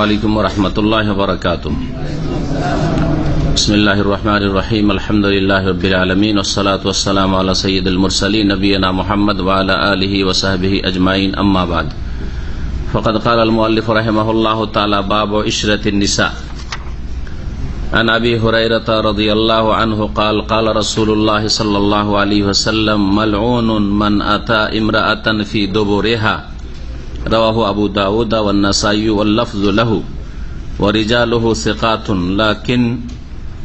السلام عليكم ورحمة الله وبركاته بسم الله الرحمن الرحيم الحمد لله رب العالمين والصلاة والسلام على سيد المرسلين نبينا محمد وعلى آله وصحبه أجمعين أما بعد فقد قال المؤلف رحمه الله تعالى باب عشرة النساء عن أبي هريرة رضي الله عنه قال قال رسول الله صلى الله عليه وسلم ملعون من أتى امرأة في دبرها رواه أبو داود والنسائي واللفظ له ورجاله ثقات لكن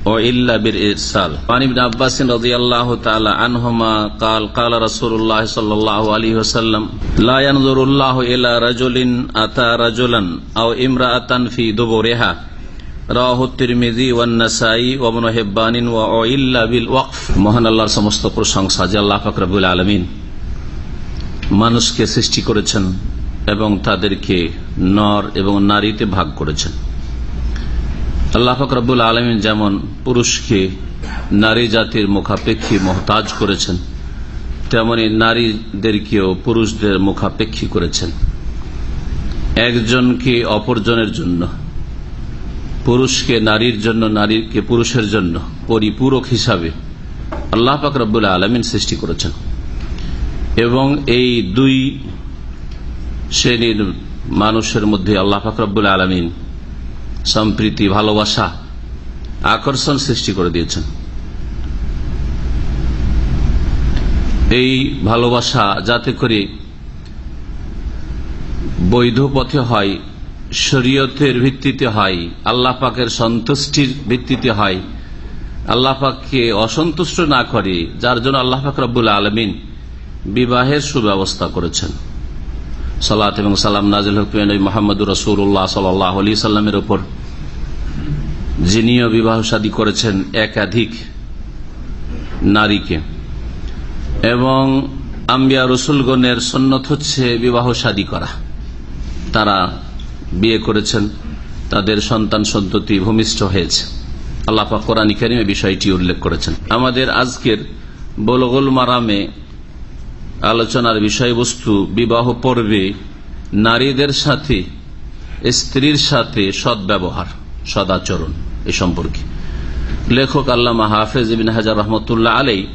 وإلا بالإرسال وعن ابن عباس رضي الله تعالى عنهما قال قال رسول الله صلى الله عليه وسلم لا ينظر الله إلى رجل أتى رجلا أو امرأة في دبرها রাহ তিরমিজি ওয়ান্নাসাই ওয়াবন হেব্বানিন ওয়া বিল ওয়াকফ মহান আল্লাহর সমস্ত প্রশংসা যে আল্লাহ ফাকরাবুল আলমিন মানুষকে সৃষ্টি করেছেন এবং তাদেরকে নর এবং নারীতে ভাগ করেছেন। আল্লাহ ফকরাবুল আলমিন যেমন পুরুষকে নারী জাতির মুখাপেক্ষী মহতাজ করেছেন, তেমনি নারীদেরকেও পুরুষদের মুখাপেক্ষী করেছেন। একজনকে অপরজনের জন্য, পুরুষকে নারীর জন্য, নারীকে পুরুষের জন্য পরিপূরক হিসাবে আল্লাহ ফাকরাবুল আলমিন সৃষ্টি করেছেন। এবং এই দুই শ্রেণির মানুষের মধ্যে আল্লাহ ফাকরাবুল আলমিন সম্প্রীতি, ভালোবাসা, আকর্ষণ সৃষ্টি করে দিয়েছেন। এই ভালোবাসা যাতে করে বৈধ পথে হয়, শরীয়তের ভিত্তিতে হয়, আল্লাহ পাকের সন্তুষ্টির ভিত্তিতে হয়, আল্লাহ পাককে অসন্তুষ্ট না করে, যার জন্য আল্লাহ পাক রব্বুল আলমিন বিবাহের সুব্যবস্থা করেছেন। সালাত এবং সালাম নাজিল হুকুম মোহাম্মদ রসুল্লাহ সাল্লাহ আলি সাল্লামের ওপর যিনিও বিবাহ সাদী করেছেন একাধিক নারীকে। এবং আম্বিয়া রসুলগণের সন্ন্যত হচ্ছে বিবাহ সাদী করা। তারা বিয়ে করেছেন, তাদের সন্তান সন্ততি ভূমিষ্ঠ হয়েছে। আল্লাহ কোরআন কারিমে বিষয়টি উল্লেখ করেছেন। আমাদের আজকের বলগোল মারামে আলোচনার বিষয়বস্তু, বিবাহ পর্বে নারীদের সাথে, স্ত্রীর সাথে সদ্ব্যবহার, সদাচরণ এ সম্পর্কে। লেখক আল্লামা হাফেজ ইবিন হাজার রহমতুল্লাহ আলাই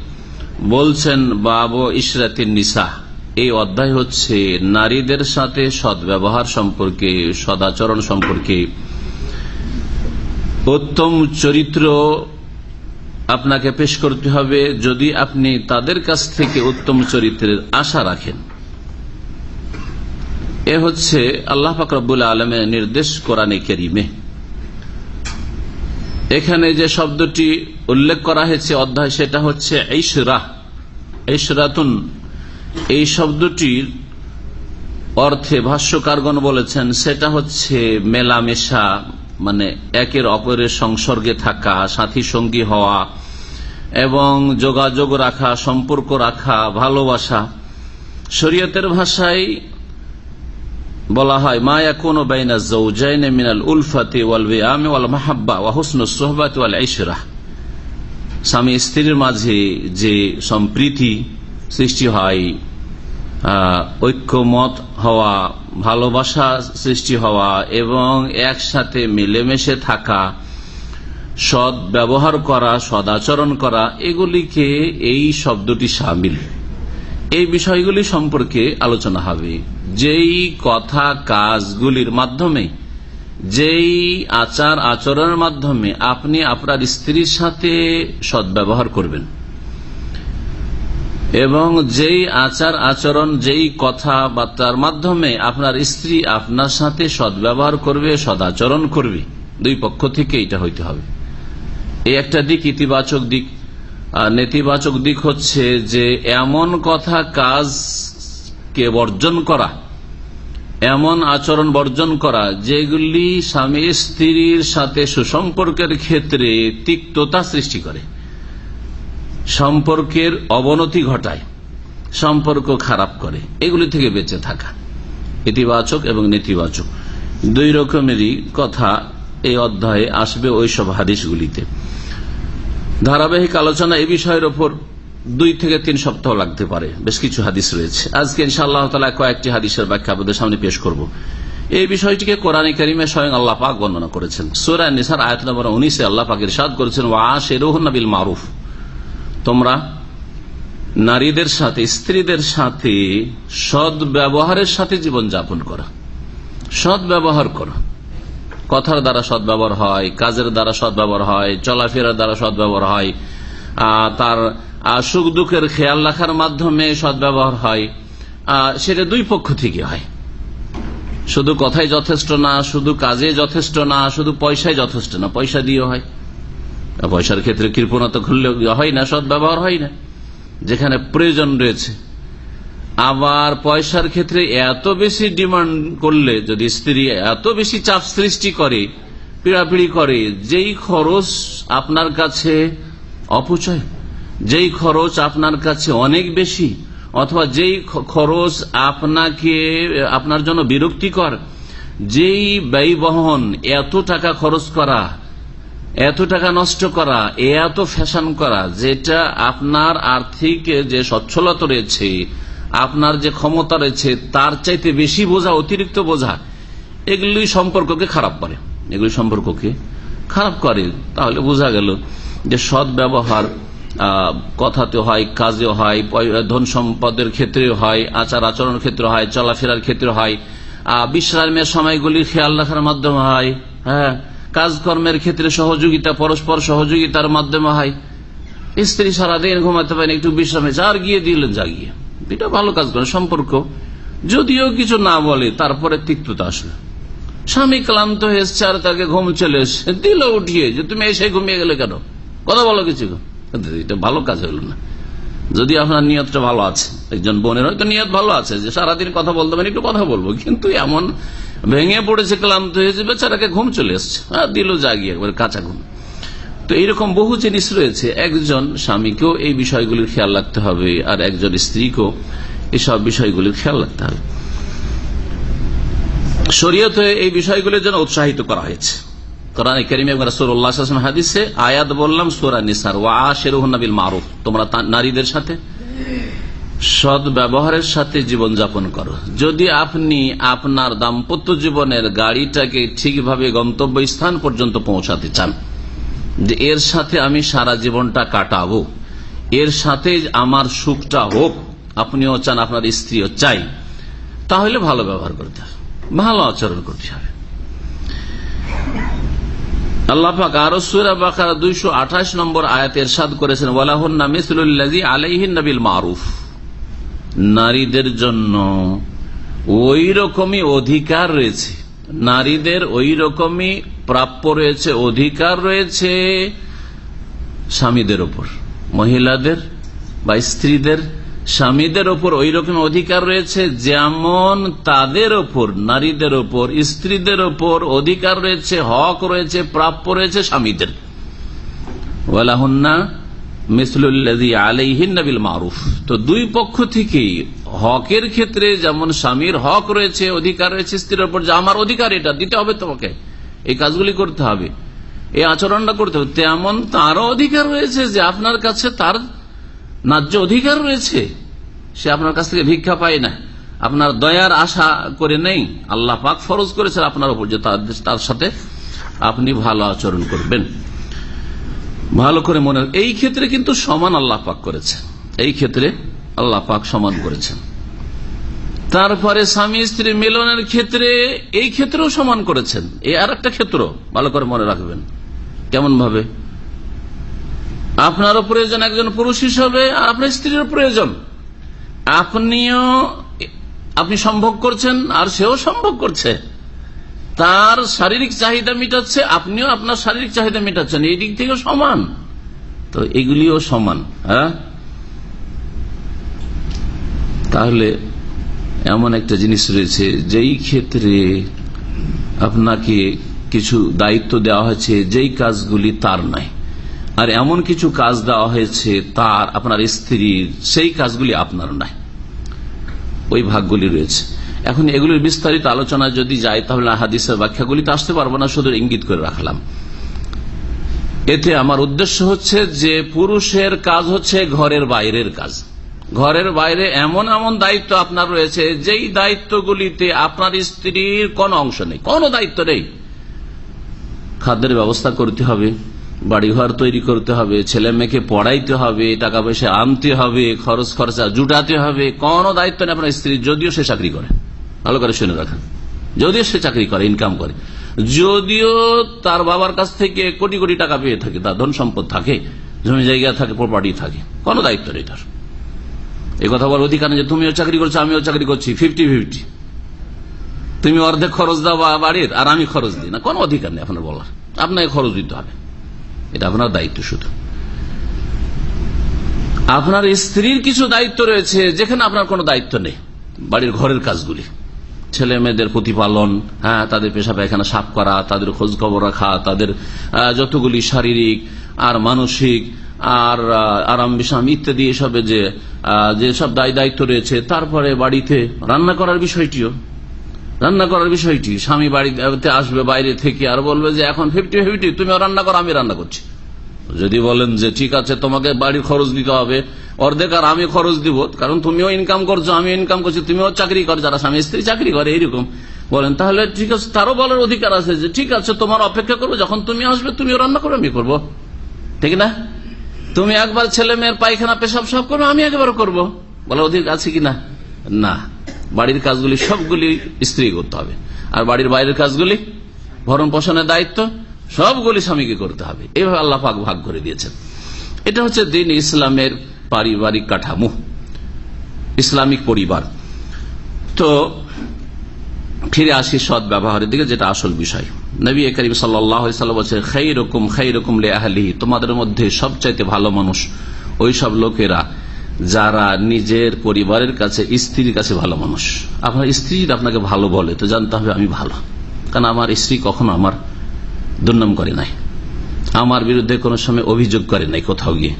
বলছেন, বাব ইশরাতিন নিসা, এই অধ্যায় হচ্ছে নারীদের সাথে সদ্ব্যবহার সম্পর্কে, সদাচরণ সম্পর্কে। উত্তম চরিত্র আপনাকে পেশ করতে হবে যদি আপনি তাদের কাছ থেকে উত্তম চরিত্রের আশা রাখেন। এ হচ্ছে আল্লাহ ফাকরাবুল আলমের নির্দেশ কোরআনে কেরিমে। এখানে যে শব্দটি উল্লেখ করা হয়েছে অধ্যায়, সেটা হচ্ছে ঐশরা ঐশরাতুন এই শব্দটির অর্থে ভাষ্যকারগণ বলেছেন, সেটা হচ্ছে মেলামেশা মানে একের অপরের সংসর্গে থাকা, সাথী সঙ্গী হওয়া এবং যোগাযোগ রাখা, সম্পর্ক রাখা, ভালোবাসা। শরীয়তের ভাষায় বলা হয় মায়া কোন বাইনা জৌজাইনে মিনাল উলফাতে ওয়াল বিয়ামে ওয়াল মাহাব্বা ওয়া হুসন সোহবাত ওয়াল ঐশরা স্বামী স্ত্রীর মাঝে যে সম্প্রীতি সৃষ্টি হয় ঐক্যমত হওয়া, ভালোবাসা সৃষ্টি হওয়া এবং একসাথে মিলেমিশে থাকা সদ ব্যবহার করা, সদাচরণ করা, এগুলিকে এই শব্দটি সামিল। এই বিষয়গুলি সম্পর্কে আলোচনা হবে। যেই কথা কাজগুলির মাধ্যমে, যেই আচার আচরণের মাধ্যমে আপনি আপনার স্ত্রীর সাথে সদ্ব্যবহার করবেন এবং যেই আচার আচরণ, যেই কথাবার্তার মাধ্যমে আপনার স্ত্রী আপনার সাথে সদ্ব্যবহার করবে, সদাচরণ করবে, দুই পক্ষ থেকে এটা হইতে হবে। এই একটা দিক, ইতিবাচক দিক। আর নেতিবাচক দিক হচ্ছে যে, এমন কথা কাজকে বর্জন করা, এমন আচরণ বর্জন করা, যেগুলি স্বামী স্ত্রীর সাথে সুসম্পর্কের ক্ষেত্রে তিক্ততা সৃষ্টি করে। সম্পর্কের অবনতি ঘটায়, সম্পর্ক খারাপ করে, এগুলি থেকে বেঁচে থাকা। ইতিবাচক এবং নেতিবাচক, দুই রকমেরই কথা এই অধ্যায়ে আসবে ওই সব হাদিসগুলিতে। ধারাবাহিক আলোচনা এই বিষয়ের ওপর দুই থেকে তিন সপ্তাহ লাগতে পারে। বেশ কিছু হাদিস রয়েছে। আজকে ইনশাআল্লাহ তালা কয়েকটি হাদিসের ব্যাখ্যা আপনাদের সামনে পেশ করব। এই বিষয়টিকে কোরআন করিমে স্বয়ং আল্লাহ পাক বর্ণনা করেছেন। সুরা নিসার আয়ত নম্বর উনিশে আল্লাহ পাক ইরশাদ করেছেন, ওয়া শেরুহনাবিল মারুফ। তোমরা নারীদের সাথে, স্ত্রীদের সাথে সদ ব্যবহারের সাথে জীবন যাপন করা। সদ ব্যবহার করা। কথার দ্বারা সদ্ব্যবহার হয়, কাজের দ্বারা সদ্ব্যবহার হয়, চলাফেরার দ্বারা সদ্ব্যবহার হয় তার সুখ দুঃখের খেয়াল রাখার মাধ্যমে সদ্ব্যবহার হয়। সেটা দুই পক্ষ থেকে হয়। শুধু কথাই যথেষ্ট না, শুধু কাজে যথেষ্ট না, শুধু পয়সায় যথেষ্ট না, পয়সা দিয়ে হয়। পয়সার ক্ষেত্রে কৃপণতা খুললে হয় না, সদ্ব্যবহার হয় না। যেখানে প্রয়োজন রয়েছে। আবার পয়সার ক্ষেত্রে এত বেশি ডিমান্ড করলে, যদি স্ত্রী এত বেশি চাপ সৃষ্টি করে, পিড়াপিড়ি করে, যেই খরচ আপনার কাছে অপচয়, যেই খরচ আপনার কাছে অনেক বেশি, অথবা যেই খরচ আপনাকে, আপনার জন্য বিরক্তিকর, যেই ব্যয় বহন এত টাকা খরচ করা, এত টাকা নষ্ট করা, এত ফ্যাশন করা, যেটা আপনার আর্থিক যে সচ্ছলতা রয়েছে আপনার যে ক্ষমতা রয়েছে, তার চাইতে বেশি বোঝা অতিরিক্ত বোঝা এগুলি সম্পর্ককে খারাপ করে। এগুলি সম্পর্ককে খারাপ করে। তাহলে বোঝা গেল যে সৎ ব্যবহার কথাতে হয় কাজে হয় ধন সম্পদের ক্ষেত্রে হয়, আচার আচরণের ক্ষেত্রে হয়, চলাফেরার ক্ষেত্রে হয় বিশ্রামের সময়গুলি খেয়াল রাখার মাধ্যমে হয় হ্যাঁ কাজকর্মের ক্ষেত্রে সহযোগিতা, পরস্পর সহযোগিতার মাধ্যমে হয়। স্ত্রী সারাদিন ঘুমাতে পারেন, একটু বিশ্রামে, যার গিয়ে দিলেন, জাগিয়ে। এটা ভালো কাজ করে, সম্পর্ক। যদিও কিছু না বলে, তারপরে তিক্ততা আসবে স্বামী ক্লান্ত হয়ে আর তাকে ঘুম চলে এসছে। দিল উঠিয়ে যে, তুমি এসে ঘুমিয়ে গেলে কেন? কথা বলো কিছু এটা ভালো কাজ হলো না। যদি আপনার নিয়তটা ভালো আছে, একজন বোনের হয়তো নিয়ত ভালো আছে যে, সারাদিন কথা বলতে পারেন, একটু কথা বলব। কিন্তু এমন ভেঙে পড়েছে, ক্লান্ত হয়েছে বেচারাকে ঘুম চলে এসছে। দিল জাগিয়ে, একবার কাঁচা ঘুম। তো এইরকম বহু জিনিস রয়েছে। একজন স্বামীকেও এই বিষয়গুলির খেয়াল রাখতে হবে আর একজন স্ত্রীকেও এসব বিষয়গুলির খেয়াল রাখতে হবে। শরীয়তে এই বিষয়গুলির জন্য উৎসাহিত করা হয়েছে। আয়াত বললাম, সূরা নিসার মারুফ। তোমরা নারীদের সাথে সদ ব্যবহারের সাথে জীবন যাপন করো। যদি আপনি আপনার দাম্পত্য জীবনের গাড়িটাকে ঠিকভাবে গন্তব্য স্থান পর্যন্ত পৌঁছাতে চান যে এর সাথে আমি সারা জীবনটা কাটাবো। এর সাথে আমার সুখটা হোক, আপনিও চান, আপনার স্ত্রীও চাই, তাহলে ভালো ব্যবহার করতে হবে। ভালো আচরণ করতে হবে। আল্লাহ আরও সুরা বাকারা দুইশো আঠাশ নম্বর আয়াত এরশাদ করেছেন ওয়ালাহন্না মিসলুল্লাজি আলাইহিন নবিল মারুফ। নারীদের জন্য ওই রকমই অধিকার রয়েছে। নারীদের ওই রকমই প্রাপ্য রয়েছে, অধিকার রয়েছে স্বামীদের ওপর। মহিলাদের বা স্ত্রীদের স্বামীদের ওপর ওই রকম অধিকার রয়েছে যেমন তাদের ওপর, নারীদের ওপর, স্ত্রীদের ওপর অধিকার রয়েছে, হক রয়েছে, প্রাপ্য রয়েছে স্বামীদের। ওয়ালাহুন্না মারুফ। তো দুই পক্ষ থেকেই হকের ক্ষেত্রে যেমন স্বামীর হক রয়েছে, অধিকার রয়েছে, স্ত্রীর ওপর যে আমার অধিকার এটা দিতে হবে তোমাকে। এই কাজগুলি করতে হবে। এই আচরণটা করতে হবে। তেমন তারও অধিকার রয়েছে যে আপনার কাছে তার ন্যায্য অধিকার রয়েছে। সে আপনার কাছ থেকে ভিক্ষা পায় না। আপনার দয়ার আশা করে নেই। আল্লাহ পাক ফরজ করেছেন আপনার উপর যে তার সাথে আপনি ভালো আচরণ করবেন। ভালো করে মনে এই ক্ষেত্রে কিন্তু সমান আল্লাহ পাক করেছেন। এই ক্ষেত্রে আল্লাহ পাক সমান করেছেন। তারপরে স্বামী স্ত্রী মিলনের ক্ষেত্রে এই ক্ষেত্রেও সমান করেছেন। এই আর একটা ক্ষেত্র ভালো করে মনে রাখবেন। কেমন ভাবে? আপনারও প্রয়োজন একজন পুরুষ হিসাবে, আর আপনার স্ত্রীর প্রয়োজন। আপনিও আপনি সম্ভব করছেন, আর সেও সম্ভব করছে। তার শারীরিক চাহিদা মেটাচ্ছে, আপনিও আপনার শারীরিক চাহিদা মেটাচ্ছেন। এই দিক থেকেও সমান। তো এগুলিও সমান হ্যাঁ? তাহলে এমন একটা জিনিস রয়েছে, যেই ক্ষেত্রে আপনাকে কিছু দায়িত্ব দেওয়া হয়েছে, যেই কাজগুলি তার নাই আর এমন কিছু কাজ দেওয়া হয়েছে, তার, আপনার স্ত্রীর, সেই কাজগুলি আপনার নাই ওই ভাগগুলি রয়েছে। এখন এগুলির বিস্তারিত আলোচনা যদি যায় তাহলে হাদিসের ব্যাখ্যাগুলি তো আসতে পারব না, শুধু ইঙ্গিত করে রাখলাম। এতে আমার উদ্দেশ্য হচ্ছে যে পুরুষের কাজ হচ্ছে ঘরের বাইরের কাজ। ঘরের বাইরে এমন এমন দায়িত্ব আপনার রয়েছে, যেই দায়িত্বগুলিতে আপনার স্ত্রীর কোনো অংশ নেই, কোনো দায়িত্ব নেই। খাদ্যের ব্যবস্থা করতে হবে, বাড়িঘর তৈরি করতে হবে, ছেলে মেয়েকে পড়াইতে হবে, টাকা পয়সা আনতে হবে, খরচ খরচা জুটাতে হবে, কোনো দায়িত্ব নেই আপনার স্ত্রী, যদিও সে চাকরি করে। ভালো করে শুনে রাখেন। যদিও সে চাকরি করে ইনকাম করে। যদিও তার বাবার কাছ থেকে কোটি কোটি টাকা পেয়ে থাকে, তার ধন সম্পদ থাকে, জমি জায়গা থাকে প্রপার্টি থাকে, কোনো দায়িত্ব নেই তার। এই কথা বলার অধিকার যে তুমিও চাকরি করছ, আমিও চাকরি করছি ফিফটি ফিফটি তুমি অর্ধেক খরচ দাও বাড়ির, আর আমি খরচ দিই না। কোনো অধিকার নেই আপনার বলার। আপনাকে খরচ দিতে হবে। এটা আপনার দায়িত্ব শুধু। আপনার স্ত্রীর কিছু দায়িত্ব রয়েছে, যেখানে আপনার কোনো দায়িত্ব নেই। বাড়ির ঘরের কাজগুলি। ছেলে মেয়েদের প্রতিপালন হ্যাঁ তাদের পেশা পায়খানা, সাফ করা, তাদের খোঁজ খবর রাখা, তাদের যতগুলি শারীরিক আর মানসিক আর আরাম বিষাম ইত্যাদি এসবে যে যেসব দায় দায়িত্ব রয়েছে। তারপরে বাড়িতে রান্না করার বিষয়টিও। রান্না করার বিষয়টি। স্বামী বাড়িতে আসবে, বাইরে থেকে আর বলবে যে, এখন ফিফটি ফিফটি তুমিও রান্না করো, আমি রান্না করছি। যদি বলেন যে, ঠিক আছে, তোমাকে বাড়ির খরচ দিতে হবে। অর্ধেক আর আমি খরচ দিব, কারণ তুমিও ইনকাম করছ আমি ইনকাম করছি, তুমিও চাকরি করো, যারা স্বামী স্ত্রী চাকরি করে, এইরকম। বলেন, তাহলে ঠিক আছে, তারও বলার অধিকার আছে যে, ঠিক আছে, তোমার অপেক্ষা করব, যখন তুমি আসবে, তুমিও রান্না করো, আমি করব। ঠিক না? তুমি একবার ছেলে মেয়ের পায়খানা পেশাব সব করো আমি একবার করব। বলার অধিকার আছে কিনা না? বাড়ির কাজগুলি সবগুলি স্ত্রী করতে হবে। আর বাড়ির বাইরের কাজগুলি, ভরণ পোষণের দায়িত্ব, সবগুলি স্বামীকে করতে হবে। এইভাবে আল্লাহ পাক ভাগ করে দিয়েছেন। এটা হচ্ছে দিন ইসলামের পারিবারিক কাঠামো, ইসলামিক পরিবার। তো ফিরে আসি সৎ ব্যবহারের দিকে, যেটা আসল বিষয়। নবী করিম সাল্লাম বলছে খাই রকম খাই রকম লে আহলি তোমাদের মধ্যে সবচাইতে ভালো মানুষ ওই সব লোকেরা যারা নিজের পরিবারের কাছে, স্ত্রীর কাছে ভালো মানুষ। আপনার স্ত্রী আপনাকে ভালো বলে, তো জানতে হবে আমি ভালো। কারণ আমার স্ত্রী কখনো আমার দুর্নাম করে নাই। আমার বিরুদ্ধে কোনো সময় অভিযোগ করে নাই কোথাও গিয়ে।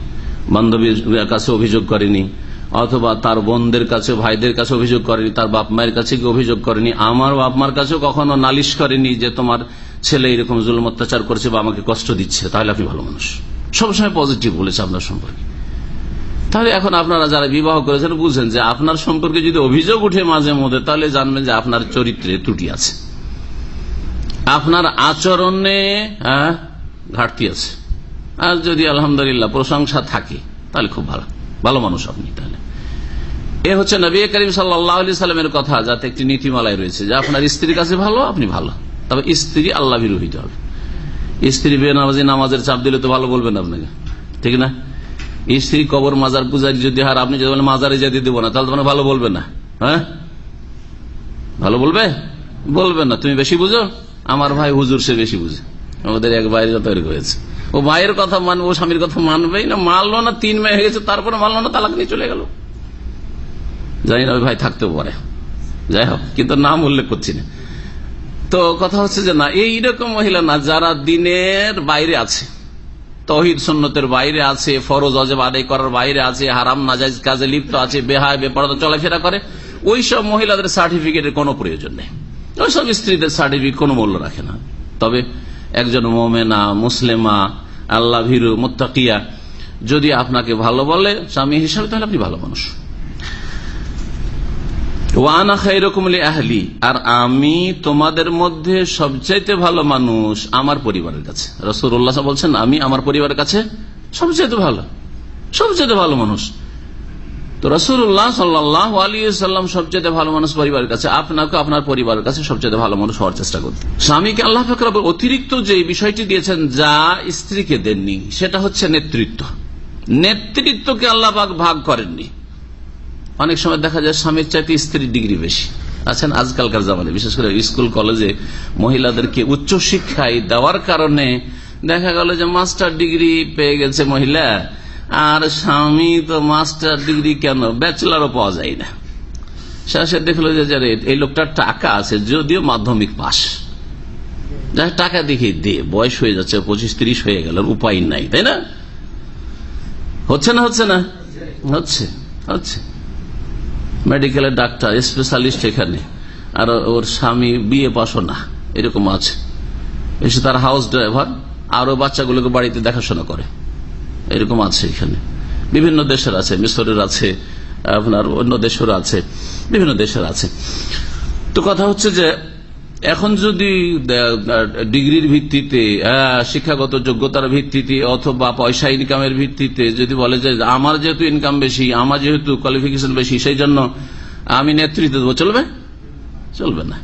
বান্ধবীর কাছে অভিযোগ করেনি, অথবা তার বোনদের কাছে, ভাইদের কাছে অভিযোগ করেনি, তার বাপ মায়ের কাছে অভিযোগ করেনি। আমার বাপ মার কাছেও কখনো নালিশ করেনি যে তোমার ছেলে এরকম জুলম অত্যাচার করছে বা আমাকে কষ্ট দিচ্ছে, তাহলে আপনি ভালো মানুষ। সবসময় পজিটিভ বলেছে আপনার সম্পর্কে। তাহলে এখন আপনারা যারা বিবাহ করেছেন বুঝছেন যে আপনার সম্পর্কে যদি অভিযোগ উঠে মাঝে মধ্যে, তাহলে জানবেন যে আপনার চরিত্রে ত্রুটি আছে। আপনার আচরণে হ্যাঁ ঘাটতি আছে। আর যদি আলহামদুলিল্লাহ প্রশংসা থাকে, তাহলে খুব ভালো। ভালো মানুষ আপনি তাহলে। এ হচ্ছে নবী করিম সাল্লি সাল্লামের কথা, যাতে একটি নীতিমালায় রয়েছে যে আপনার স্ত্রীর কাছে ভালো, আপনি ভালো। তবে স্ত্রী আল্লাহ বিরোহিত হবে। স্ত্রী বেনামাজি নামাজের চাপ দিলে তো ভালো বলবেন আপনাকে। ঠিক না? স্ত্রী কবর মাজার পূজারি যদি হার, আপনি যদি মাজারে যেতে দেবো না, তাহলে তোমার ভালো বলবে না। হ্যাঁ? ভালো বলবে? বলবে না। তুমি বেশি বুঝো? আমার ভাই হুজুর, সে বেশি বুঝে। আমাদের এক বাইরে তৈরি হয়েছে ও ভাইয়ের কথা মানবে স্বামীর কথা মানবেই না। মানলো না, তিন মেয়ে হয়ে গেছে, তারপরে মানলো না, তালাক নিয়ে চলে গেল। জানি না ভাই থাকতেও পারে। যাই হোক, কিন্তু নাম উল্লেখ করছি না। তো কথা হচ্ছে যে না, এইরকম মহিলা না, যারা দিনের বাইরে আছে, তহিদ সন্ন্যতের বাইরে আছে, ফরজ অজেব আদায় করার বাইরে আছে, হারাম, নাজাইজ কাজে লিপ্ত আছে, বেহায়, বেপরদা চলাফেরা করে ওই সব মহিলাদের সার্টিফিকেটের কোনো প্রয়োজন নেই। ওই সব স্ত্রীদের সার্টিফিকেট কোনো মূল্য রাখে না। তবে একজন মোমেনা, মুসলিমা আল্লাহ ভিরু মোত্তাকিয়া যদি আপনাকে ভালো বলে, স্বামী হিসাবে তাহলে আপনি ভালো মানুষ। ওয়ানা খাইরকম আহলি আর আমি তোমাদের মধ্যে সবচাইতে ভালো মানুষ আমার পরিবারের কাছে। রসুল্লাহ বলছেন, আমি আমার পরিবারের কাছে সবচাইতে ভালো সবচাইতে ভালো মানুষ। তো রসুল্লাহ সাল্লাহ আলী সাল্লাম সবচেয়ে ভালো মানুষ পরিবারের কাছে, আপনাকে আপনার পরিবারের কাছে সবচেয়ে ভালো মানুষ হওয়ার চেষ্টা করতে স্বামীকে আল্লাহ ফেকর অতিরিক্ত যে বিষয়টি দিয়েছেন, যা স্ত্রীকে দেননি, সেটা হচ্ছে নেতৃত্ব। নেতৃত্বকে আল্লাহ ভাগ করেননি। অনেক সময় দেখা যায় স্বামীর চাইতে স্ত্রীর ডিগ্রি বেশি। আছেন আজকালকার জামানে, বিশেষ করে স্কুল, কলেজে মহিলাদেরকে উচ্চ শিক্ষায় দেওয়ার কারণে দেখা গেল যে মাস্টার ডিগ্রি পেয়ে গেছে মহিলা, আর স্বামী তো মাস্টার ডিগ্রি কেন? ব্যাচেলারও পাওয়া যায় না। শেষে দেখল যে এই লোকটার টাকা আছে, যদিও মাধ্যমিক পাস। যা টাকা দেখে দে, বয়স হয়ে যাচ্ছে, পঁচিশ তিরিশ হয়ে গেল উপায় নাই, তাই না? হচ্ছে না হচ্ছে না? হচ্ছে হচ্ছে। মেডিকেলের ডাক্তার স্পেশালিস্ট এখানে। আর ওর স্বামী বিয়ে পাশো না এরকম আছে। এসে তার হাউস ড্রাইভার আরও বাচ্চাগুলোকে বাড়িতে দেখাশোনা করে। এরকম আছে এখানে। বিভিন্ন দেশের আছে মিশরের আছে, আপনার অন্য দেশের আছে, বিভিন্ন দেশের আছে। তো কথা হচ্ছে যে এখন যদি ডিগ্রির ভিত্তিতে শিক্ষাগত যোগ্যতার ভিত্তিতে অথবা পয়সা ইনকামের ভিত্তিতে যদি বলে যে আমার যেহেতু ইনকাম বেশি, আমার যেহেতু কোয়ালিফিকেশন বেশি, সেই জন্য আমি নেতৃত্ব দেবো। চলবে? চলবে না।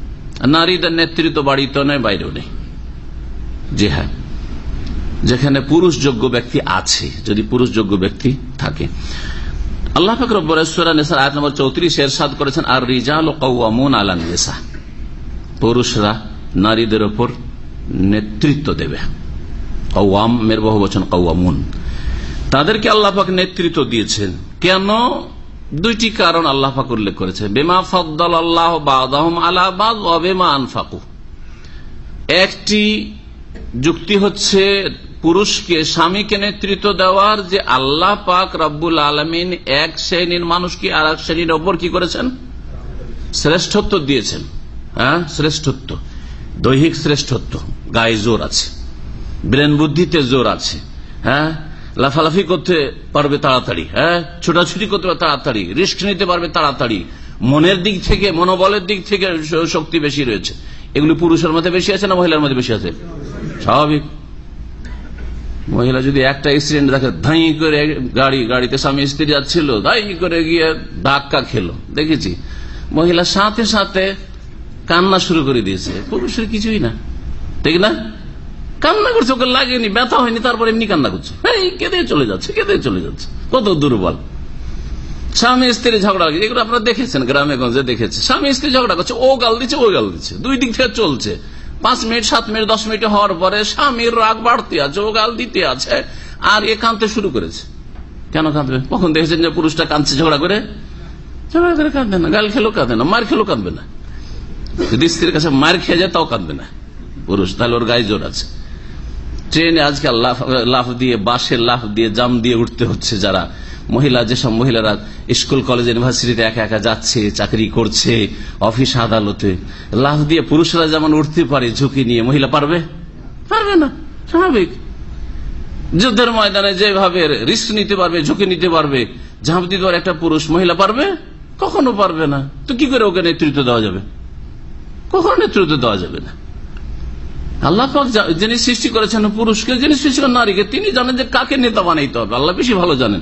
নারীদের নেতৃত্ব বাড়িতে নেই বাইরেও নেই। জি হ্যাঁ। যেখানে পুরুষ যোগ্য ব্যক্তি আছে, যদি পুরুষ যোগ্য ব্যক্তি থাকে। আল্লাহ আয়াত নম্বর চৌত্রিশ এর সাদ করেছেন আর রিজাল কৌমুন আলা নেশা পুরুষরা নারীদের ওপর নেতৃত্ব দেবে। কৌয়াম মের বহু বচন কৌয়ামুন তাদেরকে আল্লাহাক নেতৃত্ব দিয়েছেন। কেন? দুইটি কারণ আল্লাহাক উল্লেখ করেছে বেমা ফদ্দল আল্লাহ বাদম আলাবাদ অবেমা আনফাকু। একটি যুক্তি হচ্ছে পুরুষকে স্বামীকে নেতৃত্ব দেওয়ার যে আল্লাহ পাক রব্বুল আলমিন এক শ্রেণির মানুষকে আর এক শ্রেণির ওপর কি করেছেন? শ্রেষ্ঠত্ব দিয়েছেন। শ্রেষ্ঠত্ব। দৈহিক শ্রেষ্ঠত্ব। গায়ে জোর আছে। ব্রেন বুদ্ধিতে জোর আছে। হ্যাঁ? লাফালাফি করতে পারবে তাড়াতাড়ি। হ্যাঁ? ছোটাছুটি করতে পারবে তাড়াতাড়ি। রিস্ক নিতে পারবে তাড়াতাড়ি। মনের দিক থেকে, মনোবলের দিক থেকে শক্তি বেশি রয়েছে। এগুলি পুরুষের মধ্যে বেশি আছে না মহিলার মধ্যে বেশি আছে? স্বাভাবিক। মহিলা যদি একটা অ্যাক্সিডেন্ট দেখে, ধাই করে গাড়ি, গাড়িতে স্বামী স্ত্রী যাচ্ছিল, ধাই করে গিয়ে ধাক্কা খেলো। দেখেছি। মহিলা সাথে সাথে কান্না শুরু করে দিয়েছে। পুরুষের কিছুই না। ঠিক না? কান্না করছে, ওকে লাগেনি, ব্যথা হয়নি, তারপর এমনি কান্না করছে। কেঁদে চলে যাচ্ছে, কেঁদে চলে যাচ্ছে। কত দুর্বল। স্বামী স্ত্রী ঝগড়া লাগছে এগুলো আপনারা দেখেছেন, গ্রামে গঞ্জে দেখেছে। স্বামী স্ত্রী ঝগড়া করছে, ও গাল দিচ্ছে, ও গাল দিচ্ছে। দুই দিক থেকে চলছে। পাঁচ মিনিট, সাত মিনিট, দশ মিনিট হওয়ার পরে স্বামীর রাগ বাড়তে আছে, ও গাল দিতে আছে, আর এ কাঁদতে শুরু করেছে। কেন কাঁদবে? কখন দেখেছেন যে পুরুষটা কাঁদছে ঝগড়া করে? ঝগড়া করে কাঁদবে না, গাল খেলো কাঁদবে না, মার খেলো কাঁদবে না। যদি স্ত্রীর কাছে মার খেয়ে যায়, তাও কাঁদবে না। পুরুষ, তাহলে ওর গায়ে জোর আছে। ট্রেনে আজকাল লাফ দিয়ে, বাসে লাফ দিয়ে, জাম দিয়ে উঠতে হচ্ছে যারা। মহিলা, যেসব মহিলারা স্কুল, কলেজ, ইউনিভার্সিটিতে একা একা যাচ্ছে, চাকরি করছে, অফিস আদালতে, লাফ দিয়ে পুরুষরা যেমন উঠতে পারে, ঝুঁকি নিয়ে, মহিলা পারবে? পারবে না, স্বাভাবিক। যুদ্ধের ময়দানে যেভাবে রিস্ক নিতে পারবে, ঝুঁকি নিতে পারবে, ঝাঁপ দিতে পারে একটা পুরুষ, মহিলা পারবে? কখনো পারবে না। তো কি করে ওকে নেতৃত্ব দেওয়া যাবে? কখনো নেতৃত্ব দেওয়া যাবে না। আল্লাহ যিনি সৃষ্টি করেছেন পুরুষকে, যিনি সৃষ্টি করেন নারীকে, তিনি জানেন যে কাকে নেতা বানাইতে হবে। আল্লাহ বেশি ভালো জানেন।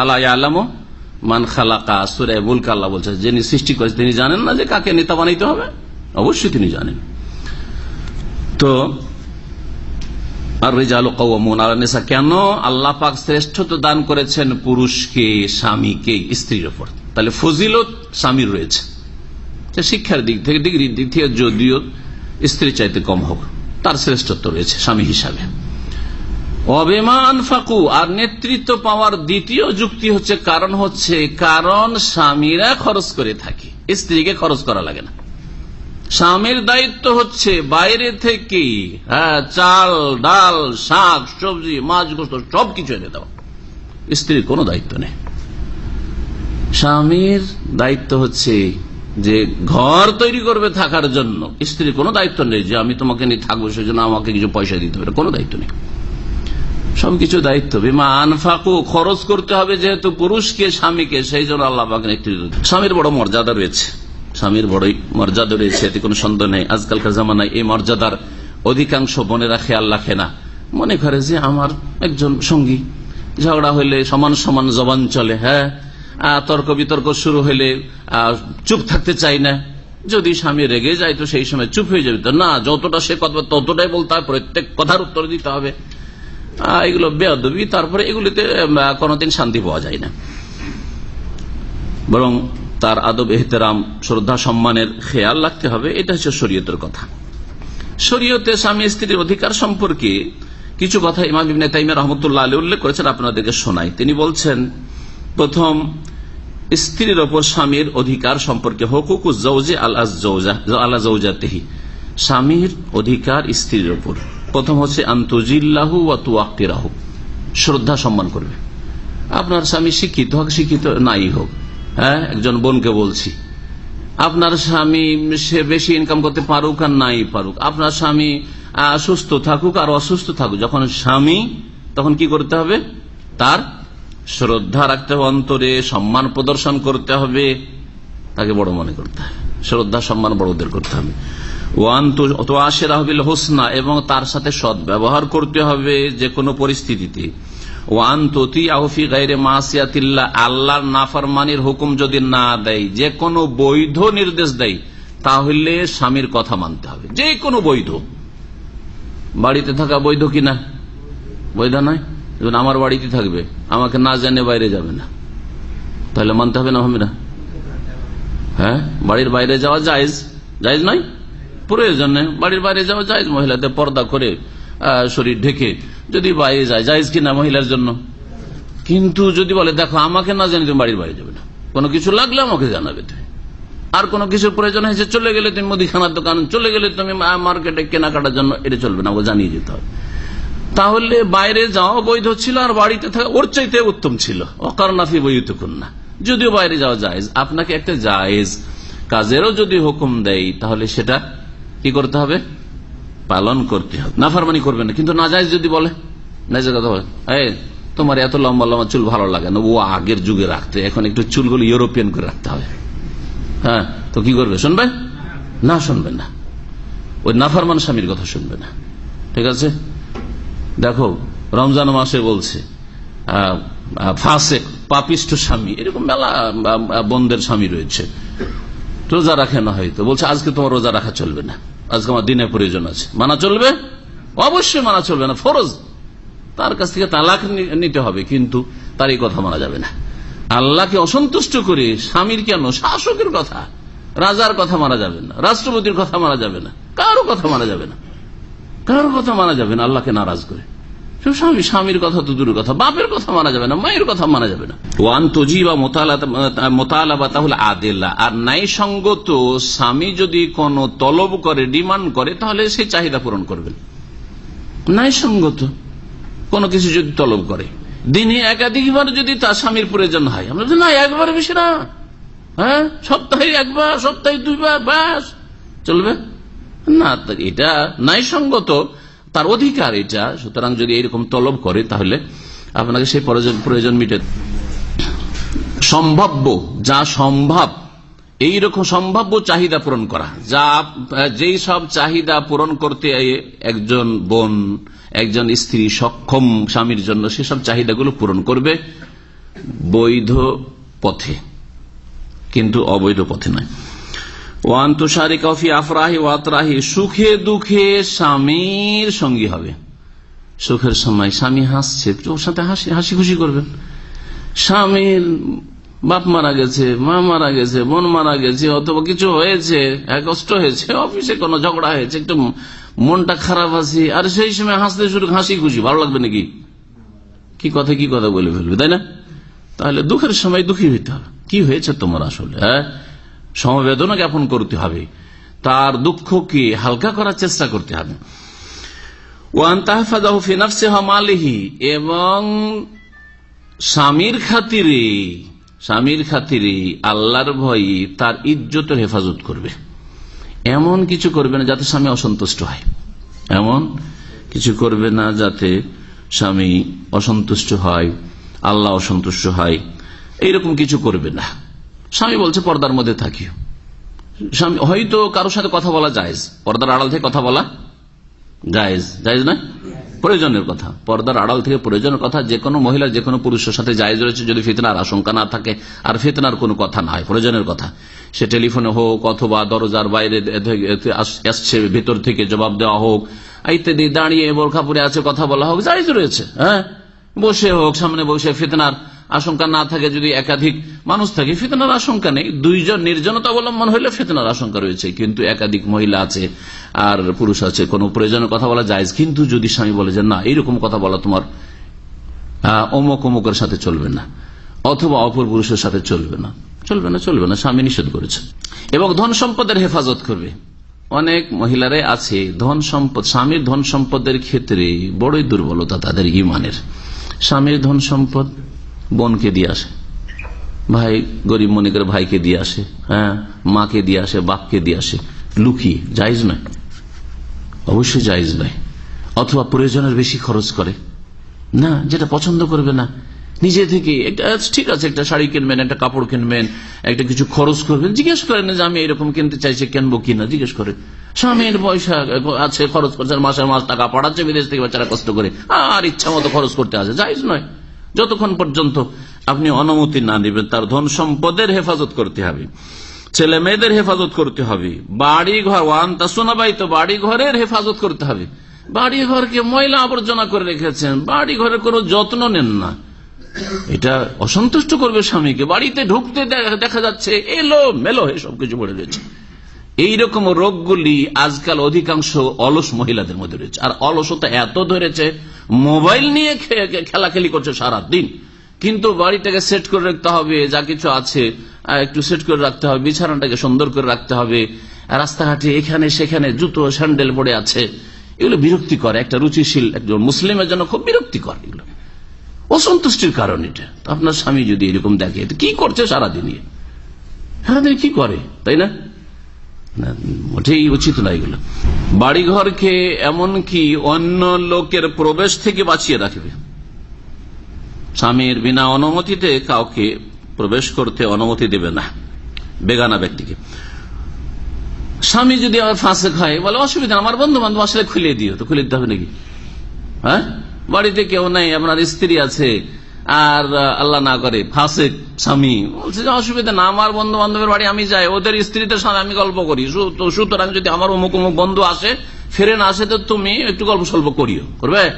আল্লাহ আলামো মান খালাকা, সুরে মুলক আল্লাহ বলছে, যিনি সৃষ্টি করেছে তিনি জানেন না যে কাকে নেতা বানাইতে হবে? অবশ্যই তিনি জানেন। তো আর আলানেসা কেন আল্লাহ পাক শ্রেষ্ঠত্ব দান করেছেন পুরুষকে, স্বামীকে, স্ত্রীর ওপর তাহলে ফজিলত স্বামীর রয়েছে। শিক্ষার দিক থেকে ডিগ্রির দিক থেকে যদিও স্ত্রী চাইতে কম হোক, তার শ্রেষ্ঠত্ব রয়েছে স্বামী হিসাবে। অবেমান ফাকু, আর নেতৃত্ব পাওয়ার দ্বিতীয় যুক্তি হচ্ছে, কারণ হচ্ছে, কারণ স্বামীরা খরচ করে থাকে। স্ত্রীকে খরচ করা লাগে না। স্বামীর দায়িত্ব হচ্ছে বাইরে থেকে হ্যাঁ চাল, ডাল, শাক, সবজি, মাছ, গোস্ত, সবকিছু এনে দেওয়া। স্ত্রীর কোনো দায়িত্ব নেই। স্বামীর দায়িত্ব হচ্ছে যে ঘর তৈরি করবে থাকার জন্য। স্ত্রীর কোনো দায়িত্ব নেই যে আমি তোমাকে নিয়ে থাকব সেই জন্য আমাকে কিছু পয়সা দিতে হবে। কোনো দায়িত্ব নেই। সবকিছু দায়িত্ব। বিমা আনফাকু, খরচ করতে হবে যেহেতু পুরুষকে, স্বামীকে, সেই জন্য আল্লাহ নেতৃত্ব স্বামীর বড় মর্যাদা রয়েছে। স্বামীর বড়ই মর্যাদা রয়েছে, এতে কোনো সন্দেহ নেই। আজকালকার জামানায় এই মর্যাদার অধিকাংশ বোনেরা খেয়াল রাখে না। মনে করে যে আমার একজন সঙ্গী, ঝগড়া হইলে সমান সমান জবান চলে হ্যাঁ? তর্ক বিতর্ক শুরু হইলে চুপ থাকতে চাই না। যদি স্বামী রেগে যায় তো সেই সময় চুপ হয়ে যাবে না, যতটা সে কথা ততটাই বলতে হবে, প্রত্যেক কথার উত্তর দিতে হবে। এগুলো বেদবি তারপরে এগুলিতে কোনোদিন শান্তি পাওয়া যায় না। বরং তার আদব, এহতেরাম, শ্রদ্ধা, সম্মানের খেয়াল রাখতে হবে, এটা হচ্ছে শরীয়তের কথা। শরীয়তে স্বামী স্ত্রীর অধিকার সম্পর্কে কিছু কথা ইমাম ইবনে তাইমিয়া রহমতুল্লাহ আলী উল্লেখ করেছেন, আপনাদেরকে শোনাই। তিনি বলছেন প্রথম স্ত্রীর ওপর স্বামীর অধিকার সম্পর্কে হকুক জৌজে আল্লাহ জৌজাতেহি স্বামীর অধিকার স্ত্রীর ওপর। প্রথম হচ্ছে আন্তজিল্লাহু ও তুয়াক্তিরাহু শ্রদ্ধা সম্মান করবে। আপনার স্বামী শিক্ষিত হোক, শিক্ষিত নাই হোক হ্যাঁ একজন বোনকে বলছি। আপনার স্বামী সে বেশি ইনকাম করতে পারুক আর নাই পারুক। আপনার স্বামী সুস্থ থাকুক আর অসুস্থ থাকুক। যখন স্বামী, তখন কি করতে হবে? তার শ্রদ্ধা রাখতে হবে অন্তরে, সম্মান প্রদর্শন করতে হবে। তাকে বড় মনে করতে হবে। শ্রদ্ধা, সম্মান বড়দের করতে হবে। হোসনা, এবং তার সাথে সৎ ব্যবহার করতে হবে যে কোনো পরিস্থিতিতে। ওয়ান ততি আহফি গাইরে মাসিয়াতিল্লা আল্লাহর নাফরমানির হুকুম যদি না দেয় যে কোনো বৈধ নির্দেশ দেয়, তাহলে স্বামীর কথা মানতে হবে। যে কোনো বৈধ। বাড়িতে থাকা বৈধ কিনা বৈধ নয়। যখন আমার বাড়িতে থাকবে, আমাকে না জানে বাইরে যাবে না। তাহলে মানতে হবে না হবে না হ্যাঁ? বাড়ির বাইরে যাওয়া জায়জ? জায়জ নয়? প্রয়োজনে বাড়ির বাইরে যাওয়া জায়জ, মহিলাদের পর্দা করে শরীর ঢেকে। যদি বাইরে যায়, জায়জ কিনা মহিলার জন্য? কিন্তু যদি বলে, দেখো, আমাকে না জানি তুমি বাড়ির বাইরে যাবে না। কোনো কিছু লাগলে আমাকে জানাবে। তুমি আর কোনো কিছুর প্রয়োজন হয়েছে চলে গেলে তুমি মুদিখানার দোকান, চলে গেলে তুমি মার্কেটে কেনাকাটার জন্য, এটা চলবে না ও জানিয়ে যেতে হবে। তাহলে বাইরে যাওয়া বৈধ ছিল আর বাড়িতে থাকা ওর চাইতে উত্তম ছিল। অকারনাফি বৈধ কন্যা যদিও বাইরে যাওয়া জায়েজ, আপনাকে একটা জায়েজ কাজেরও যদি হুকুম দেয় তাহলে সেটা কি করতে হবে? পালন করতে হবে। নাফারমানি করবে না। কিন্তু না যায় যদি বলে না যে কথা বলে তোমার এত লম্বা লম্বা চুল ভালো লাগে না। ও আগের যুগে রাখতে, এখন একটু চুলগুলো ইউরোপিয়ান করে রাখতে হবে। হ্যাঁ তো কি করবে, শুনবে? না শুনবে না। ওই নাফারমান স্বামীর কথা শুনবে না। ঠিক আছে? দেখো, রমজান মাসে বলছে ফাঁসে পাপিষ্ট স্বামী, এরকম মেলা বন্ধের স্বামী রয়েছে। রোজা রাখে না হয়তো। বলছে, আজকে তোমার রোজা রাখা চলবে না। আজকে আমার দিনের প্রয়োজন আছে। মানা চলবে? অবশ্যই মানা চলবে না, ফরজ। তার কাছ থেকে তালাক নিতে হবে, কিন্তু তার এই কথা মানা যাবে না। আল্লাহকে অসন্তুষ্ট করে স্বামীর কেন? শাসকের কথা। রাজার কথা মানা যাবে না, রাষ্ট্রপতির কথা মানা যাবে না, কারও কথা মানা যাবে না। কারও কথা মানা যাবে না, আল্লাহকে নারাজ করে। স্বামী, স্বামীর কথা তো দূরের কথা, বাপের কথা মানা যাবে না, মায়ের কথা মানা যাবে না। ওয়ান তজি বা মোতালাবা তাহলে আদেল্লা। আর নাই সঙ্গত স্বামী যদি কোন তলব করে, ডিমান্ড করে, তাহলে সে চাহিদা পূরণ করবেন নাই সঙ্গত কোন কিছু যদি তলব করে। দিনে একাধিকবার যদি তার স্বামীর প্রয়োজন হয়, আমরা না একবার বেশি না। হ্যাঁ? সপ্তাহে একবার, সপ্তাহে দুইবার, ব্যাস, চলবে? না এটা নাই সঙ্গত তার অধিকার এটা। সুতরাং যদি এরকম তলব করে, তাহলে আপনাকে সেই প্রয়োজন মিটে সম্ভাব্য, যা সম্ভব, এইরকম সম্ভাব্য চাহিদা পূরণ করা। যা, যেই সব চাহিদা পূরণ করতে একজন বোন, একজন স্ত্রী সক্ষম স্বামীর জন্য সেসব চাহিদাগুলো পূরণ করবে বৈধ পথে। কিন্তু অবৈধ পথে নয়। ওয়ান্তসারি কফি আফরাহি ওয়াতরাহি সুখে দুঃখে স্বামীর সঙ্গী হবে। সুখের সময় স্বামী হাসছে ওর সাথে হাসি হাসি খুশি করবেন। স্বামীর বাপ মারা গেছে, মা মারা গেছে, বোন মারা গেছে, অথবা কিছু হয়েছে কষ্ট হয়েছে, অফিসে কোনো ঝগড়া হয়েছে, একটু মনটা খারাপ আছে, আর সেই সময় হাসতে শুরু, হাসি খুশি, ভালো লাগবে নাকি? কি কথা কি কথা বলে ফেলবে, তাই না? তাহলে দুঃখের সময় দুঃখী হইতে হবে। কি হয়েছে তোমার আসলে হ্যাঁ? সমবেদনা জ্ঞাপন করতে হবে। তার দুঃখকে হালকা করার চেষ্টা করতে হবে। এবং স্বামীর খাতিরে স্বামীর খাতিরে আল্লাহর ভয়ে তার ইজ্জতের হেফাজত করবে। এমন কিছু করবে না যাতে স্বামী অসন্তুষ্ট হয়। এমন কিছু করবে না যাতে স্বামী অসন্তুষ্ট হয়, আল্লাহ অসন্তুষ্ট হয়। এইরকম কিছু করবে না। স্বামী বলছে, পর্দার মধ্যে থাকি স্বামী, হয়তো কারোর সাথে কথা বলা যায় পর্দার আড়াল থেকে কথা বলা জায়েজ। জায়েজ না? প্রয়োজনের কথা। পর্দার আড়াল থেকে প্রয়োজনের কথা। যে কোনো মহিলার যে কোনো পুরুষের সাথে জায়েজ রয়েছে, যদি ফিতনার আশঙ্কা না থাকে, আর ফিতনার কোনো কথা না হয় প্রয়োজনের কথা। সে টেলিফোনে হোক, অথবা দরজার বাইরে আসছে, ভেতর থেকে জবাব দেওয়া হোক ইত্যাদি দাঁড়িয়ে বোরখা পরে আছে, কথা বলা হোক, জায়েজ রয়েছে হ্যাঁ? বসে হোক, সামনে বসে ফিতনার আশঙ্কা না থাকে, যদি একাধিক মানুষ থাকে, ফেতনার আশঙ্কা নেই। দুইজন নির্জনতা অবলম্বন হইলে ফেতনার আশঙ্কা রয়েছে, কিন্তু একাধিক মহিলা আছে আর পুরুষ আছে, কোন প্রয়োজনের কথা বলা যায় কিন্তু যদি স্বামী বলে যে, না, এইরকম কথা বলা তোমার অমুক অমুকের সাথে চলবে না, অথবা অপর পুরুষের সাথে চলবে না। চলবে না চলবে না, স্বামী নিষেধ করেছে। এবং ধন সম্পদের হেফাজত করবে। অনেক মহিলারাই আছে, ধন সম্পদ, স্বামীর ধন সম্পদের ক্ষেত্রে বড়ই দুর্বলতা তাদের ইমানের। স্বামীর ধন সম্পদ বোনকে দিয়ে আসে। ভাই গরিব মনে করে ভাইকে দিয়ে আসে হ্যাঁ মাকে দিয়ে আসে বাপকে দিয়ে আসে। লুকিয়ে জায়জ নয়। অবশ্যই জায়জ নয়। অথবা প্রয়োজনের বেশি খরচ করে। না যেটা পছন্দ করবে না। নিজে থেকে একটা আচ্ছা, ঠিক আছে একটা শাড়ি কিনবেন একটা কাপড় কিনবেন একটা কিছু খরচ করবেন। জিজ্ঞেস করেন যে আমি এরকম কিনতে চাইছি কিনবো কিনা? জিজ্ঞেস করে। স্বামীর পয়সা আছে, খরচ করছে, মাসের মাস টাকা পাঠাচ্ছে, বিদেশ থেকে বাচ্চারা কষ্ট করে। আর ইচ্ছা মতো খরচ করতে আছে যাইজ নয়। যতক্ষণ পর্যন্ত আপনি অনুমতি না দিবেন, তার ধন সম্পদের হেফাজত করতে হবে। ছেলে মেয়েদের হেফাজত করতে হবে। বাড়ি ঘর ওয়ান তা শোনাবাই তো বাড়ি ঘরের হেফাজত করতে হবে। বাড়ি ঘরকে ময়লা আবর্জনা করে রেখেছেন বাড়ি ঘরের কোনো যত্ন নেন না। এটা অসন্তুষ্ট করবে স্বামীকে। বাড়িতে ঢুকতে দেখা- যাচ্ছে এলো, মেলো সবকিছু পড়ে রয়েছে। এইরকম রোগগুলি আজকাল অধিকাংশ অলস মহিলাদের মধ্যে রয়েছে। আর অলসতা এত ধরেছে মোবাইল নিয়ে খেলাখেলি করছে সারা দিন কিন্তু বাড়িটাকে সেট করে রাখতে হবে যা কিছু আছে একটু সেট করে রাখতে হবে বিছানাটাকে সুন্দর করে রাখতে হবে রাস্তাঘাটে এখানে সেখানে জুতো স্যান্ডেল পড়ে আছে। এগুলো বিরক্তিকর একটা রুচিশীল একজন মুসলিমের জন্য খুব বিরক্তিকর এগুলো। অসন্তুষ্টির কারণ এটা। আপনার স্বামী যদি এরকম দেখে কি করছে সারাদিন সারাদিন কি করে তাই না, মোটেই উচিত না এগুলো। বাড়িঘরকে এমনকি অন্য লোকের প্রবেশ থেকে বাঁচিয়ে রাখবে। স্বামীর বিনা অনুমতিতে কাউকে প্রবেশ করতে অনুমতি দেবে না, বেগানা ব্যক্তিকে। স্বামী যদি আবার ফাঁসে খায়, বলে, অসুবিধা, আমার বন্ধু বান্ধব আসলে খুলে দিও। তো খুলে দিতে হবে নাকি? হ্যাঁ? বাড়িতে কেউ নেই, আপনার স্ত্রী আছে আর আল্লাহ না করে। ফাঁসে স্বামী। বলছে যে, অসুবিধা না, আমার বন্ধু বান্ধবের বাড়ি আমি যাই। ওদের স্ত্রীদের সাথে আমি গল্প করি। সুতরাং যদি আমার অমুক অমুক বন্ধু আসে, ফেরে না আসে, তো তুমি একটু গল্প সল্প করিও। করবে?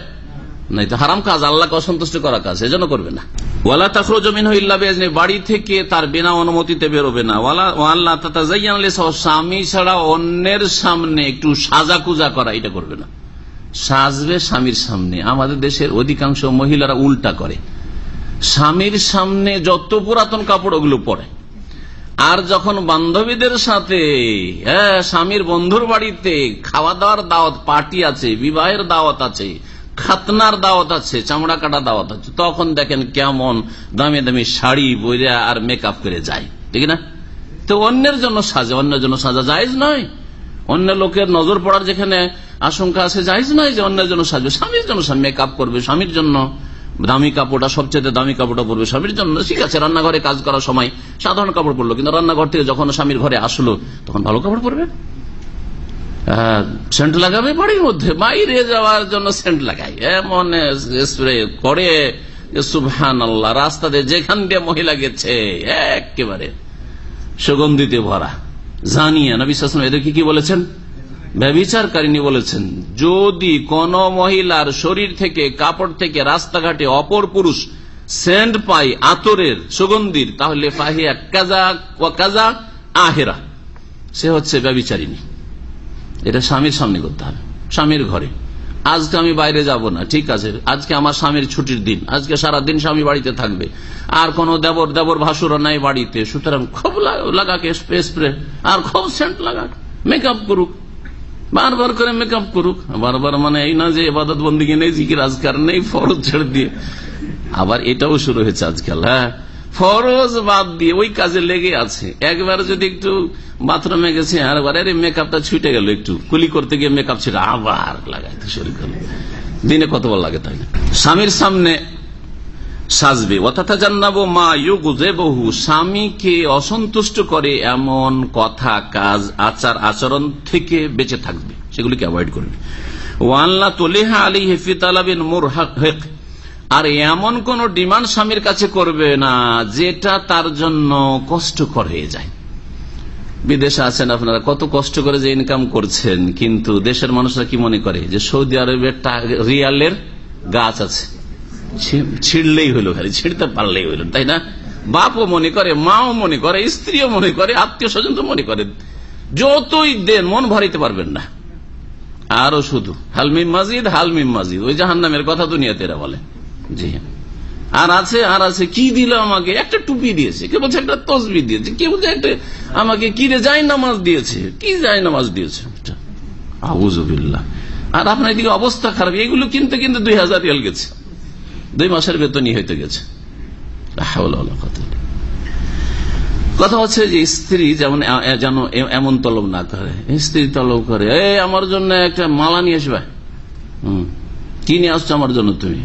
নাই তো হারাম কাজ, আল্লাহকে অসন্তুষ্ট করা কাজ, এজন্য করবে না। ওয়ালা তাখরো জমিন হইল্লা বেজনে বাড়ি থেকে তার বিনা অনুমতিতে বেরোবে না। ওয়ালা, ওয়াল্লা স্বামী ছাড়া অন্যের সামনে একটু সাজা কুজা করা, এটা করবে না। সাজবে স্বামীর সামনে। আমাদের দেশের অধিকাংশ মহিলারা উল্টা করে। স্বামীর সামনে যত পুরাতন কাপড় ওগুলো পরে। আর যখন বান্ধবীদের সাথে হ্যাঁ স্বামীর বন্ধুর বাড়িতে খাওয়া দাওয়ার দাওয়াত, পার্টি আছে, বিবাহের দাওয়াত আছে, খাতনার দাওয়াত আছে, চামড়া কাটা দাওয়াত আছে, তখন দেখেন কেমন দামি দামি শাড়ি বইরা আর মেকআপ করে যায়। ঠিক না? তো অন্যের জন্য সাজে, অন্যের জন্য সাজা জায়জ নয়। অন্য লোকের নজর পড়ার যেখানে আশঙ্কা আছে, জায়জ নয় যে অন্যের জন্য সাজবে, স্বামীর জন্য মেকআপ করবে, স্বামীর জন্য। দামি কাপড়টা, সবচেয়ে দামি কাপড়টা পরবে স্বামীর জন্য। ঠিক আছে, রান্নাঘরে কাজ করার সময় সাধারণ কাপড় পরলো, কিন্তু রান্নাঘর থেকে যখন স্বামীর ঘরে আসলো, তখন ভালো কাপড় পরবে? সেন্ট লাগাবে বাড়ির মধ্যে, বাইরে যাওয়ার জন্য সেন্ট লাগাই এমন স্প্রে করে সুবহান আল্লাহ রাস্তাতে যেখান দিয়ে মহিলা গেছে, একেবারে সুগন্ধিতে ভরা। জানিয়ে নবী এদেরকে কি বলেছেন? ব্যবিচারকারিনী বলেছেন, যদি কোন মহিলার শরীর থেকে, কাপড় থেকে রাস্তাঘাটে অপর পুরুষ সেন্ট পাই আতরের সুগন্ধির, তাহলে আহেরা। সে হচ্ছে ব্যবিচারিনী এটা স্বামীর সামনে করতে হবে, স্বামীর ঘরে। আজকে আমি বাইরে যাব না, ঠিক আছে, আজকে আমার স্বামীর ছুটির দিন, আজকে সারা দিন স্বামী বাড়িতে থাকবে। আর কোন দেবর দেবর ভাসুর নাই বাড়িতে, সুতরাং খুব লাগাকে স্প্রে আর খুব সেন্ট লাগাক মেকআপ করুক। বারবার করে মেকআপ করুক। বারবার মানে এই না যে এবাদত বন্দিকে নেই, জিকির, আজকার নেই, ফরজ ছেড়ে দিয়ে। আবার এটাও শুরু হয়েছে আজকাল হ্যাঁ? ফরজ বাদ দিয়ে ওই কাজে লেগে আছে। একবার যদি একটু বাথরুমে গেছে, আর আরে মেকআপটা ছুটে গেল একটু। কুলি করতে গিয়ে মেকআপ ছিল আবার লাগাইতে শরীর গেল দিনে কতবার লাগে তাই স্বামীর সামনে সাজবে। অর্থাৎ জান্নাবো মা ইউগুজে বহু স্বামীকে অসন্তুষ্ট করে এমন কথা, কাজ, আচার, আচরণ থেকে বেঁচে থাকবে। সেগুলিকে অ্যাভয়েড করবে। ওয়াল্লা তোলেহা আলী হেফিত আলাবিন মোর হেক আর এমন কোন ডিমান্ড স্বামীর কাছে করবে না, যেটা তার জন্য কষ্টকর হয়ে যায়। বিদেশে আছেন আপনারা, কত কষ্ট করে যে ইনকাম করছেন, কিন্তু দেশের মানুষরা কি মনে করে? যে সৌদি আরবের রিয়ালের গাছ আছে। ছিঁড়লেই হইল খালি, ছিঁড়তে পারলেই হইল, তাই না? বাপও মনে করে, মাও মনে করে, স্ত্রীও মনে করে আত্মীয় স্বজন তো মনে করে। যতই দেন, মন ভরাইতে পারবেন না। আরও শুধু হালমিম মাজিদ হালমিম মাজিদ। ওই জাহান নামের কথা দুনিয়াতে এরা বলে। জি। আর আছে আর আছে, কি দিল আমাকে? একটা টুপি দিয়েছে। কে বলছে, একটা তসবি দিয়েছে। কে বলছে, একটা আমাকে কি রে যাই নামাজ দিয়েছে। কি যাই নামাজ দিয়েছে? আবুজবিল্লা আর আপনার এদিকে অবস্থা খারাপ। এগুলো কিনতে কিনতে দুই হাজার রিয়াল গেছে। দুই মাসের বেতনই হইতে গেছে। কথা হচ্ছে যে স্ত্রী যেমন যেন এমন তলব না করে স্ত্রী তলব করে এই আমার জন্য একটা মালা নিয়ে আসবে। কি নিয়ে আসছো আমার জন্য তুমি?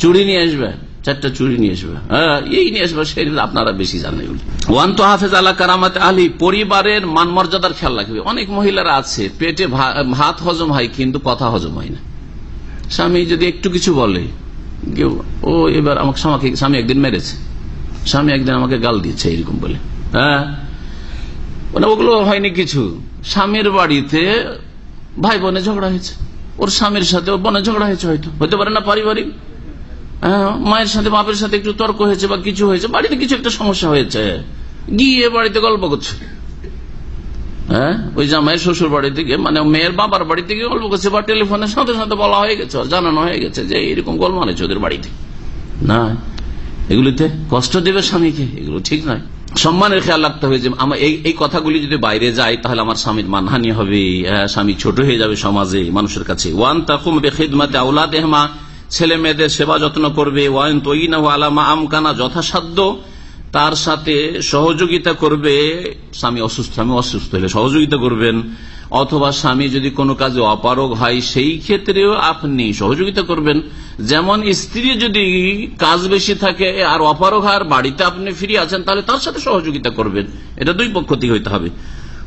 চুড়ি নিয়ে আসবে, চারটা চুড়ি নিয়ে আসবে। হ্যাঁ এই নিয়ে আসবে, সেই আপনারা বেশি জানেন ওয়ান তো হাফেজ আল্লাহ কারামাত আলী পরিবারের মান মর্যাদার খেয়াল রাখবে। অনেক মহিলারা আছে, পেটে ভাত হজম হয়, কিন্তু কথা হজম হয় না। স্বামী যদি একটু কিছু বলে কেউ- ও এবার আমাকে স্বামীকে স্বামী একদিন মেরেছে। স্বামী একদিন আমাকে গাল দিয়েছে এরকম বলে। হ্যাঁ? মানে ওগুলো হয়নি কিছু। স্বামীর বাড়িতে ভাই বোনে ঝগড়া হয়েছে। ওর স্বামীর সাথে ওর বোনে ঝগড়া হয়েছে হয়তো। হতে পারে না পারিবারিক। হ্যাঁ, মায়ের সাথে বাপের সাথে একটু তর্ক হয়েছে বা কিছু হয়েছে। বাড়িতে কিছু একটা সমস্যা হয়েছে। গিয়ে বাড়িতে গল্প করছে। হ্যাঁ? ওই জামাইয়ের শ্বশুর বাড়ি থেকে মানে মেয়ের বাবার বাড়ি থেকে গল্প করছে বা টেলিফোনের সাথে সাথে বলা হয়ে গেছে জানানো হয়ে গেছে যে এরকম গোলমাল হয়েছে ওদের বাড়িতে। না এগুলিতে কষ্ট দেবে স্বামীকে এগুলো ঠিক নয়। সম্মানের খেয়াল রাখতে হবে যে আমার এই এই কথাগুলি যদি বাইরে যায় তাহলে আমার স্বামীর মানহানি হবে হ্যাঁ, স্বামী ছোট হয়ে যাবে সমাজে মানুষের কাছে। ওয়ান তাকুম বেখিদমাতে আউলাদ এহমা ছেলে মেয়েদের সেবা যত্ন করবে ওয়ান তৈনা আলামা আমকানা যথাসাধ্য তার সাথে সহযোগিতা করবে, স্বামী অসুস্থ স্বামী অসুস্থ হলে সহযোগিতা করবেন, অথবা স্বামী যদি কোনো কাজে অপারগ হয়, সেই ক্ষেত্রেও আপনি সহযোগিতা করবেন। যেমন স্ত্রী যদি কাজ বেশি থাকে, আর অপারগ হয় আর বাড়িতে আপনি ফিরে আছেন, তাহলে তার সাথে সহযোগিতা করবেন। এটা দুই পক্ষ থেকে হইতে হবে।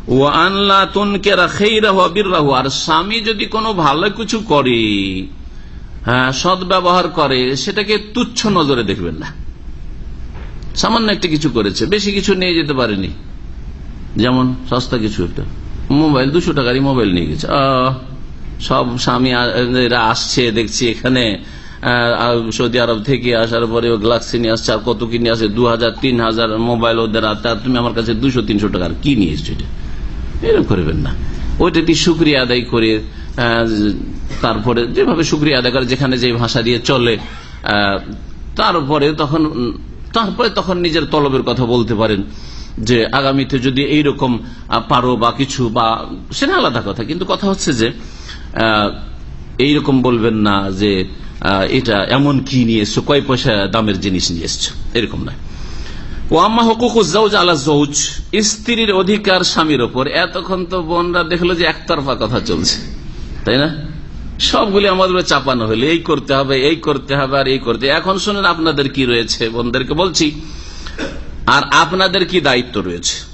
ও আনলা তুনকে রাখেই রাহু আবির রাহু আর স্বামী যদি কোনো ভালো কিছু করে হ্যাঁ সদ ব্যবহার করে, সেটাকে তুচ্ছ নজরে দেখবেন না। সামান্য একটা কিছু করেছে, বেশি কিছু নিয়ে যেতে পারেনি। যেমন সস্তা কিছু একটা। মোবাইল, দুশো টাকারই মোবাইল নিয়ে গেছে। সব স্বামী আসছে, দেখছি এখানে সৌদি আরব থেকে আসার পরে গ্লাক্সি নিয়ে আসছে, আর কত কি নিয়ে আসে? দু হাজার, তিন হাজার মোবাইল ওদের আর তুমি আমার কাছে দুশো, তিনশো টাকার কি নিয়ে এসছো এটা? এরকম করবেন না। ওইটাতে শুক্রিয়া আদায় করে তারপরে যেভাবে শুক্রিয়া আদায় করে, যেখানে যে ভাষা দিয়ে চলে তারপরে তখন তারপরে তখন নিজের তলবের কথা বলতে পারেন যে আগামীতে যদি এইরকম আহ, পারো বা কিছু বা সেটা আলাদা কথা। কিন্তু কথা হচ্ছে যে এই রকম বলবেন না যে এটা এমন কি নিয়ে এসছো কয় পয়সা দামের জিনিস নিয়ে এসছো এরকম নয়। ও আম্মা হকুক উজ্জাউজ আলা জৌজ স্ত্রীর অধিকার স্বামীর ওপর। এতক্ষণ তো বোনরা দেখল যে একতরফা কথা চলছে তাই না? সবগুলি আমাদের চাপানো হলে। এই করতে হবে, এই করতে হবে, আর এই করতে এখন শুনেন আপনাদের কি রয়েছে। বোনদেরকে বলছি, আর আপনাদের কি দায়িত্ব রয়েছে?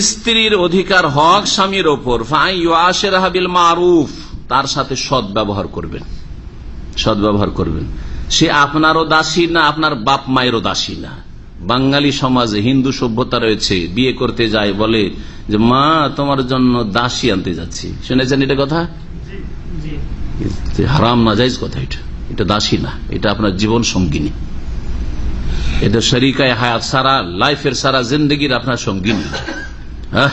স্ত্রীর অধিকার হক স্বামীর ওপর। মারুফ। তার সাথে সৎ ব্যবহার করবেন। সৎ ব্যবহার করবেন। সে আপনারও দাসী না, আপনার বাপ মায়েরও দাসী না। বাঙালি সমাজে হিন্দু সভ্যতা রয়েছে, বিয়ে করতে যায়, বলে যে, মা, তোমার জন্য দাসী আনতে যাচ্ছি। শুনেছেন এটা কথা? হারাম না যাইজ কথা এটা। এটা দাসী না। এটা আপনার জীবন সঙ্গিনী। এটা শরিকায় হায়াত সারা, লাইফের সারা, জিন্দগির আপনার সঙ্গিনী। হ্যাঁ?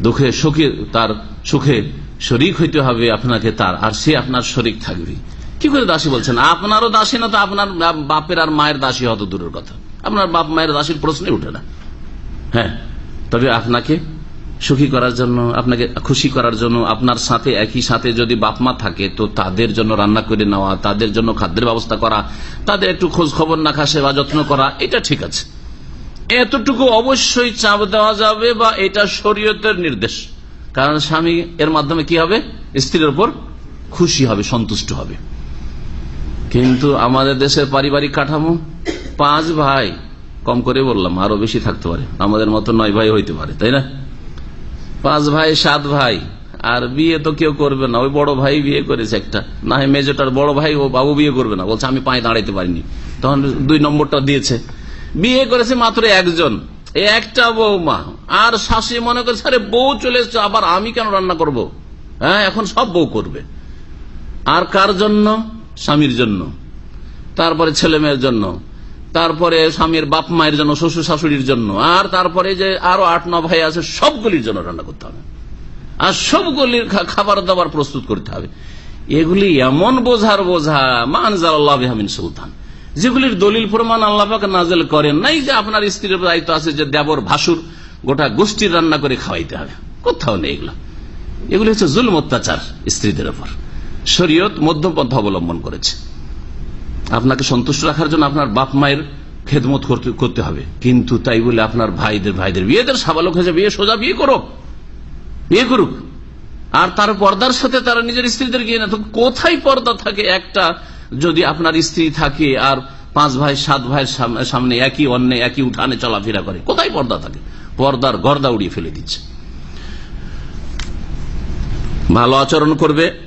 দুঃখে সুখে তার সুখে শরিক হইতে হবে আপনাকে তার, আর সে আপনার শরিক থাকবে। কি করে দাসী বলছেন? আপনারও দাসী না তো আপনার বাপের আর মায়ের দাসী হত দূরের কথা। আপনার বাপ মায়ের দাসীর প্রশ্নই উঠে না। হ্যাঁ? তবে আপনাকে সুখী করার জন্য, আপনাকে খুশি করার জন্য, আপনার সাথে, একই সাথে যদি বাপ মা থাকে, তো তাদের জন্য রান্না করে নেওয়া, তাদের জন্য খাদ্যের ব্যবস্থা করা, তাদের একটু খোঁজ খবর না খাসে বা যত্ন করা, এটা ঠিক আছে। এতটুকু অবশ্যই চাপ দেওয়া যাবে বা এটা শরীয়তের নির্দেশ। কারণ স্বামী, এর মাধ্যমে কি হবে? স্ত্রীর উপর খুশি হবে, সন্তুষ্ট হবে। কিন্তু আমাদের দেশের পারিবারিক কাঠামো, পাঁচ ভাই, কম করে বললাম, আরও বেশি থাকতে পারে। আমাদের মতো নয় ভাই হইতে পারে, তাই না? পাঁচ ভাই, সাত ভাই। আর বিয়ে তো কেউ করবে না। ওই বড় ভাই বিয়ে করেছে একটা। না হয় মেজোটার বড় ভাই ও বাবু বিয়ে করবে না। বলছে, আমি পায়ে দাঁড়াইতে পারিনি। তখন দুই নম্বরটা দিয়েছে। বিয়ে করেছে মাত্র একজন। একটা বৌমা। আর শাশুড়ি মনে করছে, আরে বউ চলে এসছে, আবার আমি কেন রান্না করব? হ্যাঁ এখন সব বউ করবে। আর কার জন্য? স্বামীর জন্য। তারপরে ছেলে মেয়ের জন্য। তারপরে স্বামীর বাপ মায়ের জন্য, শ্বশুর শাশুড়ির জন্য, আর তারপরে যে আরও আট ন ভাই আছে, সবগুলির জন্য রান্না করতে হবে। আর সবগুলির খাবার দাবার প্রস্তুত করতে হবে। এগুলি এমন বোঝার বোঝা মানজাল আল্লাহ বিহামিন সুলতান। যেগুলির দলিল প্রমাণ আল্লাহ পাক নাজেল করেন নাই যে আপনার স্ত্রীর দায়িত্ব আছে যে দেবর ভাসুর গোটা গোষ্ঠীর রান্না করে খাওয়াইতে হবে। কোথাও নেই এগুলো। এগুলি হচ্ছে জুল অত্যাচার স্ত্রীদের ওপর শরীয়ত মধ্যপন্থ অবলম্বন করেছে। আপনাকে সন্তুষ্ট রাখার জন্য আপনার বাপ মায়ের খেদমত করতে হবে। কিন্তু তাই বলে আপনার ভাইদের ভাইদের বিয়েদের সাবালক হয়েছে বিয়ে সোজা বিয়ে করো বিয়ে করুক। আর তার পর্দার সাথে তারা নিজের স্ত্রীদের গিয়ে না তো কোথায় পর্দা থাকে? একটা যদি আপনার স্ত্রী থাকে আর পাঁচ ভাই, সাত ভাইয়ের সাম- সামনে একই অন্য একই উঠানে চলাফেরা করে, কোথায় পর্দা থাকে? পর্দার গর্দা উড়িয়ে ফেলে দিচ্ছে। ভালো আচরণ করবে।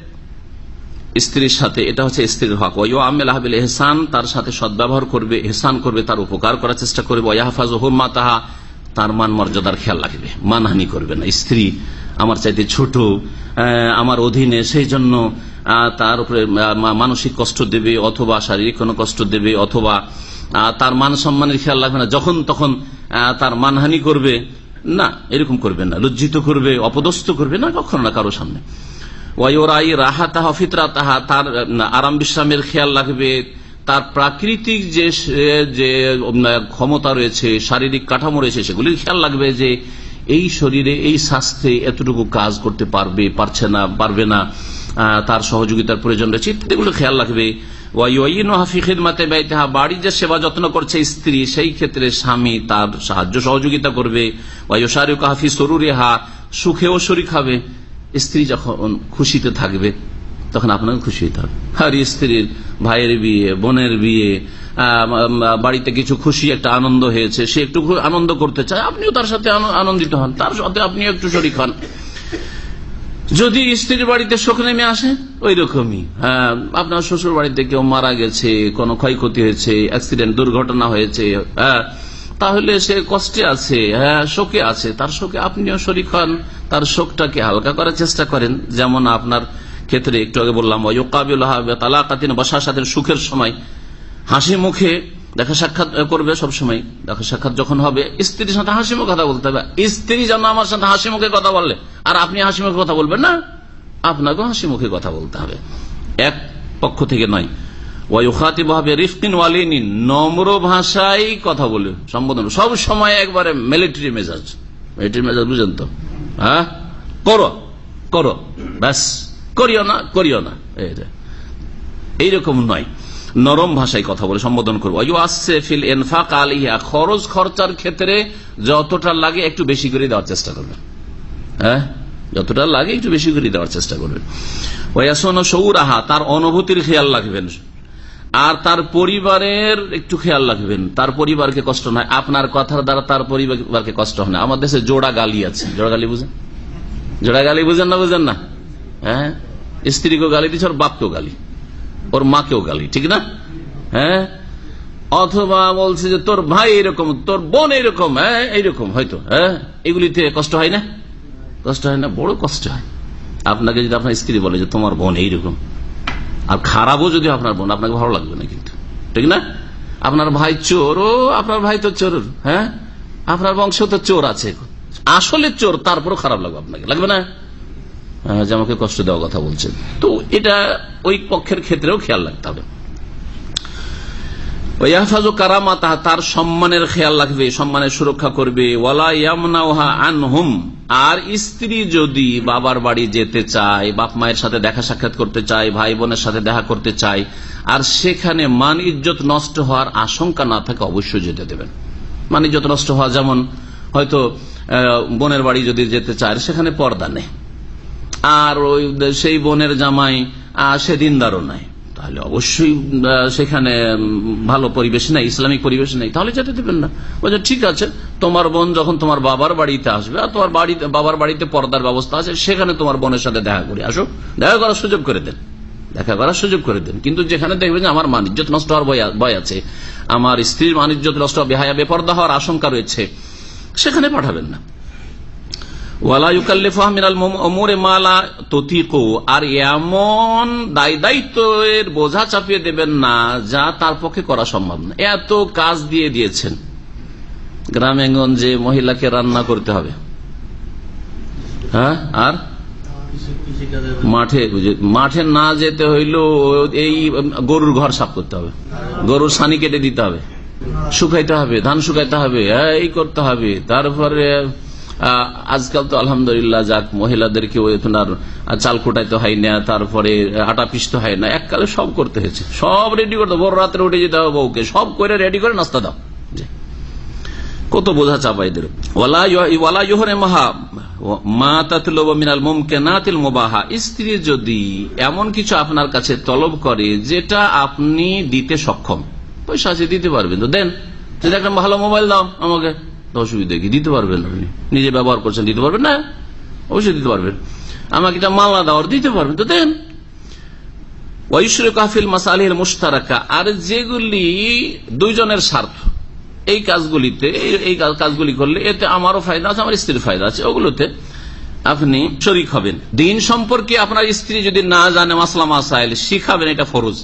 স্ত্রীর সাথে, এটা হচ্ছে স্ত্রীর হক। ওই আমেল হাবিল এহসান তার সাথে সদ্ব্যবহার করবে এহসান করবে, তার উপকার করার চেষ্টা করবে। ওয়াহাফাজ হোম্মা তাহা তার মান মর্যাদার খেয়াল রাখবে, মানহানি করবে না। স্ত্রী আমার চাইতে ছোট আমার অধীনে, সেই জন্য তার উপরে মানসিক কষ্ট দেবে, অথবা শারীরিক কোনো কষ্ট দেবে, অথবা তার মান সম্মানের খেয়াল রাখবে না। যখন তখন তার মানহানি করবে, না, এরকম করবে না। লজ্জিত করবে, অপদস্থ করবে, না, কখনো না, কারও সামনে। ওয়াই রাহা তাহা ফিতরা তাহা তার আরাম বিশ্রামের খেয়াল রাখবে। তার প্রাকৃতিক যে যে ক্ষমতা রয়েছে, শারীরিক কাঠামো রয়েছে, সেগুলির খেয়াল রাখবে যে এই শরীরে এই স্বাস্থ্যে এতটুকু কাজ করতে পারবে, পারছে না, পারবে না তার সহযোগিতার প্রয়োজন রয়েছে ইত্যাদিগুলো খেয়াল রাখবে। বাড়ির যে সেবা যত্ন করছে স্ত্রী, সেই ক্ষেত্রে স্বামী তার সাহায্য সহযোগিতা করবে। ওয়াইশারু কাহাফি সরুরে হা সুখেও শরীর খাবে। স্ত্রী যখন খুশিতে থাকবে তখন আপনাকে খুশি হতে হবে। আর স্ত্রীর ভাইয়ের বিয়ে বোনের বিয়ে বাড়িতে কিছু খুশি একটা আনন্দ হয়েছে সে একটু আনন্দ করতে চায় আপনিও তার সাথে আনন্দিত হন তার সাথে আপনি একটু শরিক হন। যদি স্ত্রীর বাড়িতে শোক নেমে আসে ওই রকমই হ্যাঁ, আপনার শ্বশুর বাড়িতে কেউ মারা গেছে কোনো ক্ষয়ক্ষতি হয়েছে অ্যাক্সিডেন্ট দুর্ঘটনা হয়েছে হ্যাঁ, তাহলে সে কষ্টে আছে হ্যাঁ শোকে আছে। তার শোকে আপনিও শরিক হন, তার শোকটাকে হালকা করার চেষ্টা করেন। যেমন আপনার ক্ষেত্রে একটু আগে বললাম তালাকাতিন বসার সাথে সুখের সময়। হাসি মুখে দেখা সাক্ষাৎ করবে সব সময় দেখা সাক্ষাৎ যখন হবে, স্ত্রীর সাথে হাসি মুখে কথা বলতে হবে। স্ত্রী যেন আমার সাথে হাসি মুখে কথা বললে আর আপনি হাসি মুখে কথা বলবেন না, আপনাকেও হাসি মুখে কথা বলতে হবে। এক পক্ষ থেকে নয়। নম্র ভাষায় কথা বলে, সম্বোধন সব সময় একবারে মিলিটারি মেজাজ। মিলিটারি মেজাজ বুঝেন তো? হ্যাঁ? করো করো। ব্যাস, করিও না করিও না। এইরকম নয়। নরম ভাষায় কথা বলে, সম্বোধন করব। আসছে ফিল এনফাক আলিয়া খরচ খরচার ক্ষেত্রে যতটা লাগে একটু বেশি করে দেওয়ার চেষ্টা করবেন হ্যাঁ? যতটা লাগে একটু বেশি করে দেওয়ার চেষ্টা করবেন ওয়াসন সৌরাহা তার অনুভূতির খেয়াল রাখবেন। আর তার পরিবারের একটু খেয়াল রাখবেন, তার পরিবারকে কষ্ট নয়। আপনার কথার দ্বারা তার পরিবারকে কষ্ট হয় না। আমার দেশে জোড়া গালি আছে। জোড়া গালি বুঝেন? জোড়া গালি বুঝেন না বুঝেন না? হ্যাঁ? স্ত্রীকেও গালি দিচ্ছে, ওর বাপকেও গালি। ওর মাকেও গালি, ঠিক না? হ্যাঁ? অথবা বলছে যে, তোর ভাই এরকম, তোর বোন এরকম হ্যাঁ এইরকম, হয়তো হ্যাঁ? এগুলিতে কষ্ট হয় না? কষ্ট হয় না? বড় কষ্ট হয়। আপনাকে যদি আপনার স্ত্রী বলে যে, তোমার বোন এইরকম আর খারাপও যদি আপনার বোন আপনাকে ভালো লাগবে না কিন্তু। ঠিক না? আপনার ভাই চোর ও আপনার ভাই তো চোর হ্যাঁ? আপনার বংশ তো চোর আছে আসলে চোর তারপরও খারাপ লাগবে আপনাকে। লাগবে না? হ্যাঁ, যে আমাকে কষ্ট দেওয়ার কথা বলছেন। তো এটা ওই পক্ষের ক্ষেত্রেও খেয়াল রাখতে হবে। ওয়াহফাজু কারামা তার সম্মানের খেয়াল রাখবে সম্মানের সুরক্ষা করবে। ওয়ালা ইয়ামনাওহা আনহুম। আর স্ত্রী যদি বাবার বাড়ি যেতে চায়, বাপ মায়ের সাথে দেখা সাক্ষাৎ করতে চায়, ভাই বোনের সাথে দেখা করতে চায়, আর সেখানে মান ইজ্জত নষ্ট হওয়ার আশঙ্কা না থাকে, অবশ্যই যেতে দেবেন। মান ইজ্জত নষ্ট হওয়া যেমন হয়তো বোনের বাড়ি যদি যেতে চায় সেখানে পর্দা নেই। আর ওই সেই বোনের জামাই সে দিনদারও নাই তাহলে অবশ্যই সেখানে ভালো পরিবেশ নেই, ইসলামিক পরিবেশ নেই, তাহলে যেতে দেবেন না। বলছে ঠিক আছে, তোমার বোন যখন তোমার বাবার বাড়িতে আসবে, আর তোমার বাড়িতে বাবার বাড়িতে পর্দার ব্যবস্থা আছে, সেখানে তোমার বোনের সাথে দেখা করে। আসো, দেখা করার সুযোগ করে দেন। দেখা করার সুযোগ করে দেন। কিন্তু যেখানে দেখবেন আমার মানিজ্যত নষ্ট হওয়ার ভয় আছে, আমার স্ত্রীর মানিজ্যত নষ্ট, বেহায়া, বেপর্দা হওয়ার আশঙ্কা রয়েছে, সেখানে পাঠাবেন না ওয়ালা ইউকাল্লিফু মিনাল উমুরে মালা ততিকু আর এমন দায় দায়িত্বের বোঝা চাপিয়ে দেবেন না, যা তার পক্ষে করা সম্ভব না। এত কাজ দিয়ে দিয়েছেন। গ্রামে গঞ্জে মহিলাকে রান্না করতে হবে। হ্যাঁ আর? মাঠে মাঠে না যেতে হইলেও এই গরুর ঘর সাফ করতে হবে। গরুর সানি কেটে দিতে হবে। শুকাইতে হবে, ধান শুকাইতে হবে, এই করতে হবে। তারপরে আজকাল তো আলহামদুলিল্লাহ যাক, মহিলাদেরকে আপনার চাল কোটাইতে হয় না, তারপরে আটা পিসতে হয় না, এককালে সব করতে হয়েছে। সব রেডি করতে বড় রাত্রে উঠে যেতে হবে বউকে, সব করে রেডি করে নাস্তা দাও। কত বোঝা চাপাইদের ওয়ালা ইহরে মাহা মা মিনাল মুমকেনাতিল মুবাহা। স্ত্রী যদি এমন কিছু আপনার কাছে তলব করে, যেটা আপনি দিতে সক্ষম, পয়সা আছে, দিতে পারবেন তো, দেন। যদি একটা ভালো মোবাইল দাও আমাকে। অসুবিধা কি দিতে পারবেন নিজে ব্যবহার করছেন, দিতে পারবেন না? অবশ্যই দিতে পারবেন। আমাকে একটা মালনা দেওয়ার, দিতে পারবেন। তো দেন। কাফিল মাসালির মুস্তারাকা আর যেগুলি দুইজনের স্বার্থ, এই কাজগুলিতে, এই- কাজগুলি করলে এতে আমারও ফায়দা আছে, আমার স্ত্রীর ফায়দা আছে। ওগুলোতে আপনি শরিক হবেন। দিন সম্পর্কে আপনার স্ত্রী যদি না জানে মাসলা মাসাইল, শিখাবেন, এটা ফরজ।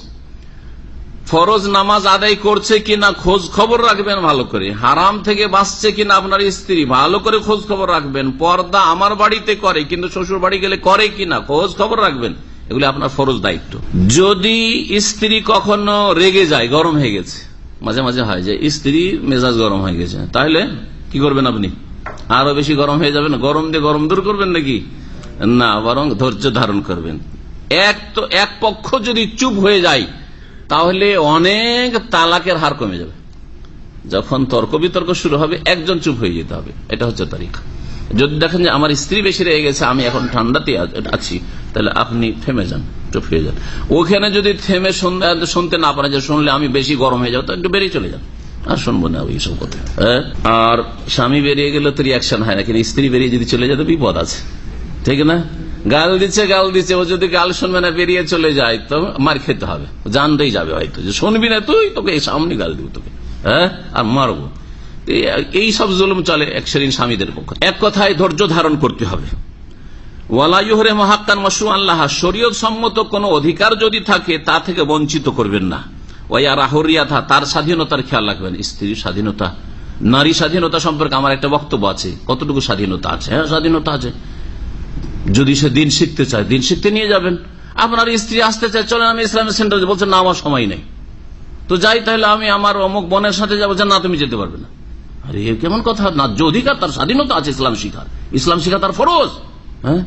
ফরজ নামাজ আদায় করছে কিনা খোঁজ খবর রাখবেন ভালো করে। হারাম থেকে বাঁচছে কিনা আপনার স্ত্রী, ভালো করে খোঁজ খবর রাখবেন। পর্দা আমার বাড়িতে করে, কিন্তু শ্বশুর বাড়ি গেলে করে কিনা খোঁজ খবর রাখবেন। এগুলি আপনার ফরজ দায়িত্ব। যদি স্ত্রী কখনো রেগে যায়, গরম হয়ে গেছে, মাঝে মাঝে হয় যে স্ত্রী মেজাজ গরম হয়ে গেছে, তাহলে কি করবেন আপনি? আরও বেশি গরম হয়ে যাবেন গরম দিয়ে গরম দূর করবেন নাকি? না, বরং ধৈর্য ধারণ করবেন। এক তো, এক পক্ষ যদি চুপ হয়ে যায় তাহলে অনেক তালাকের হার কমে যাবে। যখন তর্ক বিতর্ক শুরু হবে, একজন চুপ হয়ে যেতে হবে। এটা হচ্ছে তারিখ। যদি দেখেন যে আমার স্ত্রী বেশি রয়ে গেছে, আমি এখন ঠান্ডাতে আছি, তাহলে আপনি থেমে যান, চুপ হয়ে যান। ওখানে যদি থেমে শুন- শুনতে না পারেন যে শুনলে আমি বেশি গরম হয়ে যাব, তো একটু বেরিয়ে চলে যান। আর শুনব না এইসব কথা? আর স্বামী বেরিয়ে গেলে তো রিয়াকশন হয় না, কিন্তু স্ত্রী বেরিয়ে যদি চলে যায়, তো বিপদ আছে। ঠিক না? গাল দিচ্ছে গাল দিচ্ছে ও যদি গাল শুনবে না, বেরিয়ে চলে যায়, তো মার খেতে হবে। জানতেই যাবে হয়তো যে, শুনবি না তুই? তোকে এই সামনে গাল দিব তোকে। হ্যাঁ? আর মারবো। এই সব জুলুম চলে এক শ্রেণির স্বামীদের পক্ষ এক কথায় ধৈর্য ধারণ করতে হবে। ওয়ালাইহরে মহাক্কান মাসু আল্লাহ শরীয়ত সম্মত কোন অধিকার যদি থাকে, তা থেকে বঞ্চিত করবেন না। ওয়া রাহরিয়াথা তার স্বাধীনতার খেয়াল রাখবেন। স্ত্রীর স্বাধীনতা, নারী স্বাধীনতা সম্পর্কে আমার একটা বক্তব্য আছে। কতটুকু স্বাধীনতা আছে? হ্যাঁ স্বাধীনতা আছে। যদি সে দিন শিখতে চায়, দিন শিখতে নিয়ে যাবেন। আপনার স্ত্রী আসতে চায়, চলেন আমি ইসলামিক সেন্টারে বলছেন না, আমার সময় নেই। তো যাই, তাহলে আমি আমার অমুক বোনের সাথে যাব না, তুমি যেতে পারবে না। আরে, এ কেমন কথা? না, যে অধিকার, তার স্বাধীনতা আছে ইসলাম শিখার। ইসলাম শিখা তার ফরজ। হ্যাঁ?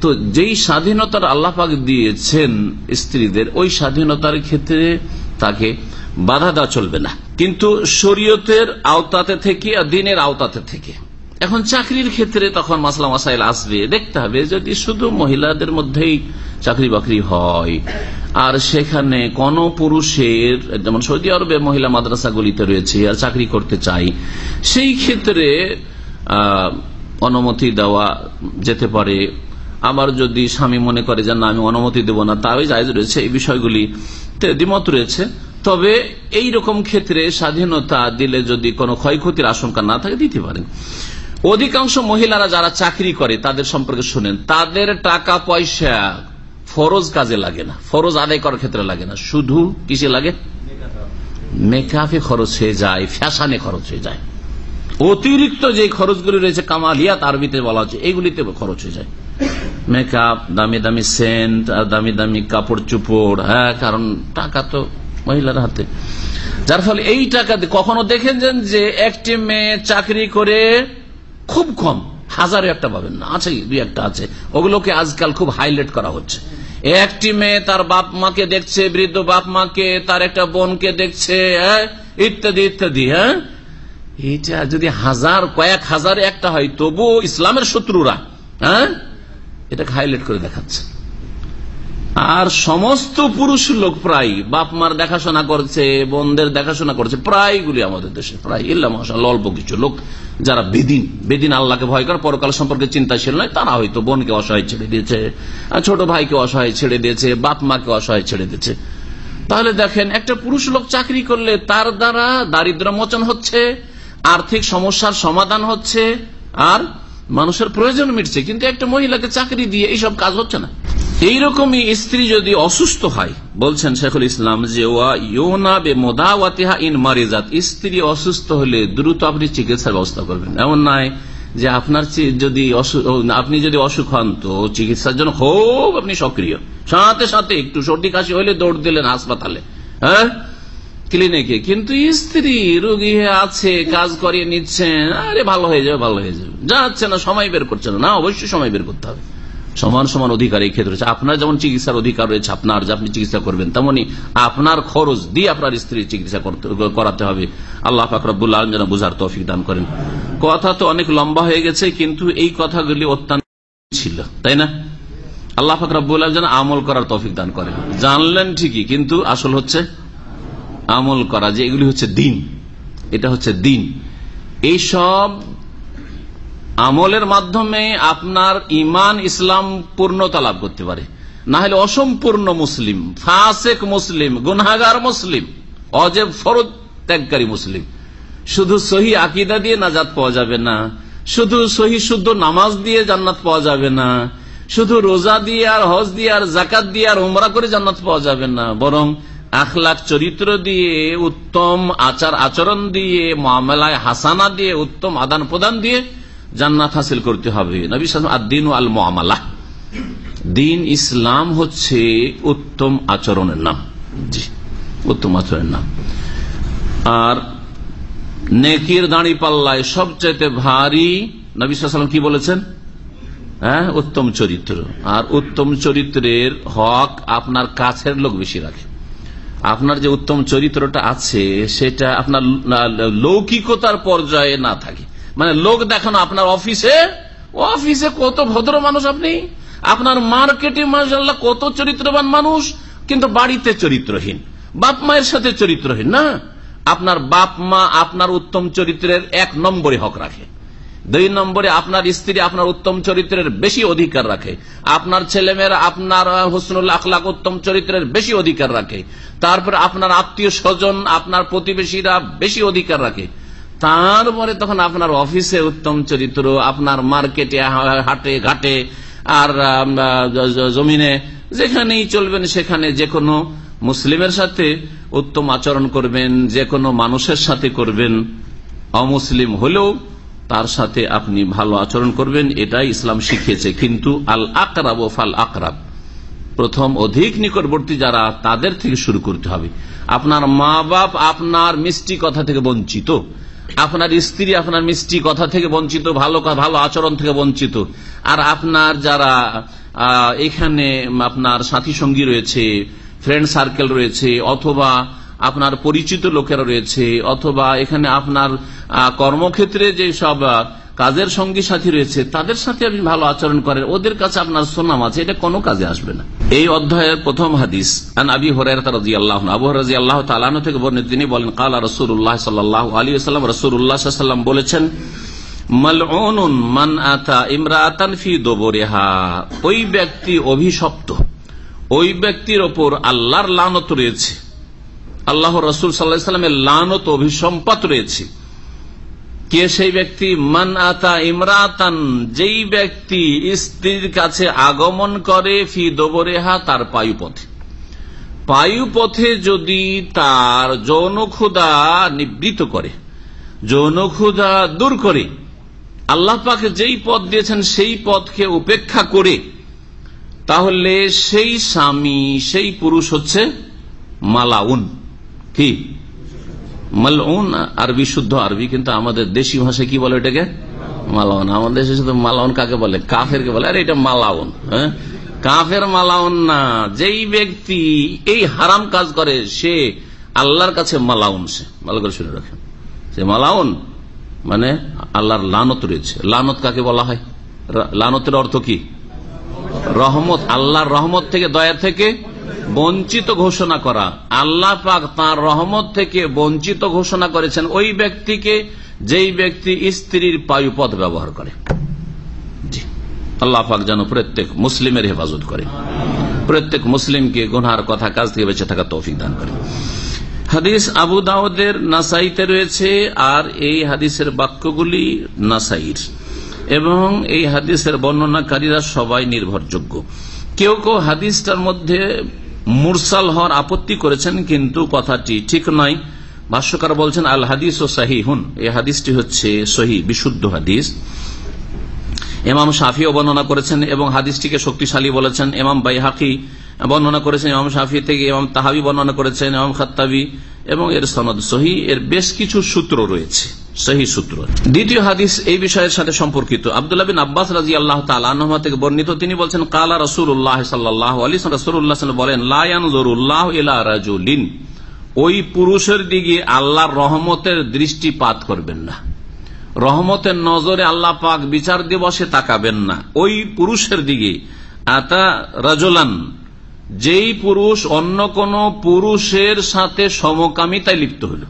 তো যেই স্বাধীনতার আল্লাপাক দিয়েছেন স্ত্রীদের, ওই স্বাধীনতার ক্ষেত্রে তাকে বাধা দেওয়া চলবে না। কিন্তু শরীয়তের আওতাতে থেকে আর দিনের আওতাতে থেকে। এখন চাকরির ক্ষেত্রে তখন মাসলা মাসাইল আসবে। দেখতে হবে, যদি শুধু মহিলাদের মধ্যেই চাকরি বাকরি হয়, আর সেখানে কোন পুরুষের, যেমন সৌদি আরবে মহিলা মাদ্রাসাগুলিতে রয়েছে, আর চাকরি করতে চাই, সেই ক্ষেত্রে অনুমতি দেওয়া যেতে পারে। আবার যদি স্বামী মনে করে যে, না, আমি অনুমতি দেব না, তাও জায়জ রয়েছে, এই বিষয়গুলি দ্বিমত রয়েছে। তবে এই রকম ক্ষেত্রে স্বাধীনতা দিলে যদি কোনো ক্ষয়ক্ষতির আশঙ্কা না থাকে, দিতে পারেন অধিকাংশ মহিলারা যারা চাকরি করে, তাদের সম্পর্কে শুনেন, তাদের টাকা পয়সা ফরজ কাজে লাগে না, ফরজ আদায় করার ক্ষেত্রে লাগে না। শুধু কিসে লাগে? মেকআপে খরচ হয়ে যায়, ফ্যাশনে খরচ হয়ে যায়। অতিরিক্ত যে খরচগুলি রয়েছে, কামালিয়াত আরবিতে বলা হচ্ছে, এগুলিতে খরচ হয়ে যায়। মেকআপ, দামি দামি সেন্ট, আর দামি দামি কাপড় চুপড় হ্যাঁ কারণ টাকা তো মহিলার হাতে। যার ফলে এই টাকা কখনো দেখেছেন যে একটি মেয়ে চাকরি করে খুব কম, হাজারে একটা পাবেন না আছে দুই একটা আছে। ওগুলোকে আজকাল খুব হাইলাইট করা হচ্ছে। একটি মেয়ে তার বাপ মাকে দেখছে, বৃদ্ধ বাপ মাকে, তার একটা বোনকে দেখছে হ্যাঁ ইত্যাদি ইত্যাদি হ্যাঁ। এটা যদি হাজার, কয়েক হাজার একটা হয় তবু ইসলামের শত্রুরা হ্যাঁ এটাকে হাইলাইট করে দেখাচ্ছে। আর সমস্ত পুরুষ লোক প্রায়, বাপ মার দেখাশোনা করছে, বোনদের দেখাশোনা করছে, প্রায়গুলি আমাদের দেশে, প্রায়, ইল্লা অল্প কিছু লোক যারা বেদিন বেদিন আল্লাহকে ভয় করে, পরকাল সম্পর্কে চিন্তাশীল নয়, তারা হয়তো বোনকে অসহায় ছেড়ে দিয়েছে ছোট ভাইকে অসহায় ছেড়ে দিয়েছে, বাপ মাকে অসহায় ছেড়ে দিয়েছে। তাহলে দেখেন, একটা পুরুষ লোক চাকরি করলে তার দ্বারা দারিদ্র মোচন হচ্ছে, আর্থিক সমস্যার সমাধান হচ্ছে, আর মানুষের প্রয়োজন মিটছে, কিন্তু একটা মহিলাকে চাকরি দিয়ে এইসব কাজ হচ্ছে না। এইরকমই স্ত্রী যদি অসুস্থ হয়, বলছেন শেখুল ইসলাম যে ইন মারিজাত, স্ত্রী অসুস্থ হলে দ্রুত আপনি চিকিৎসার ব্যবস্থা করবেন। এমন নয় যে আপনার যদি আপনি যদি অসুখ হন, তো চিকিৎসার জন্য খুব আপনি সক্রিয়। সাথে সাথে একটু সর্দি কাশি হলে দৌড় দিলেন হাসপাতালে হ্যাঁ? ক্লিনিকে। কিন্তু স্ত্রী রোগী আছে, কাজ করিয়ে নিচ্ছেন, আরে ভালো হয়ে যাবে, ভালো হয়ে যাবে। যাচ্ছে না, সময় বের করছে না, অবশ্যই সময় বের করতে হবে। সমান সমান অধিকার এই ক্ষেত্রে আপনার যেমন চিকিৎসার অধিকার রয়েছে, আপনার যে আপনি চিকিৎসা করবেন, তেমনি আপনার খরচ দিয়ে আপনার স্ত্রীর চিকিৎসা করাতে হবে। আল্লাহ ফাকরাবুল আলম যেন বুঝার তৌফিক দান করেন। কথা তো অনেক লম্বা হয়ে গেছে, কিন্তু এই কথাগুলি অত্যন্ত ছিল, তাই না? আল্লাহ ফাকরাবুল আলম যেন আমল করার তৌফিক দান করেন। জানলেন ঠিকই, কিন্তু আসল হচ্ছে আমল করা, যে এগুলি হচ্ছে দিন। এটা হচ্ছে দিন। এইসব আমলের মাধ্যমে আপনার ইমান ইসলাম পূর্ণতা লাভ করতে পারে। না হলে অসম্পূর্ণ মুসলিম, ফাসেক মুসলিম গুনাগার মুসলিম, অজেব, ফরজ, ত্যাগকারী মুসলিম। শুধু সহি আকিদা দিয়ে নাজাত পাওয়া যাবে না। শুধু সহি শুদ্ধ নামাজ দিয়ে জান্নাত পাওয়া যাবে না। শুধু রোজা দিয়ে আর হজ দিয়ে আর জাকাত দিয়ে আর উমরা করে জান্নাত পাওয়া যাবে না। বরং আখলাখ চরিত্র দিয়ে, উত্তম আচার আচরণ দিয়ে, মামলায় হাসানা দিয়ে, উত্তম আদান প্রদান দিয়ে জান্নাত হাসিল করতে হবে। নবী আদিন আল মামালা দিন ইসলাম হচ্ছে উত্তম আচরণের নাম। জি, উত্তম আচরণের নাম। আর নেকির দাঁড়ি পাল্লায় সবচাইতে ভারী নবী সাল্লাম কি বলেছেন? হ্যাঁ উত্তম চরিত্র। আর উত্তম চরিত্রের হক আপনার কাছের লোক বেশি রাখে। আপনার যে উত্তম চরিত্রটা আছে, সেটা আপনার লৌকিকতার পর্যায়ে না থাকে। মানে লোক দেখানো, আপনার অফিসে? অফিসে কত ভদ্র মানুষ আপনি? আপনার মার্কেটে মাসাল্লাহ কত চরিত্রবান মানুষ, কিন্তু বাড়িতে চরিত্রহীন। বাপ মায়ের সাথে চরিত্রহীন, না? আপনার বাপ মা আপনার উত্তম চরিত্রের এক নম্বরে হক রাখে। দুই নম্বরে আপনার স্ত্রী আপনার উত্তম চরিত্রের বেশি অধিকার রাখে। আপনার ছেলেমেয়েরা আপনার হোসনুল আখলাক উত্তম চরিত্রের বেশি অধিকার রাখে। তারপর আপনার আত্মীয় স্বজন, আপনার প্রতিবেশীরা বেশি অধিকার রাখে। তারপরে তখন আপনার অফিসে উত্তম চরিত্র, আপনার মার্কেটে হাটে, ঘাটে, আর জমিনে, যেখানেই চলবেন সেখানে যে কোনো মুসলিমের সাথে উত্তম আচরণ করবেন, যে কোনো মানুষের সাথে করবেন। অমুসলিম হলেও তার সাথে আপনি ভালো আচরণ করবেন, এটাই ইসলাম শিখিয়েছে। কিন্তু আল আকরাব ও ফাল আকরাব, প্রথম অধিক নিকটবর্তী যারা, তাদের থেকে শুরু করতে হবে। আপনার মা বাপ আপনার মিষ্টি কথা থেকে বঞ্চিত। আপনার স্ত্রী, আপনার মিষ্টি কথা থেকে বঞ্চিত, ভালো ভালো আচরণ থেকে বঞ্চিত। আর আপনার যারা এখানে আপনার সাথী সঙ্গী রয়েছে ফ্রেন্ড সার্কেল রয়েছে, অথবা আপনার পরিচিত লোকেরা রয়েছে, অথবা এখানে আপনার কর্মক্ষেত্রে যে সব কাজের সঙ্গী সাথী রয়েছে, তাদের সাথে আপনি ভালো আচরণ করেন, ওদের কাছে আপনার সোনাম আছে, এটা কোনো কাজে আসবে না। এই অধ্যায়ের প্রথম হাদিস আবি হরাজি আল্লাহ আবু রাজি আল্লাহ তালানো থেকে বর্ণিত, তিনি বলেন, কালা রসুল্লাহ সাল্লাহ আলী সাল্লাম রসুল্লাহ সাল্লাম বলেছেন মান আতা ওই ব্যক্তি অভিশপ্ত, ওই ব্যক্তির ওপর আল্লাহর লানত রয়েছে আল্লাহ রসুল সাল্লাহ সাল্লামের লানত অভিসম্পাত রয়েছে। কে সেই ব্যক্তি? মান আতা ইমরাতান, যেই ব্যক্তি স্ত্রীর কাছে আগমন করে ফি দোবরেহা, তার পায়ুপথে। পায়ুপথে যদি তার যৌন ক্ষুদা নিবৃত করে যৌন ক্ষুদা দূর করে, আল্লাহ পাকে যেই পথ দিয়েছেন সেই পথকে উপেক্ষা করে, তাহলে সেই স্বামী, সেই পুরুষ হচ্ছে মালাউন। কি? মালউন, আরবি শুদ্ধ আরবি, কিন্তু আমাদের দেশি ভাষায় কি বলে এটাকে মালাউন। আমাদের দেশে শুধু মালাউন কাকে বলে? কাফের কে বলে। আরে, এটা মালাউন হ্যাঁ? কাফের মালাউন না। যেই ব্যক্তি এই হারাম কাজ করে, সে আল্লাহর কাছে মালাউন সে। ভালো করে শুনে রাখেন। সে মালাউন মানে আল্লাহর লানত রয়েছে। লানত কাকে বলা হয়? লানতের অর্থ কি? রহমত। আল্লাহর রহমত থেকে দয়া থেকে বঞ্চিত ঘোষণা করা। আল্লাহ পাক তাঁর রহমত থেকে বঞ্চিত ঘোষণা করেছেন ওই ব্যক্তিকে, যেই ব্যক্তি স্ত্রীর পায়ুপথ ব্যবহার করে। আল্লাহ পাক যেন প্রত্যেক মুসলিমের হেফাজত করে। প্রত্যেক মুসলিমকে গুনহার কথা, কাজ থেকে বেঁচে থাকা তৌফিক দান করে। হাদিস আবু দাউদের নাসাইতে রয়েছে, আর এই হাদিসের বাক্যগুলি নাসাইর। এবং এই হাদিসের বর্ণনাকারীরা সবাই নির্ভরযোগ্য। কেউ কেউ হাদিসটার মধ্যে মুরসাল হওয়ার আপত্তি করেছেন, কিন্তু কথাটি ঠিক নয়। ভাষ্যকার বলছেন, আল হাদিস ও সাহি হুন এই হাদিসটি হচ্ছে সহি, বিশুদ্ধ হাদিস। এমাম শাফিও বর্ণনা করেছেন এবং হাদিসটিকে শক্তিশালী বলেছেন। এমাম বাইহাকি বর্ণনা করেছেন, ইমাম শাফি থেকে ইমাম তাহাবি বর্ণনা করেছেন, ইমাম খাত্তাবি এবং এর সনদ সহি। এর বেশ কিছু সূত্র রয়েছে। সহি সূত্র। দ্বিতীয় হাদিস এই বিষয়ের সাথে সম্পর্কিত। আবদুল্লাহ বিন আব্বাস রাজি আল্লাহ তালা থেকে বর্ণিত। তিনি বলছেন, কালা রসুল্লাহ সাল্লাহ আলী রসুল্লাহ বলেন লায়ানুল্লাহ ইলা রাজুলিন, ওই পুরুষের দিকে আল্লাহর রহমতের দৃষ্টিপাত করবেন না। রহমতের নজরে আল্লাহ পাক বিচার দিবসে তাকাবেন না। ওই পুরুষের দিকে, আতা রাজলান, যেই পুরুষ অন্য কোন পুরুষের সাথে সমকামিতায় লিপ্ত হল।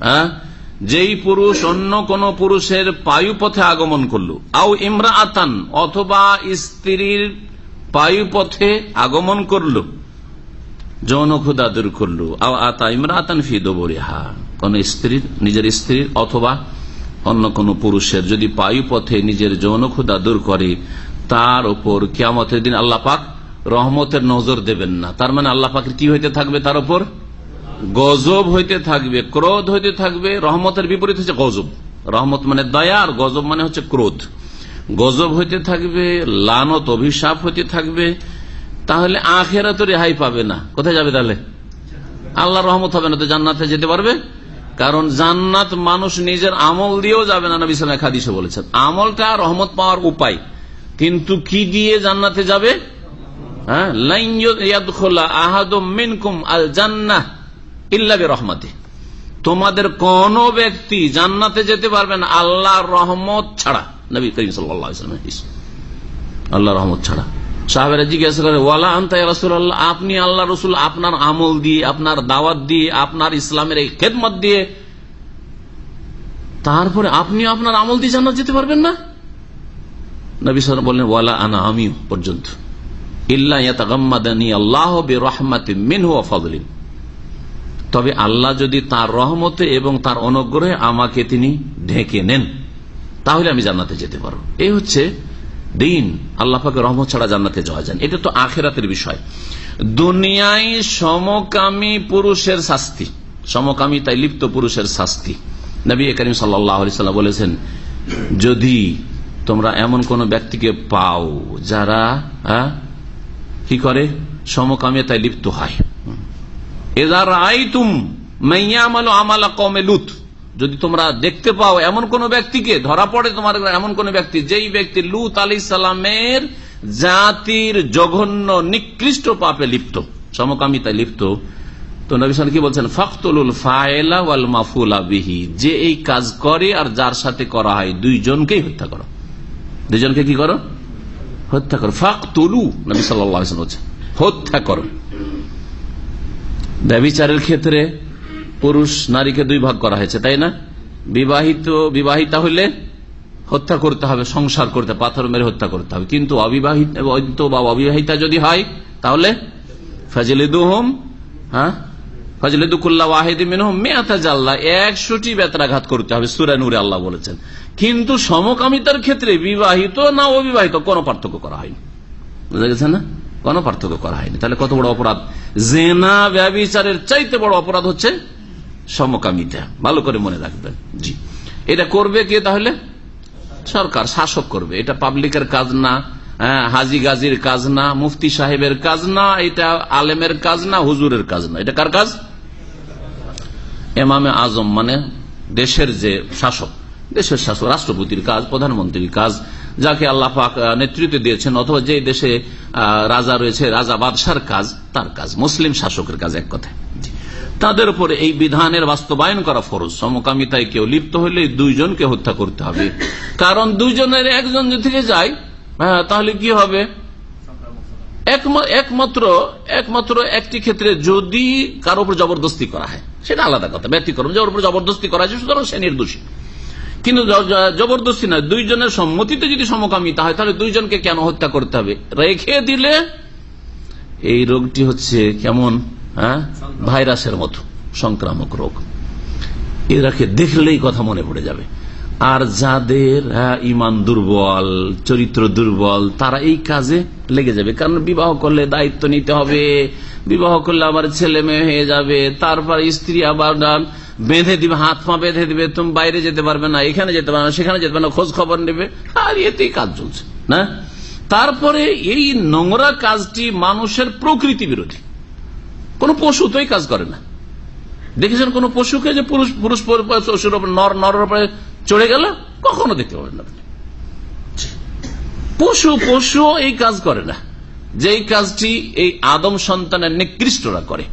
হ্যাঁ? যেই পুরুষ অন্য কোন পুরুষের পায়ুপথে আগমন করল, আও ইমরা আতান অথবা স্ত্রীর পায়ুপথে আগমন করল যৌন ক্ষুদা দূর করল, আও আতা ইমরা আতান ফি দোবরিহা, কোন স্ত্রীর, নিজের স্ত্রীর অথবা অন্য কোন পুরুষের যদি পায়ুপথে নিজের যৌন ক্ষুদা দূর করে, তার উপর কেয়ামতের দিন আল্লাহ পাক রহমতের নজর দেবেন না। তার মানে আল্লাহ পাকের কি হইতে থাকবে তার উপর গজব হইতে থাকবে, ক্রোধ হইতে থাকবে, রহমতের বিপরীত হচ্ছে গজব। রহমত মানে দয়া আর গজব মানে হচ্ছে ক্রোধ। গজব হইতে থাকবে, লানত, অভিশাপ হইতে থাকবে, তাহলে আখেরা তো রেহাই পাবে না। কোথায় যাবে তাহলে? আল্লাহ রহমত হবে না তো জান্নাতে যেতে পারবে? কারণ জান্নাত মানুষ নিজের আমল দিয়েও যাবে না, নবী সাল্লাহ খাদিসে বলেছেন। আমলটা রহমত পাওয়ার উপায়। কিন্তু কি দিয়ে জান্নাতে যাবে? হ্যাঁ? রহমতে তোমাদের কোন ব্যক্তি জান্নাতে যেতে পারবেন আল্লাহর রহমত ছাড়া। নবী করিম সাল্লাম আল্লাহ রহমত ছাড়া। জিজ্ঞাসা করে, ওয়ালা আন্তাই রাসুল্লাহ আপনি আল্লাহ রসুল, আপনার আমল দিয়ে, আপনার দাওয়াত দিয়ে, আপনার ইসলামের এই খেদমত দিয়ে। তারপরে আপনি আপনার আমল দিয়ে জান্নাত যেতে পারবেন না? নবী সাল বললেন, ওয়ালা আনা আমি পর্যন্ত। তবে আল্লাহ যদি তার রহমতে এবং তার অনুগ্রহে আমাকে তিনি ঢেকে নেন, তাহলে আমি জান্নাতে যেতে পারব। এই হচ্ছে দিন। আল্লাহ পাকে রহমত ছাড়া জান্নাতে যাওয়া যান এটা তো আখেরাতের বিষয়। দুনিয়ায় সমকামী পুরুষের শাস্তি। সমকামী তাই লিপ্ত পুরুষের শাস্তি। নবী করিম সাল্লাম বলেছেন, যদি তোমরা এমন কোন ব্যক্তিকে পাও যারা কি করে? সমকামিয়াতায় লিপ্ত হয়। এদার আই তুম মাইয়ামালো আমালা কমে লুত। যদি তোমরা দেখতে পাও এমন কোন ব্যক্তিকে, ধরা পড়ে তোমার এমন কোন ব্যক্তি, যেই ব্যক্তি লুত আলি সালামের জাতির জঘন্য, নিকৃষ্ট পাপে লিপ্ত, সমকামিতায় লিপ্ত, তো নবিসান কি বলছেন? ফখতুল ফায়লা ওয়াল মাফুলা বিহি। যে এই কাজ করে আর যার সাথে করা হয়, দুইজনকেই হত্যা করো। দুইজনকে কি করো? হত্যা করো। ফাঁক তুলু নবী বলছেন, হত্যা করো। ব্যবিচারের ক্ষেত্রে পুরুষ নারীকে দুই ভাগ করা হয়েছে, তাই না? বিবাহিত, বিবাহিতা হলে হত্যা করতে হবে, সংসার করতে, পাথর মেরে হত্যা করতে হবে। কিন্তু অবিবাহিত বা অবিবাহিতা যদি হয়, তাহলে ফাজিলিদুহম হ্যাঁ? একশোটি বেতরাঘাত করতে হবে, সুরা নূরে আল্লাহ বলেছেন। কিন্তু সমকামিতার ক্ষেত্রে বিবাহিত না অবিবাহিত কোনো পার্থক্য করা হয়নি। বুঝা গেছে না? কোন পার্থক্য করা হয়নি। তাহলে কত বড় অপরাধ? জেনা ব্যবচারের চাইতে বড় অপরাধ হচ্ছে সমকামিতা। ভালো করে মনে রাখবেন। জি। এটা করবে কে তাহলে? সরকার, শাসক করবে। এটা পাবলিকের কাজ না হাজি গাজির কাজ না, মুফতি সাহেবের কাজ না, এটা আলেমের কাজ না, হুজুরের কাজ না। এটা কার কাজ? এমামে আজম মানে দেশের যে শাসক। দেশের শাসক, রাষ্ট্রপতির কাজ, প্রধানমন্ত্রীর কাজ যাকে আল্লাহ পাক নেতৃত্ব দিয়েছেন, অথবা যে দেশে রাজা রয়েছে, রাজা বাদশার কাজ, তার কাজ, মুসলিম শাসকের কাজ এক কথায়। তাদের উপরে এই বিধানের বাস্তবায়ন করা ফরজ। সমকামিতায় কেউ লিপ্ত হলে দুইজনকে হত্যা করতে হবে। কারণ দুইজনের একজন থেকে যায় তাহলে কি হবে? একমাত্র একমাত্র একটি ক্ষেত্রে যদি কারও উপর জবরদস্তি করা হয়, সেটা আলাদা কথা। ব্যতিক্রম যে ওর উপর জবরদস্তি করা হয় সুতরাং সে নির্দোষী। কিন্তু জবরদস্তি না দুইজনের সম্মতিতে যদি সমকামিতা হয় তাহলে দুইজনকে কেন হত্যা করতে হবে? রেখে দিলে এই রোগটি হচ্ছে কেমন হ্যাঁ? ভাইরাসের মতো সংক্রামক রোগ। এরাকে দেখলেই কথা মনে পড়ে যাবে। আর যাদের হ্যাঁ, ইমান দুর্বল চরিত্র দুর্বল তারা এই কাজে লেগে যাবে। কারণ বিবাহ করলে দায়িত্ব নিতে হবে। বিবাহ করলে আবার ছেলে মেয়ে হয়ে যাবে, তারপর স্ত্রী আবার বেঁধে দিবে, হাত পা বেঁধে দিবে, তুমি বাইরে যেতে পারবে না, এখানে যেতে পারবে না, সেখানে যেতে পারবে না, খোঁজ খবর নেবে, আর এতেই কাজ চলছে, না? তারপরে এই নোংরা কাজটি মানুষের প্রকৃতি বিরোধী। কোন পশু তো কাজ করে না। দেখেছেন কোন পশুকে যে পুরুষ পুরুষ পশুর নর নরের উপরে চড়ে গেল? কখনো দেখতে পাবেন না পশু পশু এই কাজ করে না। যেই কাজটি এই আদম সন্তানের নিকৃষ্টরা করে।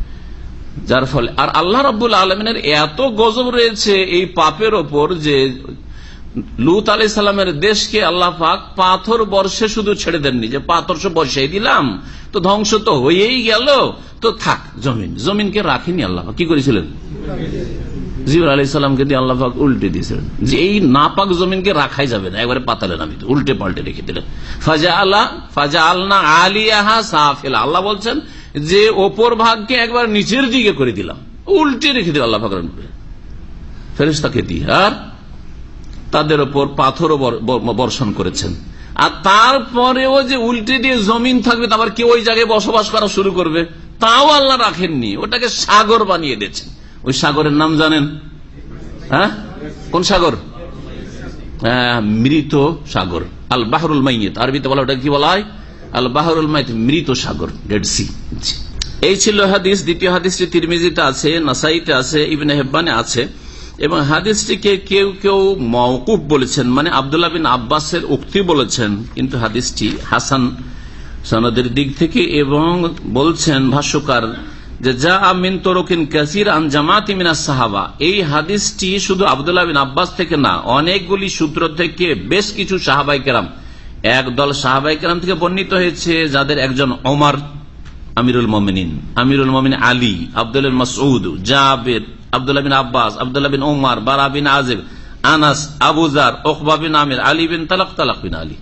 যার ফলে আর আল্লাহ রব্বুল আলমিনের এত গজব রয়েছে এই পাপের ওপর যে লুত আলি সাল্লামের দেশকে আল্লাহ পাক পাথর বর্ষে শুধু ছেড়ে দেননি, যে পাথর সব বর্ষাই দিলাম, তো ধ্বংস তো হয়েই গেল, তো থাক, জমিন, জমিনকে রাখিনি আল্লাহ কি করেছিলেন? জিবর আলি সাল্লামকে দিয়ে আল্লাহ উল্টে দিয়েছিলেন। যে এই নাপাক জমিনকে রাখাই যাবে না, একবারে পাতালে নামি উল্টে পাল্টে রেখে দিলেন। ফাজা আল্লাহ ফাজা আল্লাহ আলিয়াহা সাফেলা। আল্লাহ বলছেন যে ওপর ভাগকে একবার নিচের দিকে করে দিলাম। উল্টে রেখে দিল আল্লাহ ফাকরান ফেরেস্তাকে দিয়ে আর তাদের ওপর পাথরও বর- বর- বর্ষণ করেছেন। আর তারপরেও যে উল্টে দিয়ে জমিন থাকবে, তারপর কেউ ওই জায়গায় বসবাস করা শুরু করবে, তাও আল্লাহ রাখেননি। ওটাকে সাগর বানিয়ে দিয়েছেন। ওই সাগরের নাম জানেন? হ্যাঁ? কোন সাগর? হ্যাঁ, মৃত সাগর। আল বাহরুল মাইয়েত। আরবিতে বলা ওটা কি বলা হয়? আল বাহরুল মাইত মৃত সাগর ডেড সি এই ছিল হাদিস। দ্বিতীয় হাদিসটি তিরমিজিতে আছে নাসাইতে আছে ইবনে হেব্বানে আছে। এবং হাদিসটিকে কেউ কেউ মওকুফ বলেছেন মানে আবদুল্লাহ বিন আব্বাসের উক্তি বলেছেন। কিন্তু হাদিসটি হাসান সনদের দিক থেকে এবং বলছেন ভাষ্যকার যে যা আমিন কাসির আন জামাত সাহাবা। এই হাদিসটি শুধু বিন আব্বাস থেকে না, অনেকগুলি সূত্র থেকে বেশ কিছু সাহাবাই একদল সাহাবাই থেকে বর্ণিত হয়েছে, যাদের একজন ওমর, আমিরুল মমিনিন, আমিরুল মমিন আলী, আব্দুল মাসউদ, জাবের, আবদুল্লাহ বিন আব্বাস, আবদুল্লাহ বিন ওমার বারা বিন আজেব আনাস আবুজার ওকবা বিন আমির, আলী বিন তালাক তালাক বিন আলী।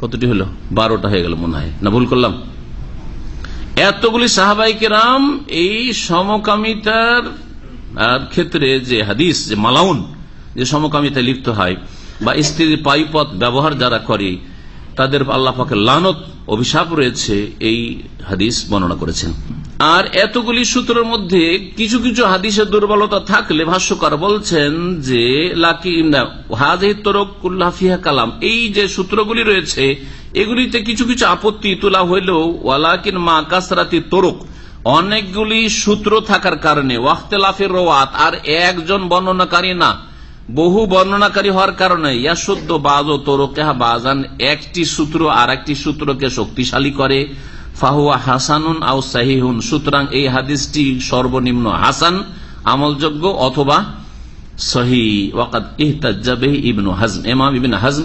কতটি হলো? বারোটা হয়ে গেল মনে হয়। না, ভুল করলাম? এতগুলি সাহাবাই কেরাম এই সমকামিতার ক্ষেত্রে যে হাদিস, যে মালাউন, যে সমকামিতা লিপ্ত হয়, বা স্ত্রীর পাইপথ ব্যবহার যারা করে, তাদের আল্লাহ পাকের লানত, অভিশাপ রয়েছে, এই হাদিস বর্ণনা করেছেন। আর এতগুলি সূত্রের মধ্যে কিছু কিছু হাদিসের দুর্বলতা থাকলে ভাষ্যকার বলছেন যে, লাকি হাজে তরক কালাম, এই যে সূত্রগুলি রয়েছে এগুলিতে কিছু কিছু আপত্তি তোলা হইলেও, ওয়ালাকিন মা কাসরাতি তরক, অনেকগুলি সূত্র থাকার কারণে ওয়াখতেলাফের রোয়াত, আর একজন বর্ণনাকারী না। বহু বর্ণনাকারী হওয়ার কারণে ইয়াশুদ্ধ বাজ ও তরকেহা বাজান একটি সূত্র আর একটি সূত্রকে শক্তিশালী করে। ফাহুয়া হাসানুন আও সাহিহুন, সুতরাং এই হাদিসটি সর্বনিম্ন হাসান, আমলযোগ্য অথবা সহি। ওয়াকাদ ইহতাজ্জাবে ইবনু হাজম এমাম ইবিন হাজম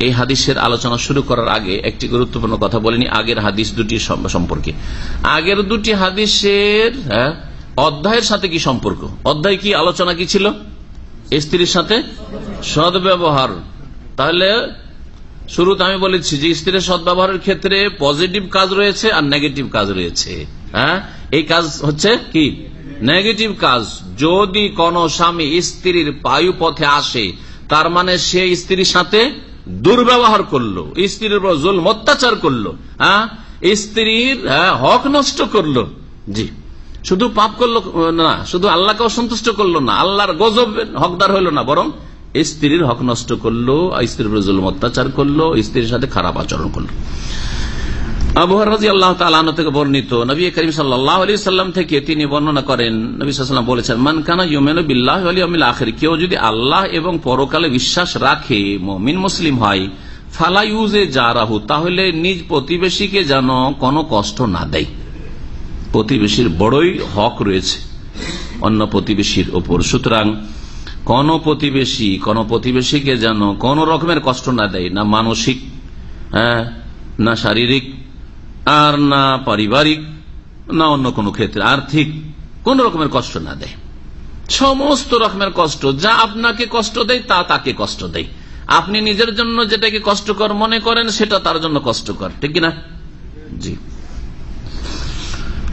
এই হাদিসের আলোচনা শুরু করার আগে একটি গুরুত্বপূর্ণ কথা বলিনি আগের হাদিস দুটি সম্পর্কে। আগের দুটি হাদিসের হ্যাঁ, অধ্যায়ের সাথে কি সম্পর্ক? অধ্যায় কি আলোচনা কি ছিল? স্ত্রীর সাথে সদ্ব্যবহার। তাহলে শুরুতে আমি বলেছি যে স্ত্রীর সদ্ব্যবহারের ক্ষেত্রে পজিটিভ কাজ রয়েছে আর নেগেটিভ কাজ রয়েছে। হ্যাঁ এই কাজ হচ্ছে কি? নেগেটিভ কাজ। যদি কোন স্বামী স্ত্রীর পায়ু পথে আসে তার মানে সে স্ত্রীর সাথে দুর্ব্যবহার করল স্ত্রীর উপর জোল অত্যাচার করল হ্যাঁ? স্ত্রীর হ্যাঁ, হক নষ্ট করল। জি। শুধু পাপ করল না শুধু আল্লাহকে অসন্তুষ্ট করল না আল্লাহর গজব হকদার হইল না বরং স্ত্রীর হক নষ্ট করল স্ত্রীর উপর অত্যাচার করল স্ত্রীর সাথে খারাপ আচরণ করল। আল্লাহ থেকে বর্ণিত নবী করিম সাল্লাম থেকে তিনি বর্ণনা করেন সাল্লাম বলেছেন মান ইউমেন কেউ যদি আল্লাহ এবং পরকালে বিশ্বাস রাখে মমিন মুসলিম হয় ফালা ইউজে যা রাহু তাহলে নিজ প্রতিবেশীকে যেন কোনো কষ্ট না দেয়। প্রতিবেশীর বড়ই হক রয়েছে অন্য প্রতিবেশীর ওপর। সুতরাং কোন প্রতিবেশী কোন প্রতিবেশীকে যেন কোন রকমের কষ্ট না দেয় না মানসিক হ্যাঁ, না শারীরিক আর না পারিবারিক, না অন্য কোনো ক্ষেত্রে আর্থিক, কোন রকমের কষ্ট না দেয়। সমস্ত রকমের কষ্ট, যা আপনাকে কষ্ট দেয়, তা তাকে কষ্ট দেয়। আপনি নিজের জন্য যেটাকে কষ্টকর মনে করেন, সেটা তার জন্য কষ্টকর, ঠিক কিনা? জি।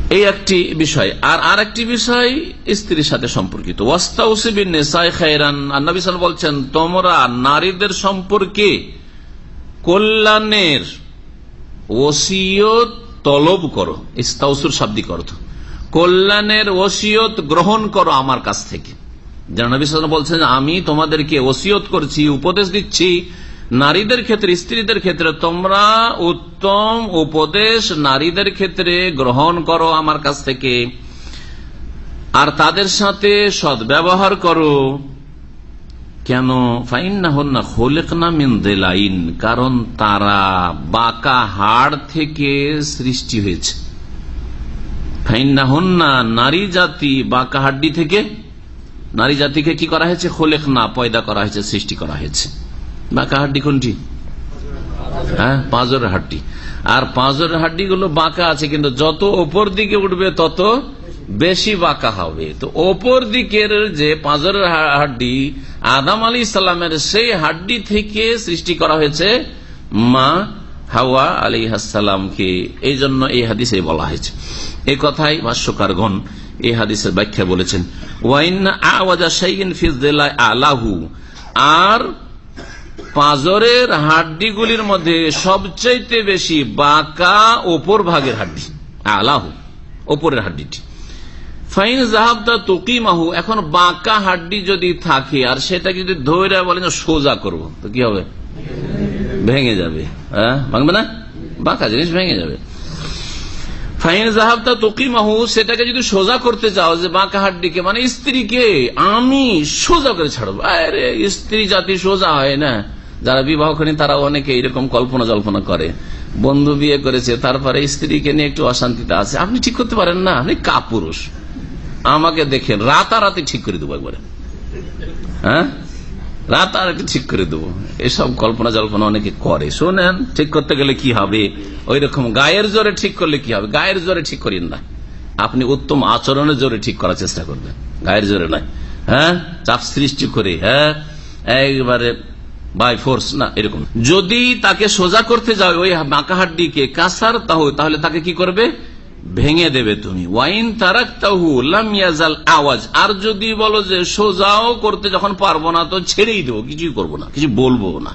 এই একটি বিষয়। আর আর একটি বিষয় স্ত্রীর সাথে সম্পর্কিত। বলছেন, তোমরা নারীদের সম্পর্কে কল্যাণের ওসিয়ত তলব করো, ইস্তাউসুর শাব্দিক অর্থ। কল্যাণের ওসিয়ত গ্রহণ করো আমার কাছ থেকে। নবী বলছেন আমি তোমাদেরকে ওসিয়ত করছি, উপদেশ দিচ্ছি। নারীদের ক্ষেত্রে, স্ত্রীদের ক্ষেত্রে তোমরা উত্তম উপদেশ নারীদের ক্ষেত্রে গ্রহণ করো আমার কাছ থেকে। আর তাদের সাথে সদ্ব্যবহার করো। কেন? ফাইন না হন না হোলেক না মিন্দেলাইন কারণ তারা বাঁকা হাড় থেকে সৃষ্টি হয়েছে। ফাইন না নারী জাতি বাঁকা হাড্ডি থেকে, নারী জাতিকে কি করা হয়েছে? খোলেক না পয়দা করা হয়েছে, সৃষ্টি করা হয়েছে। বাঁকা হাড্ডি কোনটি? হ্যাঁ পাঁজরের হাড্ডি। আর পাঁজরের হাড্ডি গুলো বাঁকা আছে, কিন্তু যত ওপর দিকে উঠবে, তত বেশি বাঁকা হবে। তো ওপর দিকের যে পাঁজরের হাড্ডি, আদাম আলী ইসলামের সেই হাড্ডি থেকে সৃষ্টি করা হয়েছে মা হাওয়া আলী হাসালামকে এই জন্য এই হাদিসে বলা হয়েছে। এই কথাই ভাষ্যকারগণ এই হাদিসের ব্যাখ্যা বলেছেন। আলাহু। আর পাঁজরের হাড্ডিগুলির মধ্যে সবচাইতে বেশি বাঁকা ওপর ভাগের হাড্ডি, আলাহু, ওপরের হাড্ডিটি। ফাইন জাহাবটা তুকিমাহু, এখন বাঁকা হাড্ডি যদি থাকে, আর সেটাকে যদি ধরে বলেন সোজা করব, তো কি হবে? ভেঙে যাবে হ্যাঁ? ভাঙবে না? বাঁকা জিনিস ভেঙে যাবে। ফাইন জাহাবটা তুকিমাহু, সেটাকে যদি সোজা করতে চাও, যে বাঁকা হাড্ডিকে মানে স্ত্রীকে, আমি সোজা করে ছাড়বো। আরে, স্ত্রী জাতি সোজা হয় না। যারা বিবাহ করেন তারা অনেকে এরকম কল্পনা জল্পনা করে। বন্ধু বিয়ে করেছে, তারপরে স্ত্রীকে নিয়ে একটু অশান্তিতে আছে। আপনি ঠিক করতে পারেন না, আপনি কাপুরুষ। আমাকে দেখেন রাতারাতি ঠিক করে দেবো একবারে। হ্যাঁ? রাতারাতি ঠিক করে দেবো। এসব কল্পনা জল্পনা অনেকে করে। শোনেন, ঠিক করতে গেলে কি হবে? ওই রকম গায়ের জোরে ঠিক করলে কি হবে? গায়ের জোরে ঠিক করেন না। আপনি উত্তম আচরণের জোরে ঠিক করার চেষ্টা করবেন। গায়ের জোরে নয়। হ্যাঁ? চাপ সৃষ্টি করে হ্যাঁ? একবারে বাই ফোর্স না, এরকম। যদি তাকে সোজা করতে যাও, ওই বাঁকা হাড্ডিকে কাসার তাহ তাহলে তাকে কি করবে? ভেঙে দেবে তুমি। ওয়াইন তারাক তাহু লামিয়াজাল আওয়াজ। আর যদি বলো যে সোজাও করতে যখন পারব না, তো ছেড়েই দেবো। কিছুই করব না, কিছু বলব না।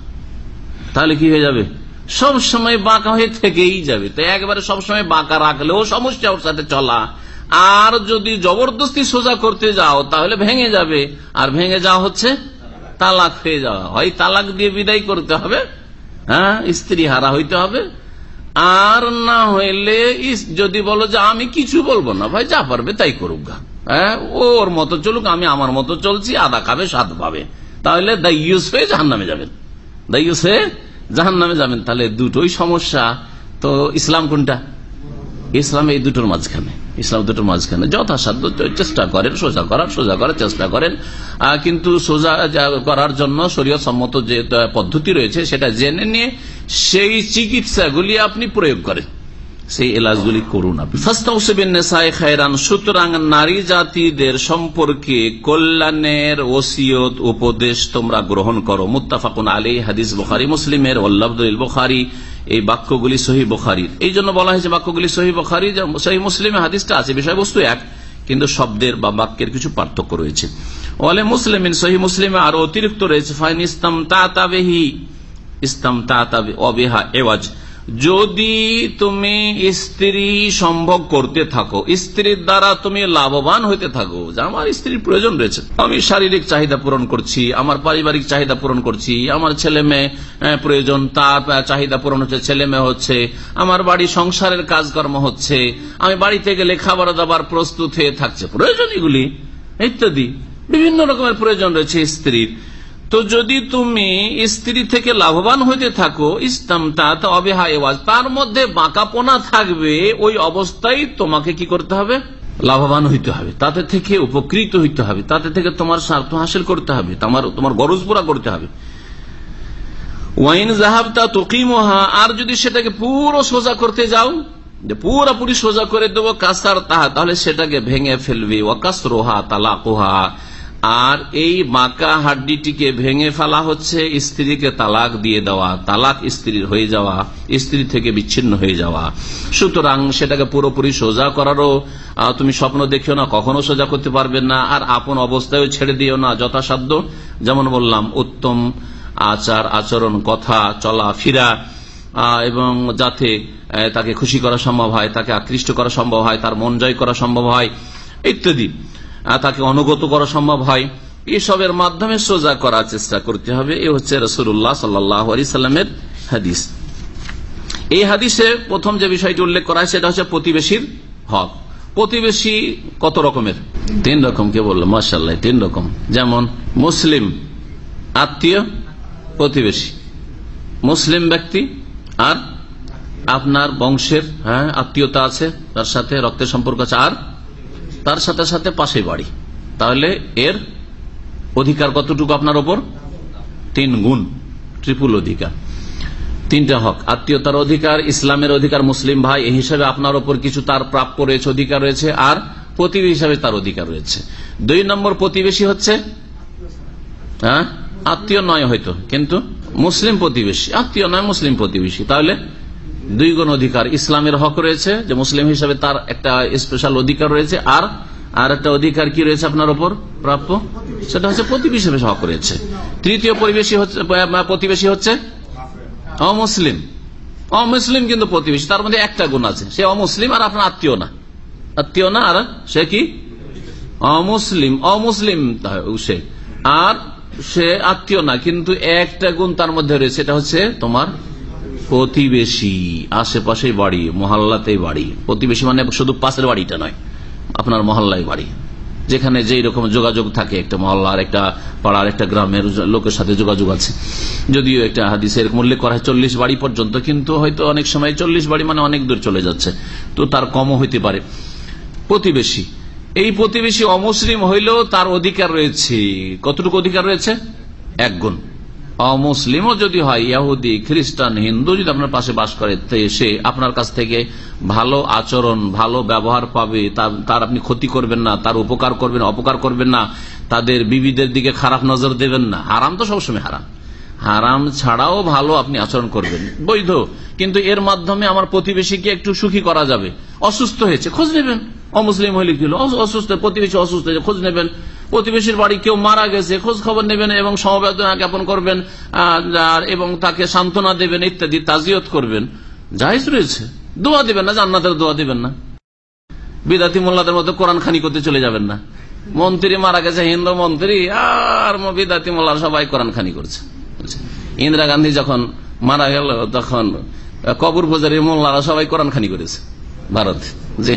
তাহলে কি হয়ে যাবে? সব সময় বাঁকা হয়ে থেকেই যাবে। তো একবারে সব সময় বাঁকা রাখলেও সমস্যা ওর সাথে চলা। আর যদি জবরদস্তি সোজা করতে যাও, তাহলে ভেঙে যাবে। আর ভেঙে যাওয়া হচ্ছে তালাক হয়ে যাওয়া। হয় তালাক দিয়ে বিদায় করতে হবে হ্যাঁ? স্ত্রী হারা হইতে হবে আর না হইলে যদি বলো যে আমি কিছু বলব না, ভাই যা পারবে তাই করুক গা। হ্যাঁ ওর মতো চলুক, আমি আমার মতো চলছি, আদা খাবে সাত পাবে। তাহলে দাইয়ুস হয়ে জাহান নামে যাবেন দাইয়ুস হয়ে জাহান নামে যাবেন। তাহলে দুটোই সমস্যা। তো ইসলাম কোনটা? ইসলাম এই দুটোর মাঝখানে। ইসলাম দুটোর মাঝখানে। যথাসাধ্য চেষ্টা করেন, সোজা করার সোজা করার চেষ্টা করেন। কিন্তু সোজা করার জন্য শরীয় সম্মত যে পদ্ধতি রয়েছে, সেটা জেনে নিয়ে সেই চিকিৎসাগুলি আপনি প্রয়োগ করেন। সেই এলাজগুলি করুন আপনি। খায়রান, সুতরাং নারী জাতিদের সম্পর্কে কল্যাণের ওসিয়ত, উপদেশ তোমরা গ্রহণ করো। মুত্তাফাকুন আলী হাদিস বুখারি, মুসলিমের ওল্লাবদুল বুখারি। এই বাক্যগুলি সহি বখারির। এই জন্য বলা হয়েছে বাক্যগুলি সহি বখারি সহি মুসলিমে হাদিসটা আছে, বিষয়বস্তু এক, কিন্তু শব্দের বা বাক্যের কিছু পার্থক্য রয়েছে। ওয়ালে মুসলিম সহি মুসলিমে আরও অতিরিক্ত রয়েছে, ফাইন ইস্তাম তাতাবেহি ইস্তাম তাতাবে অবেহা এওয়াজ। যদি তুমি স্ত্রী সম্ভব করতে থাকো, স্ত্রীর দ্বারা তুমি লাভবান হইতে থাকো আমার স্ত্রীর প্রয়োজন রয়েছে। আমি শারীরিক চাহিদা পূরণ করছি, আমার পারিবারিক চাহিদা পূরণ করছি, আমার ছেলে মেয়ে প্রয়োজন, তার চাহিদা পূরণ হচ্ছে, ছেলে মেয়ে হচ্ছে, আমার বাড়ি সংসারের কাজকর্ম হচ্ছে, আমি বাড়িতে গেলে খাবার দাবার প্রস্তুত হয়ে থাকছে, প্রয়োজন এগুলি, ইত্যাদি। বিভিন্ন রকমের প্রয়োজন রয়েছে স্ত্রীর। তো যদি তুমি স্ত্রী থেকে লাভবান হইতে থাকো ইসলাম অবেহা এওয়াজ তার মধ্যে বাঁকাপোনা থাকবে, ওই অবস্থায় তোমাকে কি করতে হবে? লাভবান হইতে হবে। তাতে থেকে উপকৃত হইতে হবে। তাতে থেকে তোমার স্বার্থ হাসিল করতে হবে। তোমার তোমার গরজ পুরা করতে হবে। ওয়াইন জাহাবতা তকিমহা, আর যদি সেটাকে পুরো সোজা করতে যাও, যে পুরোপুরি সোজা করে দেবো কাস্তার তাহা, তাহলে সেটাকে ভেঙে ফেলবি। ওয়াকাস রোহা তালাকুহা। আর এই বাঁকা হাড্ডিটিকে ভেঙে ফেলা হচ্ছে স্ত্রীকে তালাক দিয়ে দেওয়া, তালাক স্ত্রীর হয়ে যাওয়া, স্ত্রী থেকে বিচ্ছিন্ন হয়ে যাওয়া। সুতরাং সেটাকে পুরোপুরি সোজা করারও তুমি স্বপ্ন দেখিও না, কখনো সোজা করতে পারবে না। আর আপন অবস্থায় ছেড়ে দিও না, যথাসাধ্য। যেমন বললাম, উত্তম আচার, আচরণ, কথা, চলা, ফিরা এবং যাতে তাকে খুশি করা সম্ভব হয়, তাকে আকৃষ্ট করা সম্ভব হয়, তার মন জয় করা সম্ভব হয়, ইত্যাদি। তাকে অনুগত করা সম্ভব হয়। এসবের মাধ্যমে সোজা করার চেষ্টা করতে হবে। এ হচ্ছে রসুল্লাহ সাল্লাহ আলি সাল্লামের হাদিস। এই হাদিসে প্রথম যে বিষয়টি উল্লেখ করা হয় সেটা হচ্ছে প্রতিবেশীর হক। প্রতিবেশী কত রকমের? তিন রকম কে বলল? মার্শাল্লাহ তিন রকম। যেমন মুসলিম আত্মীয়, প্রতিবেশী। মুসলিম ব্যক্তি আর আপনার বংশের হ্যাঁ আত্মীয়তা আছে, তার সাথে রক্তের সম্পর্ক আছে। আর তার সাথে সাথে পাশে বাড়ি। তাহলে এর অধিকার কতটুকু আপনার ওপর? তিন গুণ ট্রিপুল অধিকার। তিনটা হক, আত্মীয়তার অধিকার, ইসলামের অধিকার, মুসলিম ভাই, এই হিসাবে আপনার ওপর কিছু তার প্রাপ্য রয়েছে, অধিকার রয়েছে, আর প্রতিবেশী হিসাবে তার অধিকার রয়েছে। দুই নম্বর প্রতিবেশী হচ্ছে হ্যাঁ? আত্মীয় নয় হয়তো, কিন্তু মুসলিম প্রতিবেশী, আত্মীয় নয়, মুসলিম প্রতিবেশী। তাহলে দুই গুণ অধিকার, ইসলামের হক রয়েছে, যে মুসলিম হিসাবে তার একটা স্পেশাল অধিকার রয়েছে, আর আর একটা অধিকার কি রয়েছে আপনার ওপর, প্রাপ্য? সেটা হচ্ছে প্রতিবেশী হক রয়েছে। তৃতীয় পরিবেশী হচ্ছে প্রতিবেশী হচ্ছে অমুসলিম। অমুসলিম কিন্তু প্রতিবেশী, তার মধ্যে একটা গুণ আছে, সে অমুসলিম আর আপনার আত্মীয় না। আত্মীয় না, আর সে কি? অমুসলিম অমুসলিম সে। আর সে আত্মীয় না, কিন্তু একটা গুণ তার মধ্যে রয়েছে এটা হচ্ছে তোমার প্রতিবেশী, আশেপাশে বাড়ি, মহল্লাতেই বাড়ি। প্রতিবেশী মানে শুধু পাশের বাড়িটা নয়, আপনার মহল্লায় বাড়ি। যেখানে যেই রকম যোগাযোগ থাকে, একটা মহল্লার একটা পাড়ার একটা গ্রামের লোকের সাথে যোগাযোগ আছে। যদিও একটা হাদিস এরকম উল্লেখ করা হয়, চল্লিশ বাড়ি পর্যন্ত, কিন্তু হয়তো অনেক সময় চল্লিশ বাড়ি মানে অনেক দূর চলে যাচ্ছে। তো তার কমও হইতে পারে। প্রতিবেশী, এই প্রতিবেশী অমুসলিম হইলেও তার অধিকার রয়েছে। কতটুকু অধিকার রয়েছে? এক গুণ অমুসলিমও যদি হয়, ইয়াহুদি, খ্রিস্টান, হিন্দু যদি আপনার পাশে বাস করে সে আপনার কাছ থেকে ভালো আচরণ, ভালো ব্যবহার পাবে, তার আপনি ক্ষতি করবেন না, তার উপকার করবেন, অপকার করবেন না, তাদের বিবিদের দিকে খারাপ নজর দেবেন না। হারাম তো সবসময় হারাম। হারাম ছাড়াও ভালো আপনি আচরণ করবেন। বৈধ। কিন্তু এর মাধ্যমে আমার প্রতিবেশীকে একটু সুখী করা যাবে। অসুস্থ হয়েছে, খোঁজ নেবেন। অমুসলিম হইলে কি অসুস্থ, প্রতিবেশী অসুস্থ হয়েছে, খোঁজ নেবেন। প্রতিবেশীর বাড়ি কেউ মারা গেছে খোঁজ খবর নেবেন এবং সমবেদনা জ্ঞাপন করবেন এবং তাকে সান্ত্বনা দেবেন, ইত্যাদি, তাজিয়ত করবেন। জাহিজ রয়েছে। দোয়া দিবেন না, জান্নাতের দোয়া দিবেন না। বিদাতি মোল্লাদের মধ্যে কোরআন খানি করতে চলে যাবেন না। মন্ত্রী মারা গেছে, হিন্দু মন্ত্রী, আর বিদাতি মোল্লার সবাই কোরআন খানি করছে। ইন্দিরা গান্ধী যখন মারা গেল, তখন কবর বাজারি মোল্লারা সবাই কোরআন খানি করেছে, ভারত। যে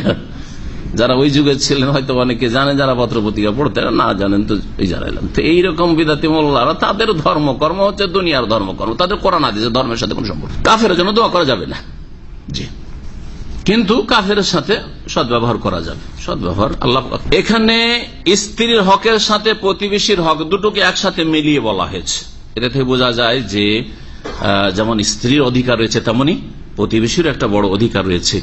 যারা ওই যুগে ছিলেন, হয়তো অনেকে জানে যারা পত্র পত্রিকা পড়তে না জানেন তো এই এলাম। তো এইরকম বিদাতি মোল্লারা, তাদের ধর্মকর্ম হচ্ছে দুনিয়ার ধর্মকর্ম। তাদের কোরআন আদিছে ধর্মের সাথে কোন সম্পর্ক। কাফের জন্য দোয়া করা যাবে না। জি। কিন্তু কাফের সাথে সদ্ব্যবহার করা যাবে। সদ্ব্যবহার, আল্লাহ এখানে স্ত্রীর হকের সাথে প্রতিবেশীর হক দুটোকে একসাথে মিলিয়ে বলা হয়েছে। এটা থেকে বোঝা যায় যে যেমন স্ত্রীর অধিকার রয়েছে তেমনি প্রতিবেশীর একটা বড় অধিকার রয়েছে।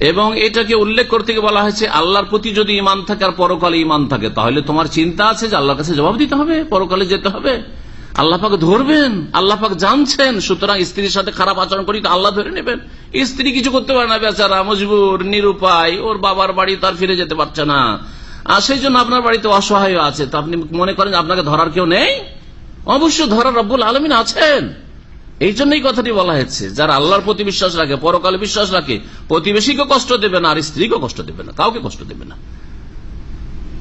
এবং এটাকে উল্লেখ করতে গিয়ে বলা হয়েছে, আল্লাহর প্রতি যদি ইমান থাকে আর পরকালে ইমান থাকে, তাহলে তোমার চিন্তা আছে যে আল্লাহর কাছে জবাব দিতে হবে, পরকালে যেতে হবে। আল্লাহ পাক ধরবেন, আল্লাহ পাক জানছেন, সুতরাং স্ত্রীর সাথে খারাপ আচরণ করি তো আল্লাহ ধরে নেবেন। স্ত্রী কিছু করতে পারে না, বেচারা মজবুর, নিরুপায়, ওর বাবার বাড়ি তার ফিরে যেতে পারছে না। আর সেই জন্য আপনার বাড়িতে অসহায় আছে। তো আপনি মনে করেন আপনাকে ধরার কেউ নেই? অবশ্য ধরার রব্বুল আলমিন আছেন। এই জন্যই কথাটি বলা হয়েছে, যারা আল্লাহর প্রতি বিশ্বাস রাখে, পরকালে বিশ্বাস রাখে, প্রতিবেশীকে কষ্ট দেবে না, আর স্ত্রীকে কষ্ট দেবে না, কাউকে কষ্ট দেবে না।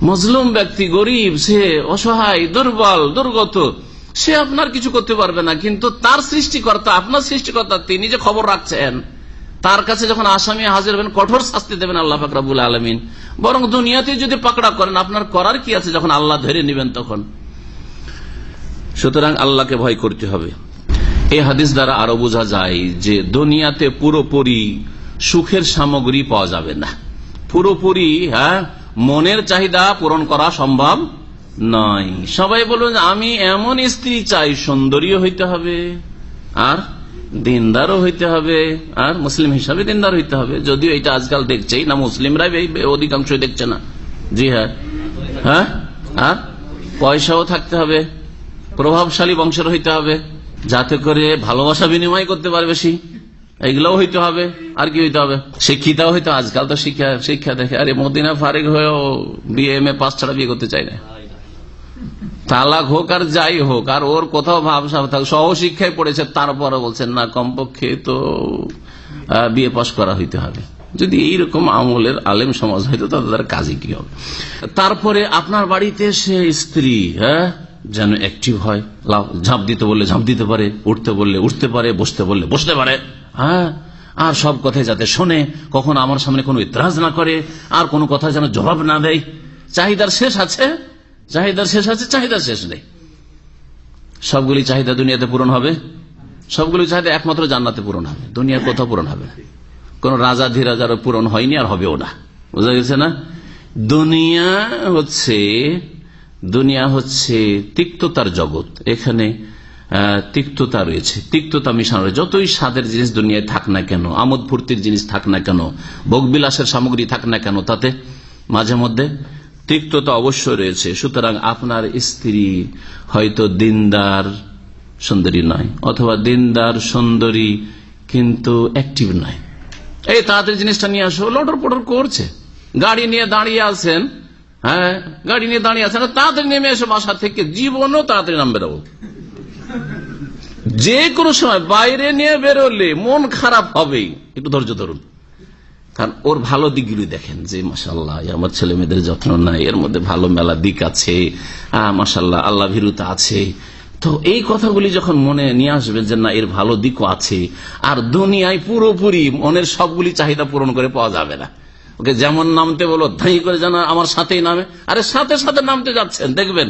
মজলুম ব্যক্তি, গরিব, সে অসহায়, দুর্বল, দুর্গত, সে আপনার কিছু করতে পারবে না, কিন্তু তার সৃষ্টিকর্তা, আপনার সৃষ্টিকর্তা, তিনি যে খবর রাখছেন, তার কাছে যখন আসামি হাজির হবেন, কঠোর শাস্তি দেবেন আল্লাহ ফাকরাবুল আলমিন। বরং দুনিয়াতে যদি পাকড়া করেন, আপনার করার কি আছে যখন আল্লাহ ধরে নেবেন তখন? সুতরাং আল্লাহকে ভয় করতে হবে। এই হাদিস দ্বারা আরও বোঝা যায় যে দুনিয়াতে পুরোপুরি সুখের সামগ্রী পাওয়া যাবে না। পুরোপুরি হ্যাঁ মনের চাহিদা পূরণ করা সম্ভব নয়। সবাই বলুন, আমি এমন স্ত্রী চাই, সুন্দরীও হইতে হবে, আর দিনদারও হইতে হবে, আর মুসলিম হিসাবে দিনদার হইতে হবে। যদিও এটা আজকাল দেখছেই না মুসলিমরা অধিকাংশ দেখছে না। জি হ্যাঁ হ্যাঁ আর পয়সাও থাকতে হবে, প্রভাবশালী বংশের হইতে হবে। যাতে করে ভালোবাসা বিনিময় করতে পারে বেশি। এগুলোও হইতে হবে, আর কি হইতে হবে? শিক্ষিতাও হইতে আজকাল তো শিক্ষা শিক্ষা দেখে, আরে মদিনা ফারেক হয়েও বিয়ে এম এ পাস ছাড়া বিয়ে করতে চাই না। তালাক হোক আর যাই হোক, আর ওর কোথাও ভাবসা থাক সহশিক্ষায় পড়েছে তারপরে বলছেন, না, কমপক্ষে তো বিয়ে পাশ করা হইতে হবে। যদি এইরকম আমলের আলেম সমাজ হইতো তাদের কাজে কি হবে? তারপরে আপনার বাড়িতে সে স্ত্রী হ্যাঁ? যেন অ্যাক্টিভ হয়। ঝাঁপ দিতে বললে ঝাঁপ দিতে পারে, উঠতে বললে উঠতে পারে, বসতে বললে বসতে পারে। হ্যাঁ আর সব কথাই যাতে শোনে, কখন আমার সামনে কোনো ইতরাজ না করে, আর কোনো কথা যেন জবাব না দেয়। চাহিদার শেষ আছে, চাহিদার শেষ আছে, চাহিদার শেষ নেই। সবগুলি চাহিদা দুনিয়াতে পূরণ হবে। সবগুলি চাহিদা একমাত্র জান্নাতে পূরণ হবে। দুনিয়ার কোথাও পূরণ হবে কোন রাজা ধীরাজারও পূরণ হয়নি আর হবেও না। বোঝা গেছে না? দুনিয়া হচ্ছে দুনিয়া হচ্ছে তিক্ততার জগৎ। এখানে তিক্ততা রয়েছে। তিক্ততা মিশানো রয়েছে। যতই স্বাদের জিনিস দুনিয়ায় থাক না কেন, আমোদ ফুর্তির জিনিস থাক না কেন ভোগবিলাসের সামগ্রী থাক না কেন, তাতে মাঝে মধ্যে তিক্ততা অবশ্যই রয়েছে। সুতরাং আপনার স্ত্রী হয়তো দিনদার সুন্দরী নয়, অথবা দিনদার সুন্দরী কিন্তু অ্যাক্টিভ নয়। এই তাড়াতাড়ি জিনিসটা নিয়ে আসো লটর পটর করছে। গাড়ি নিয়ে দাঁড়িয়ে আছেন হ্যাঁ গাড়ি নিয়ে দাঁড়িয়ে আছে না, তাড়াতাড়ি নেমে এসে বাসা থেকে, জীবনও তাড়াতাড়ি নাম বেরোবো যে কোনো সময় বাইরে নিয়ে বেরোলে মন খারাপ হবেই একটু ধৈর্য ধরুন। কারণ ওর ভালো দিকগুলি দেখেন যে মাসাল্লাহ আমার ছেলে মেয়েদের যত্ন নাই, এর মধ্যে ভালো মেলা দিক আছে মাসাল্লাহ আল্লাহ ভীরুতা আছে। তো এই কথাগুলি যখন মনে নিয়ে আসবেন যে, না, এর ভালো দিকও আছে, আর দুনিয়ায় পুরোপুরি মনের সবগুলি চাহিদা পূরণ করে পাওয়া যাবে না। ওকে যেমন নামতে বলো ধাই করে যেন আমার সাথেই নামে। আরে সাথে সাথে নামতে যাচ্ছেন, দেখবেন।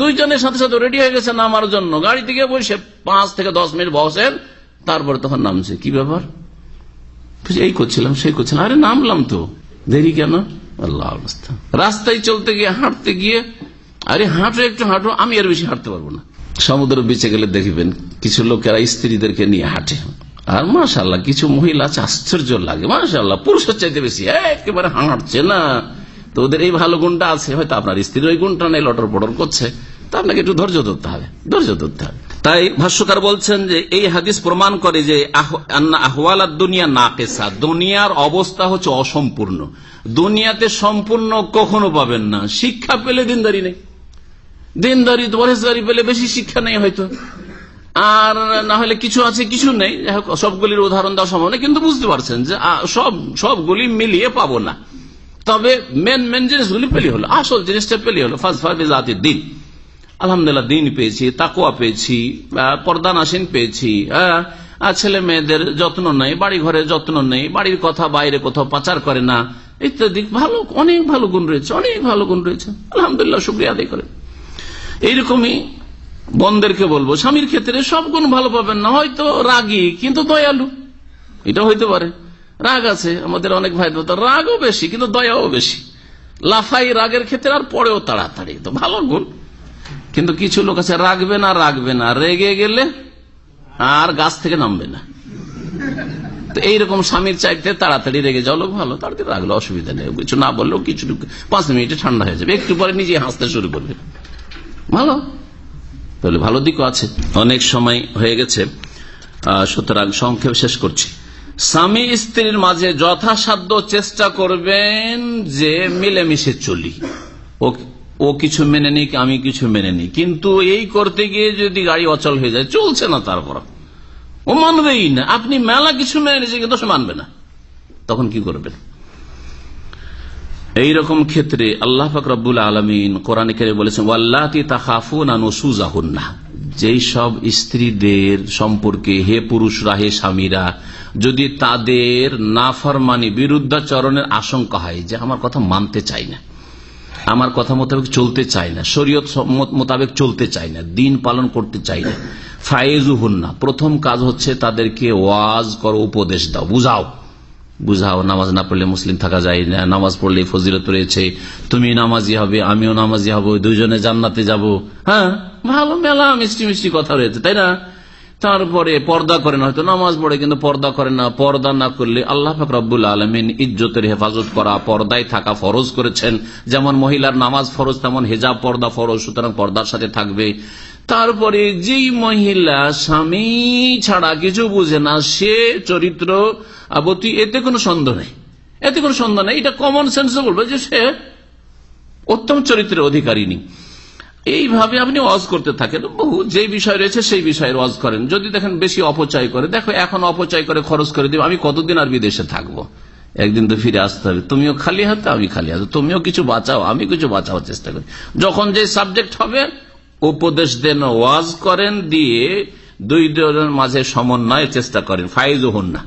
দুইজনের সাথে সাথে রেডি হয়ে গেছে নামার জন্য। গাড়ি থেকে বসে পাঁচ থেকে দশ মিনিট বসেন, তারপর তখন নামছে। কি ব্যাপার? এই করছিলাম, সেই করছিলাম। আরে নামলাম তো। দেরি কেন? আল্লাহ অবস্থা। রাস্তায় চলতে গিয়ে, হাঁটতে গিয়ে, আরে হাঁটো একটু হাঁটো আমি আর বেশি হাঁটতে পারব না। সমুদ্র বেঁচে গেলে দেখবেন, কিছু লোকেরা স্ত্রীদেরকে নিয়ে হাঁটে। আর মাসাল্লাহ কিছু মহিলা আছে, আশ্চর্য লাগে। মাসাল্লাহ পুরুষের চাইতে বেশি, একেবারে হাঁটছে না। তো ওদের এই ভালো গুণটা আছে, হয়তো আপনার স্ত্রীর ওই গুণটা নেই, লটর পটর করছে। তা আপনাকে একটু ধৈর্য ধরতে হবে, ধৈর্য ধরতে হবে। তাই ভাষ্যকার বলছেন যে, এই হাদিস প্রমাণ করে যে আহওয়াল দুনিয়া না কেসা দুনিয়ার অবস্থা হচ্ছে অসম্পূর্ণ। দুনিয়াতে সম্পূর্ণ কখনো পাবেন না। শিক্ষা পেলে দিনদারি নেই। দিনদারি পরেশদারি পেলে বেশি শিক্ষা নেই হয়তো। আর না হলে কিছু আছে, কিছু নেই। সবগুলির উদাহরণ দেওয়া সম্ভব না। কিন্তু বুঝতে পারছেন যে সব, সবগুলি মিলিয়ে পাবো না। তবে মেন মেন জিনিসগুলি পেলি হলো। আসল জিনিসটা পেলি হলো। ফার্স্ট ফার্স্ট দিন। আলহামদুলিল্লাহ, দিন পেয়েছি তাকুয়া পেয়েছি পর্দা নাসিন পেয়েছি ছেলে মেয়েদের যত্ন নেই, বাড়ি ঘরের যত্ন নেই, বাড়ির কথা বাইরে কোথাও পাচার করে না, ইত্যাদি। ভালো, অনেক ভালো গুণ রয়েছে, অনেক ভালো গুণ রয়েছে। আলহামদুলিল্লাহ, শুক্রিয়া আদায় করে। এইরকমই বন্ধেরকে বলব, স্বামীর ক্ষেত্রে সব গুণ ভালো পাবেন না, হয়তো রাগী, কিন্তু দয়ালু। এটা হইতে পারে। রাগ আছে, আমাদের অনেক ভাই রাগও বেশি, কিন্তু দয়াও বেশি। লাফাই রাগের ক্ষেত্রে আর পরেও তাড়াতাড়ি, তো ভালো গুণ। কিন্তু কিছু লোক আছে রাখবে না রাখবে না, রেগে গেলে আর গাছ থেকে নামবে না। তো এইরকম স্বামীর চাইতে তাড়াতাড়ি রেগে যাও, লোক ভালো, তাড়াতাড়ি রাখলে অসুবিধা নেই, কিছু না বললেও কিছু পাঁচ মিনিটে ঠান্ডা হয়ে যাবে, একটু পরে নিজে হাসতে শুরু করবে। ভালো? তাহলে ভালো দিকও আছে। অনেক সময় হয়ে গেছে। সুতরাং সংক্ষেপ শেষ করছি। স্বামী স্ত্রীর মাঝে যথাসাধ্য চেষ্টা করবেন যে মিলেমিশে চলি। ও কিছু মেনে নিক, আমি কিছু মেনে নিই। কিন্তু এই করতে গিয়ে যদি গাড়ি অচল হয়ে যায়, চলছে না তারপর ও মানবেই না। আপনি মেলা কিছু মেনে নিয়েছেন, কিন্তু সে মানবে না। তখন কি করবেন? এইরকম ক্ষেত্রে আল্লাহ ফকরাবুল আলমিন কোরআনে কেড়ে বলেছেন, ওয়াল্লাতি তাহাফুন না যেই সব স্ত্রীদের সম্পর্কে হে পুরুষরা, হে স্বামীরা, যদি তাদের নাফরমানি বিরুদ্ধাচরণের আশঙ্কা হয় যে, আমার কথা মানতে চাই না, আমার কথা মোতাবেক চলতে চাই না, শরীয়ত মোতাবেক চলতে চাই না, দিন পালন করতে চাই না ফায়েজু হুন না প্রথম কাজ হচ্ছে তাদেরকে ওয়াজ করো, উপদেশ দাও, বুঝাও। বুঝাও, নামাজ না পড়লে মুসলিম থাকা যায় না, নামাজ পড়লে ফজিলত রয়েছে, তুমি নামাজি হবে, আমিও নামাজি হব দুজনে জান্নাতে যাব। হ্যাঁ ভালো মেলা, মিষ্টি মিষ্টি কথা রয়েছে, তাই না? তারপরে পর্দা করেন, হয়তো নামাজ পড়ে কিন্তু পর্দা করে না, পর্দা না করলে আল্লাহ ফাকরাবুল আলমিন ইজ্জতের হেফাজত করা, পর্দায় থাকা ফরজ করেছেন। যেমন মহিলার নামাজ ফরজ, তেমন হেজাব পর্দা ফরজ, সুতরাং পর্দার সাথে থাকবে। তারপরে যেই মহিলা স্বামী ছাড়া কিছু বুঝে না, সে চরিত্র আবতী, এতে কোনো সন্দেহ নেই। এতে কোনো সন্দেহ নেই। এটা কমন সেন্সে বলবে যে সে উত্তম চরিত্রের অধিকারিনী এইভাবে আপনি ওয়াজ করতে থাকেন। বহু যে বিষয় রয়েছে সেই বিষয়ের ওয়াজ করেন। যদি দেখেন বেশি অপচয় করে, দেখো এখন অপচয় করে খরচ করে দিব, আমি কতদিন আর বিদেশে থাকব? একদিন তো ফিরে আসতে হবে। তুমিও খালি হাতে, আমি খালি হাতে। তুমিও কিছু বাঁচাও, আমি কিছু বাঁচাবার চেষ্টা করি। যখন যে সাবজেক্ট হবে উপদেশ দেন, ওয়াজ করেন, দিয়ে দুই জনের মাঝে সমন্বয়ের চেষ্টা করেন। ফাইজ হন না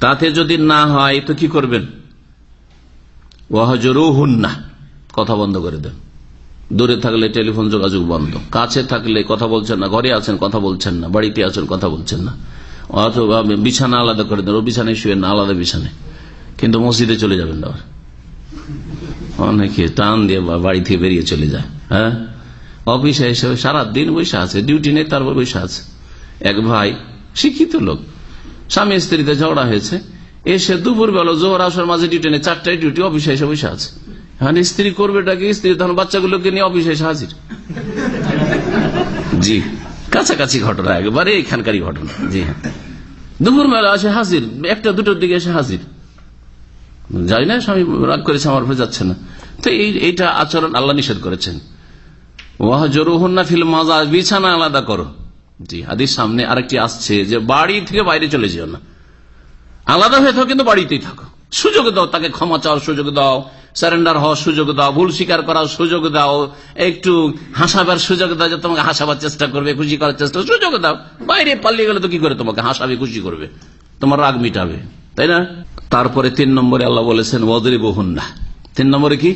তাতে যদি না হয়, তো কি করবেন? ওয়াহজরু হুন না কথা বন্ধ করে দেন। দূরে থাকলে টেলিফোন যোগাযোগ বন্ধ। কাছে থাকলে কথা বলছেন না। ঘরে আছেন, কথা বলছেন না। বাড়িতে আছেন, কথা বলছেন না। অথবা বিছানা আলাদা করে দেন। ও বিছানায় শুয়ে না, আলাদা বিছানায়। কিন্তু মসজিদে চলে যাবেন না অনেকে টান দিয়ে বাড়ি থেকে বেরিয়ে চলে যায়। হ্যাঁ? অফিসে এসে সারাদিন বসে আছে ডিউটি নেই, তারপর বসে আছে। এক ভাই, শিক্ষিত লোক, স্বামী স্ত্রীতে ঝগড়া হয়েছে। এসে দুপুর বেলা জোহর, আসর, মাঝে ডিউটি নেই, চারটায় ডিউটি অফিসে এসে বসে আছে। হ্যাঁ স্ত্রী করবে ডাকে স্ত্রী তখন বাচ্চাগুলোকে নিয়ে অফিসে এসে হাজির। জি, কাছাকাছি ঘটনা, একেবারে এখানকারই ঘটনা। জি হ্যাঁ। দুপুর বেলা আসে হাজির, একটা দুটোর দিকে এসে হাজির। যাই না, স্বামী রাগ করেছে, আমার উপরে যাচ্ছে না। তো এইটা আচরণ আল্লাহ নিষেধ করেছেন। ওয়াহ জরুহন্না ফিল মাজা বিছানা আলাদা করো। জি হাদির সামনে আরেকটি আসছে যে বাড়ি থেকে বাইরে চলে যেও না। আলাদা হয়ে থাকো, কিন্তু বাড়িতেই থাকো। সুযোগ দাও, তাকে ক্ষমা চাওয়ার সুযোগ দাও, সারেন্ডার হওয়ার সুযোগ দাও, ভুল স্বীকার করার সুযোগ দাও, একটু হাসাবার সুযোগ দাও যে তোমাকে হাসাবার চেষ্টা করবে, খুশি করার চেষ্টা সুযোগ দাও। বাইরে পালিয়ে গেলে তো কি করে তোমাকে হাসাবে, খুশি করবে? তোমার রাগ মিটাবে, তাই না? তারপরে তিন নম্বরে আল্লাহ বলেছেন ওদরি বহুন না তিন নম্বরে কি?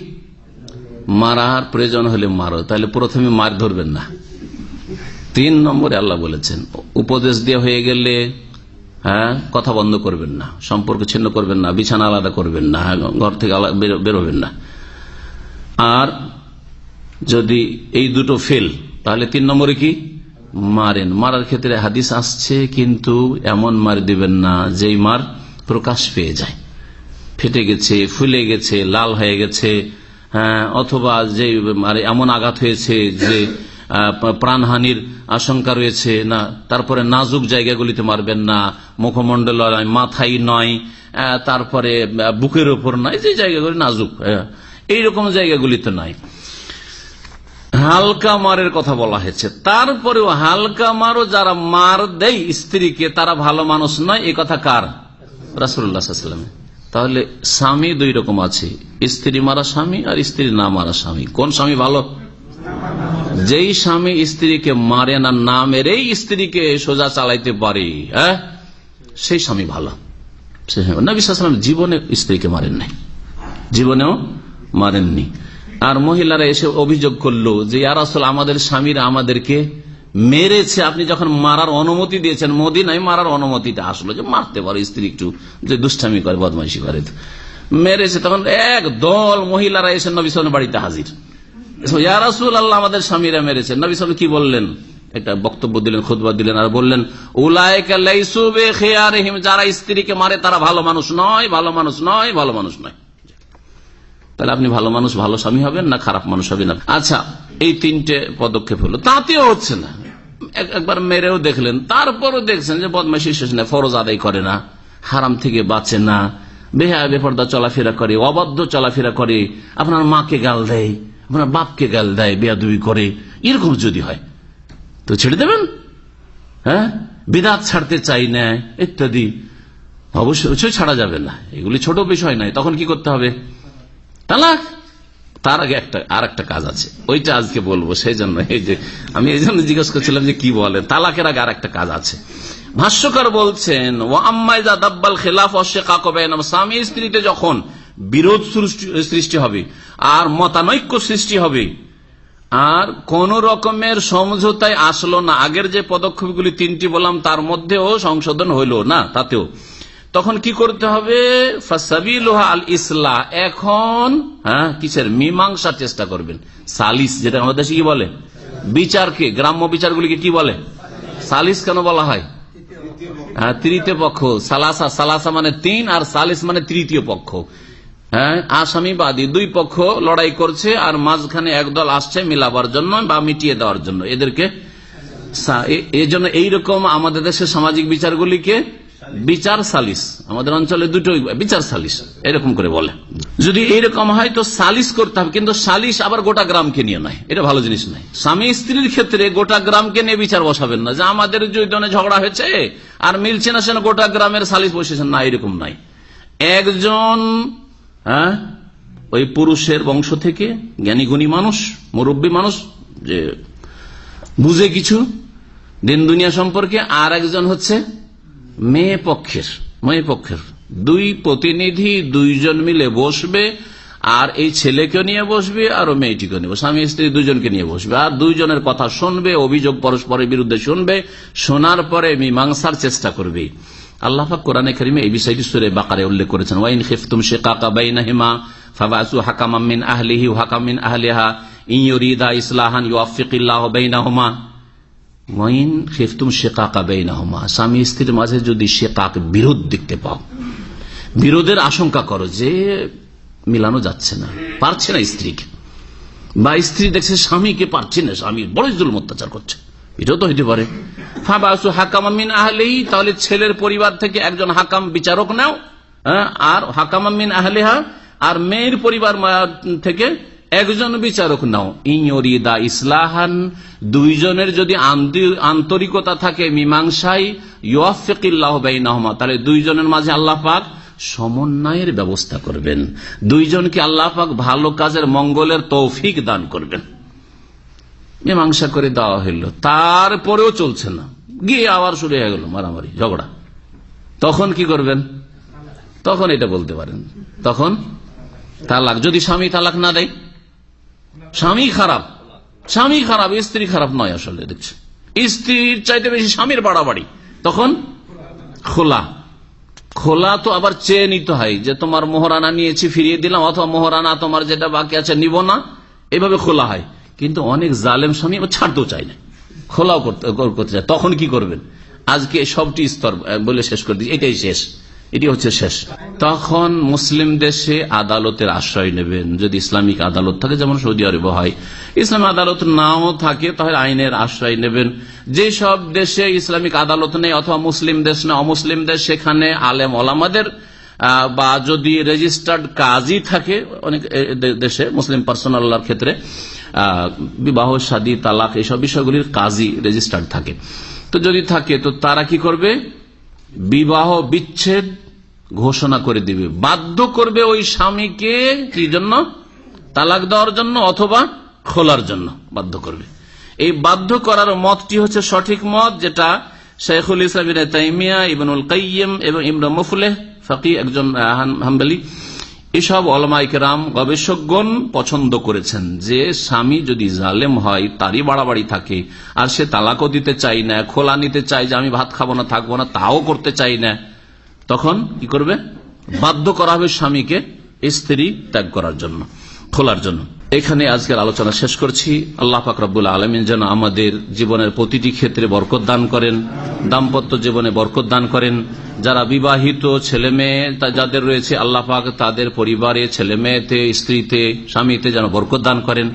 মারার প্রয়োজন হলে মারো, তাহলে প্রথমে মার ধরবেন না। তিন নম্বরে আল্লাহ বলেছেন, উপদেশ দিয়ে হয়ে গেলে হ্যাঁ কথা বন্ধ করবেন না, সম্পর্ক ছিন্ন করবেন না, বিছানা আলাদা করবেন না ঘর থেকে বেরোবেন না। আর যদি এই দুটো ফেল তাহলে তিন নম্বরে কি? মারেন। মারার ক্ষেত্রে হাদিস আসছে, কিন্তু এমন মার দিবেন না, যেই মার প্রকাশ পেয়ে যায়। ফেটে গেছে, ফুলে গেছে, লাল হয়ে গেছে হ্যাঁ অথবা যে এমন আঘাত হয়েছে যে প্রাণহানির আশঙ্কা রয়েছে, না, তারপরে নাজুক জায়গাগুলিতে মারবেন না মুখমন্ডল নয় মাথায় নয় তারপরে বুকের ওপর নয়, যে জায়গাগুলি নাজুক এইরকম জায়গাগুলিতে নয়। হালকা মারের কথা বলা হয়েছে। তারপরেও হালকা মারও যারা মার দেয় স্ত্রীকে, তারা ভালো মানুষ নয়, এ কথা কার? রাসুল্লাহামের তাহলে স্বামী দুই রকম আছে। স্ত্রী মারা স্বামী আর স্ত্রী না মারা স্বামী। কোন স্বামী ভালো? যেই স্বামী স্ত্রীকে মারে না না মেরেই স্ত্রীকে সোজা চালাইতে পারে হ্যাঁ? সেই স্বামী ভালো। নবীলাম জীবনে স্ত্রীকে মারেন নাই। জীবনেও মারেননি। আর মহিলারা এসে অভিযোগ করল যে আসল আমাদের স্বামীরা আমাদেরকে মেরেছে, আপনি যখন মারার অনুমতি দিয়েছেন মোদি নাই মারার অনুমতিটা আসলো যে মারতে পারে স্ত্রী একটু, যে দুষ্টামি করে, বদমাইশি করে। মেরেছে তখন এক দল মহিলারা এসে নবী বাড়িতে হাজির। আল্লাহ আমাদের স্বামীরা মেরেছে। নবী সাল কি বললেন? একটা বক্তব্য দিলেন খুদবা দিলেন আর বললেন যারা স্ত্রীকে মারে তারা ভালো মানুষ নয়, ভালো মানুষ নয়, ভালো মানুষ নয়। তাহলে আপনি ভালো মানুষ, ভালো স্বামী হবেন না খারাপ মানুষ হবেন? আচ্ছা এই তিনটে পদক্ষেপ হলো। তাতেও হচ্ছে না। একবার মেরেও দেখলেন। তারপরও দেখছেন যে বদমাইশি শেষ না ফরজ আদায় করে না। হারাম থেকে বাঁচে না। বেহা বেপর্দা, চলাফেরা করে, অবাধ্য চলাফেরা করে। আপনার মাকে গাল দেয়, আপনার বাপকে গাল দেয়, বেয়াদুবি করে। এরকম যদি হয়, তো ছেড়ে দেবেন? হ্যাঁ? বিদাত ছাড়তে চাই না, ইত্যাদি। অবশ্যই ছাড়া যাবে না। এগুলি ছোট বিষয় নয়। তখন কি করতে হবে? তালাক? তার আগে একটা আর একটা কাজ আছে। ওইটা আজকে বলব সেই জন্য এই যে, আমি এই জন্য জিজ্ঞেস করছিলাম যে কি বলে, তালাকের আগে আর একটা কাজ আছে। ভাষ্যকার বলছেন ও আম্মাইজা দাব্বাল খেলাফ অশেকাকবেন স্বামী স্ত্রীতে যখন বিরোধ সৃষ্টি হবে, আর মতানৈক্য সৃষ্টি হবে, আর কোন রকমের সমঝোতায় আসলো না, আগের যে পদক্ষেপগুলি তিনটি বললাম, তার মধ্যেও সংশোধন হইল না, তাতেও। তখন কি করতে হবে? আল ইসলাহ এখন হ্যাঁ কিসের? মীমাংসার চেষ্টা করবেন। সালিস যেটা আমাদের দেশে কি বলে? বিচারকে, গ্রাম্য বিচারগুলিকে কি বলে? সালিস কেন বলা হয়? হ্যাঁ তৃতীয় পক্ষ, সালাসা। সালাসা মানে তিন, আর সালিস মানে তৃতীয় পক্ষ। হ্যাঁ আসামিবাদী দুই পক্ষ লড়াই করছে, আর মাঝখানে একদল আসছে মিলাবার জন্য বা মিটিয়ে দেওয়ার জন্য। এদেরকে এই জন্য এইরকম আমাদের দেশের সামাজিক বিচারগুলিকে বিচার সালিস। আমাদের অঞ্চলে দুটো বিচার সালিস, এরকম করে বলে। যদি এইরকম হয় তো সালিস করতে হবে, কিন্তু সালিস আবার গোটা গ্রামকে নিয়ে নয়, এটা ভালো জিনিস নয়। স্বামী স্ত্রীর ক্ষেত্রে গোটা গ্রামকে নিয়ে বিচার বসাবেন না। যে আমাদের দুজনে ঝগড়া হয়েছে আর মিলছে না সেন গোটা গ্রামের সালিস বসেছেন, না, এরকম নাই একজন হ্যাঁ ওই পুরুষের বংশ থেকে জ্ঞানী গুণী মানুষ, মুরব্বী মানুষ, যে বুঝে কিছু দিন দুনিয়া সম্পর্কে, আর একজন হচ্ছে মেয়ে পক্ষের মেয়ে পক্ষের। দুই প্রতিনিধি, দুইজন মিলে বসবে, আর এই ছেলেকে নিয়ে বসবে, আর মেয়েটিকে নিয়ে স্বামী স্ত্রী দুজনকে নিয়ে বসবে, আর দুইজনের কথা শুনবে, অভিযোগ পরস্পরের বিরুদ্ধে শুনবে, শোনার পরে মীমাংসার চেষ্টা করবে। আল্লাহ কোরআনে করিমে এই বিষয়টি সুরে বাকারে উল্লেখ করেছেন। ওয়াইন খিফতুম শেকাকা বাইনাহিমা ফাবাসু হাকামামিন আহলিহি হাকামিন আহলিহা ইয়ুরিদা ইসলাহান ইউফিকিল্লাহ বাইনাহুমা। ওয়াইন খিফতুম শেকাকা বাইনাহুমা। স্বামী স্ত্রীর মাঝে যদি শেকাক বিরোধ দেখতে পাও বিরোধের আশঙ্কা করো যে মিলানো যাচ্ছে না পারছে না স্ত্রীকে। বা স্ত্রী দেখছে স্বামীকে পারছে না স্বামী বড় জুলম অত্যাচার করছে। এটাও তো হইতে পারে। ফাবাসু হাকামামিন আহলেই তাহলে ছেলের পরিবার থেকে একজন হাকাম বিচারক নাও হ্যাঁ, আর হাকামামিন আহলেহা আর মেয়ের পরিবার থেকে একজন বিচারক নাও। ইয়রিদা ইসলাহান, দুইজনের যদি আন্তরিকতা থাকে, মীমাংসায় ইউফিকিল্লাহ বাইনাহমা, তাহলে দুইজনের মাঝে আল্লাহ পাক সমন্বয়ের ব্যবস্থা করবেন। দুইজনকে আল্লাহ পাক ভালো কাজের মঙ্গলের তৌফিক দান করবেন। মীমাংসা করে দেওয়া হইল। তারপরেও চলছে না। গিয়ে আবার শুরু হয়ে গেল মারামারি, ঝগড়া। তখন কি করবেন? তখন এটা বলতে পারেন। তখন তালাক। যদি স্বামী তালাক না দেয় স্বামী খারাপ। স্বামী খারাপ, স্ত্রী খারাপ নয় আসলে দেখছে স্ত্রীর চাইতে বেশি স্বামীর বাড়াবাড়ি। তখন খোলা। খোলা তো আবার চেয়ে নিতে হয় যে তোমার মোহরানা নিয়েছি, ফিরিয়ে দিলাম, অথবা মোহরানা তোমার যেটা বাকি আছে নিব না। এভাবে খোলা হয়। কিন্তু অনেক জালেম স্বামী ছাড়তেও চাই না। খোলাও করতে চায়। তখন কি করবেন? আজকে সবটি স্তর বলে শেষ করে দিই। এটাই শেষ। এটি হচ্ছে শেষ। তখন মুসলিম দেশে আদালতের আশ্রয় নেবেন। যদি ইসলামিক আদালত থাকে, যেমন সৌদি আরব হয় ইসলাম আদালত নাও থাকে, তাহলে আইনের আশ্রয় নেবেন। যে সব দেশে ইসলামিক আদালত নেই, অথবা মুসলিম দেশ না, অমুসলিম দেশ, সেখানে আলেম ওলামাদের বা যদি রেজিস্টার্ড কাজই থাকে, অনেক দেশে, মুসলিম পার্সোনাল ক্ষেত্রে বিবাহ, সাদী, তালাক এইসব বিষয়গুলির কাজই রেজিস্টার্ড থাকে। তো যদি থাকে, তো তারা কি করবে? বিবাহ বিচ্ছেদ ঘোষণা করে দিবে। বাধ্য করবে ওই স্বামীকে কি জন্য? তালাক দেওয়ার জন্য অথবা খোলার জন্য বাধ্য করবে। এই বাধ্য করার মতটি হচ্ছে সঠিক মত যেটা শেখুল ইসলাম তাইমিয়া, ইবনুল কাইম এবং ইমরা মুফলেহ ফাকি একজন হাম্বালি এসব অলমাইকেরাম গবেষকগণ পছন্দ করেছেন যে স্বামী যদি জালেম হয়, তারই বাড়াবাড়ি থাকে, আর সে তালাকও দিতে চাই না, খোলা নিতে চাই যে আমি ভাত খাব না, থাকব না, তাও করতে চাই না। তখন কি করবে? বাধ্য করা হবে স্বামীকে স্ত্রী ত্যাগ করার জন্য, খোলার জন্য। এখানে আজকের আলোচনা শেষ করছি। আল্লাহ ফাকরাবুল আলমিন যেন আমাদের জীবনের প্রতিটি ক্ষেত্রে বরকত দান করেন, দাম্পত্য জীবনে বরকত দান করেন। যারা বিবাহিত ছেলে মেয়ে যাদের রয়েছে, আল্লাহ পাক তাদের পরিবারে ছেলে মেয়েতে, স্ত্রীতে, স্বামীতে যেন বরকত দান করেন।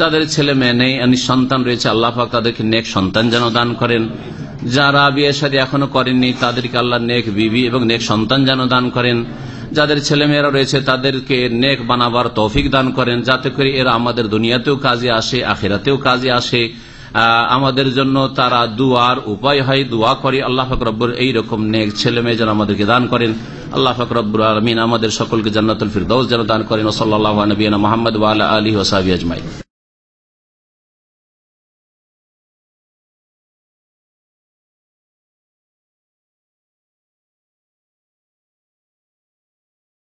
যাদের ছেলে মেয়ে নেই সন্তান রয়েছে, আল্লাহ পাক তাদেরকে নেক সন্তান যেন দান করেন। যারা বিয়ে সাদী এখনও করেননি, তাদেরকে আল্লাহ নেক বিবি এবং নেক সন্তান যেন দান করেন। যাদের ছেলেমেয়েরা রয়েছে, তাদেরকে নেক বানাবার তৌফিক দান করেন। যাতে করে এরা আমাদের দুনিয়াতেও কাজে আসে, আখেরাতেও কাজে আসে। আমাদের জন্য তারা দুয়ার উপায় হয়, দোয়া করে। আল্লাহ ফকরব্বর এইরকম নেক ছেলে মেয়ে যেন আমাদেরকে দান করেন। আল্লাহ ফকরব্বর আলমিন আমাদের সকলকে জান্নাতুল ফিরদৌস যেন দান করেন। ও সাল্লাহ নবীনা মোহাম্মদ আলী ওসাবি আজমাই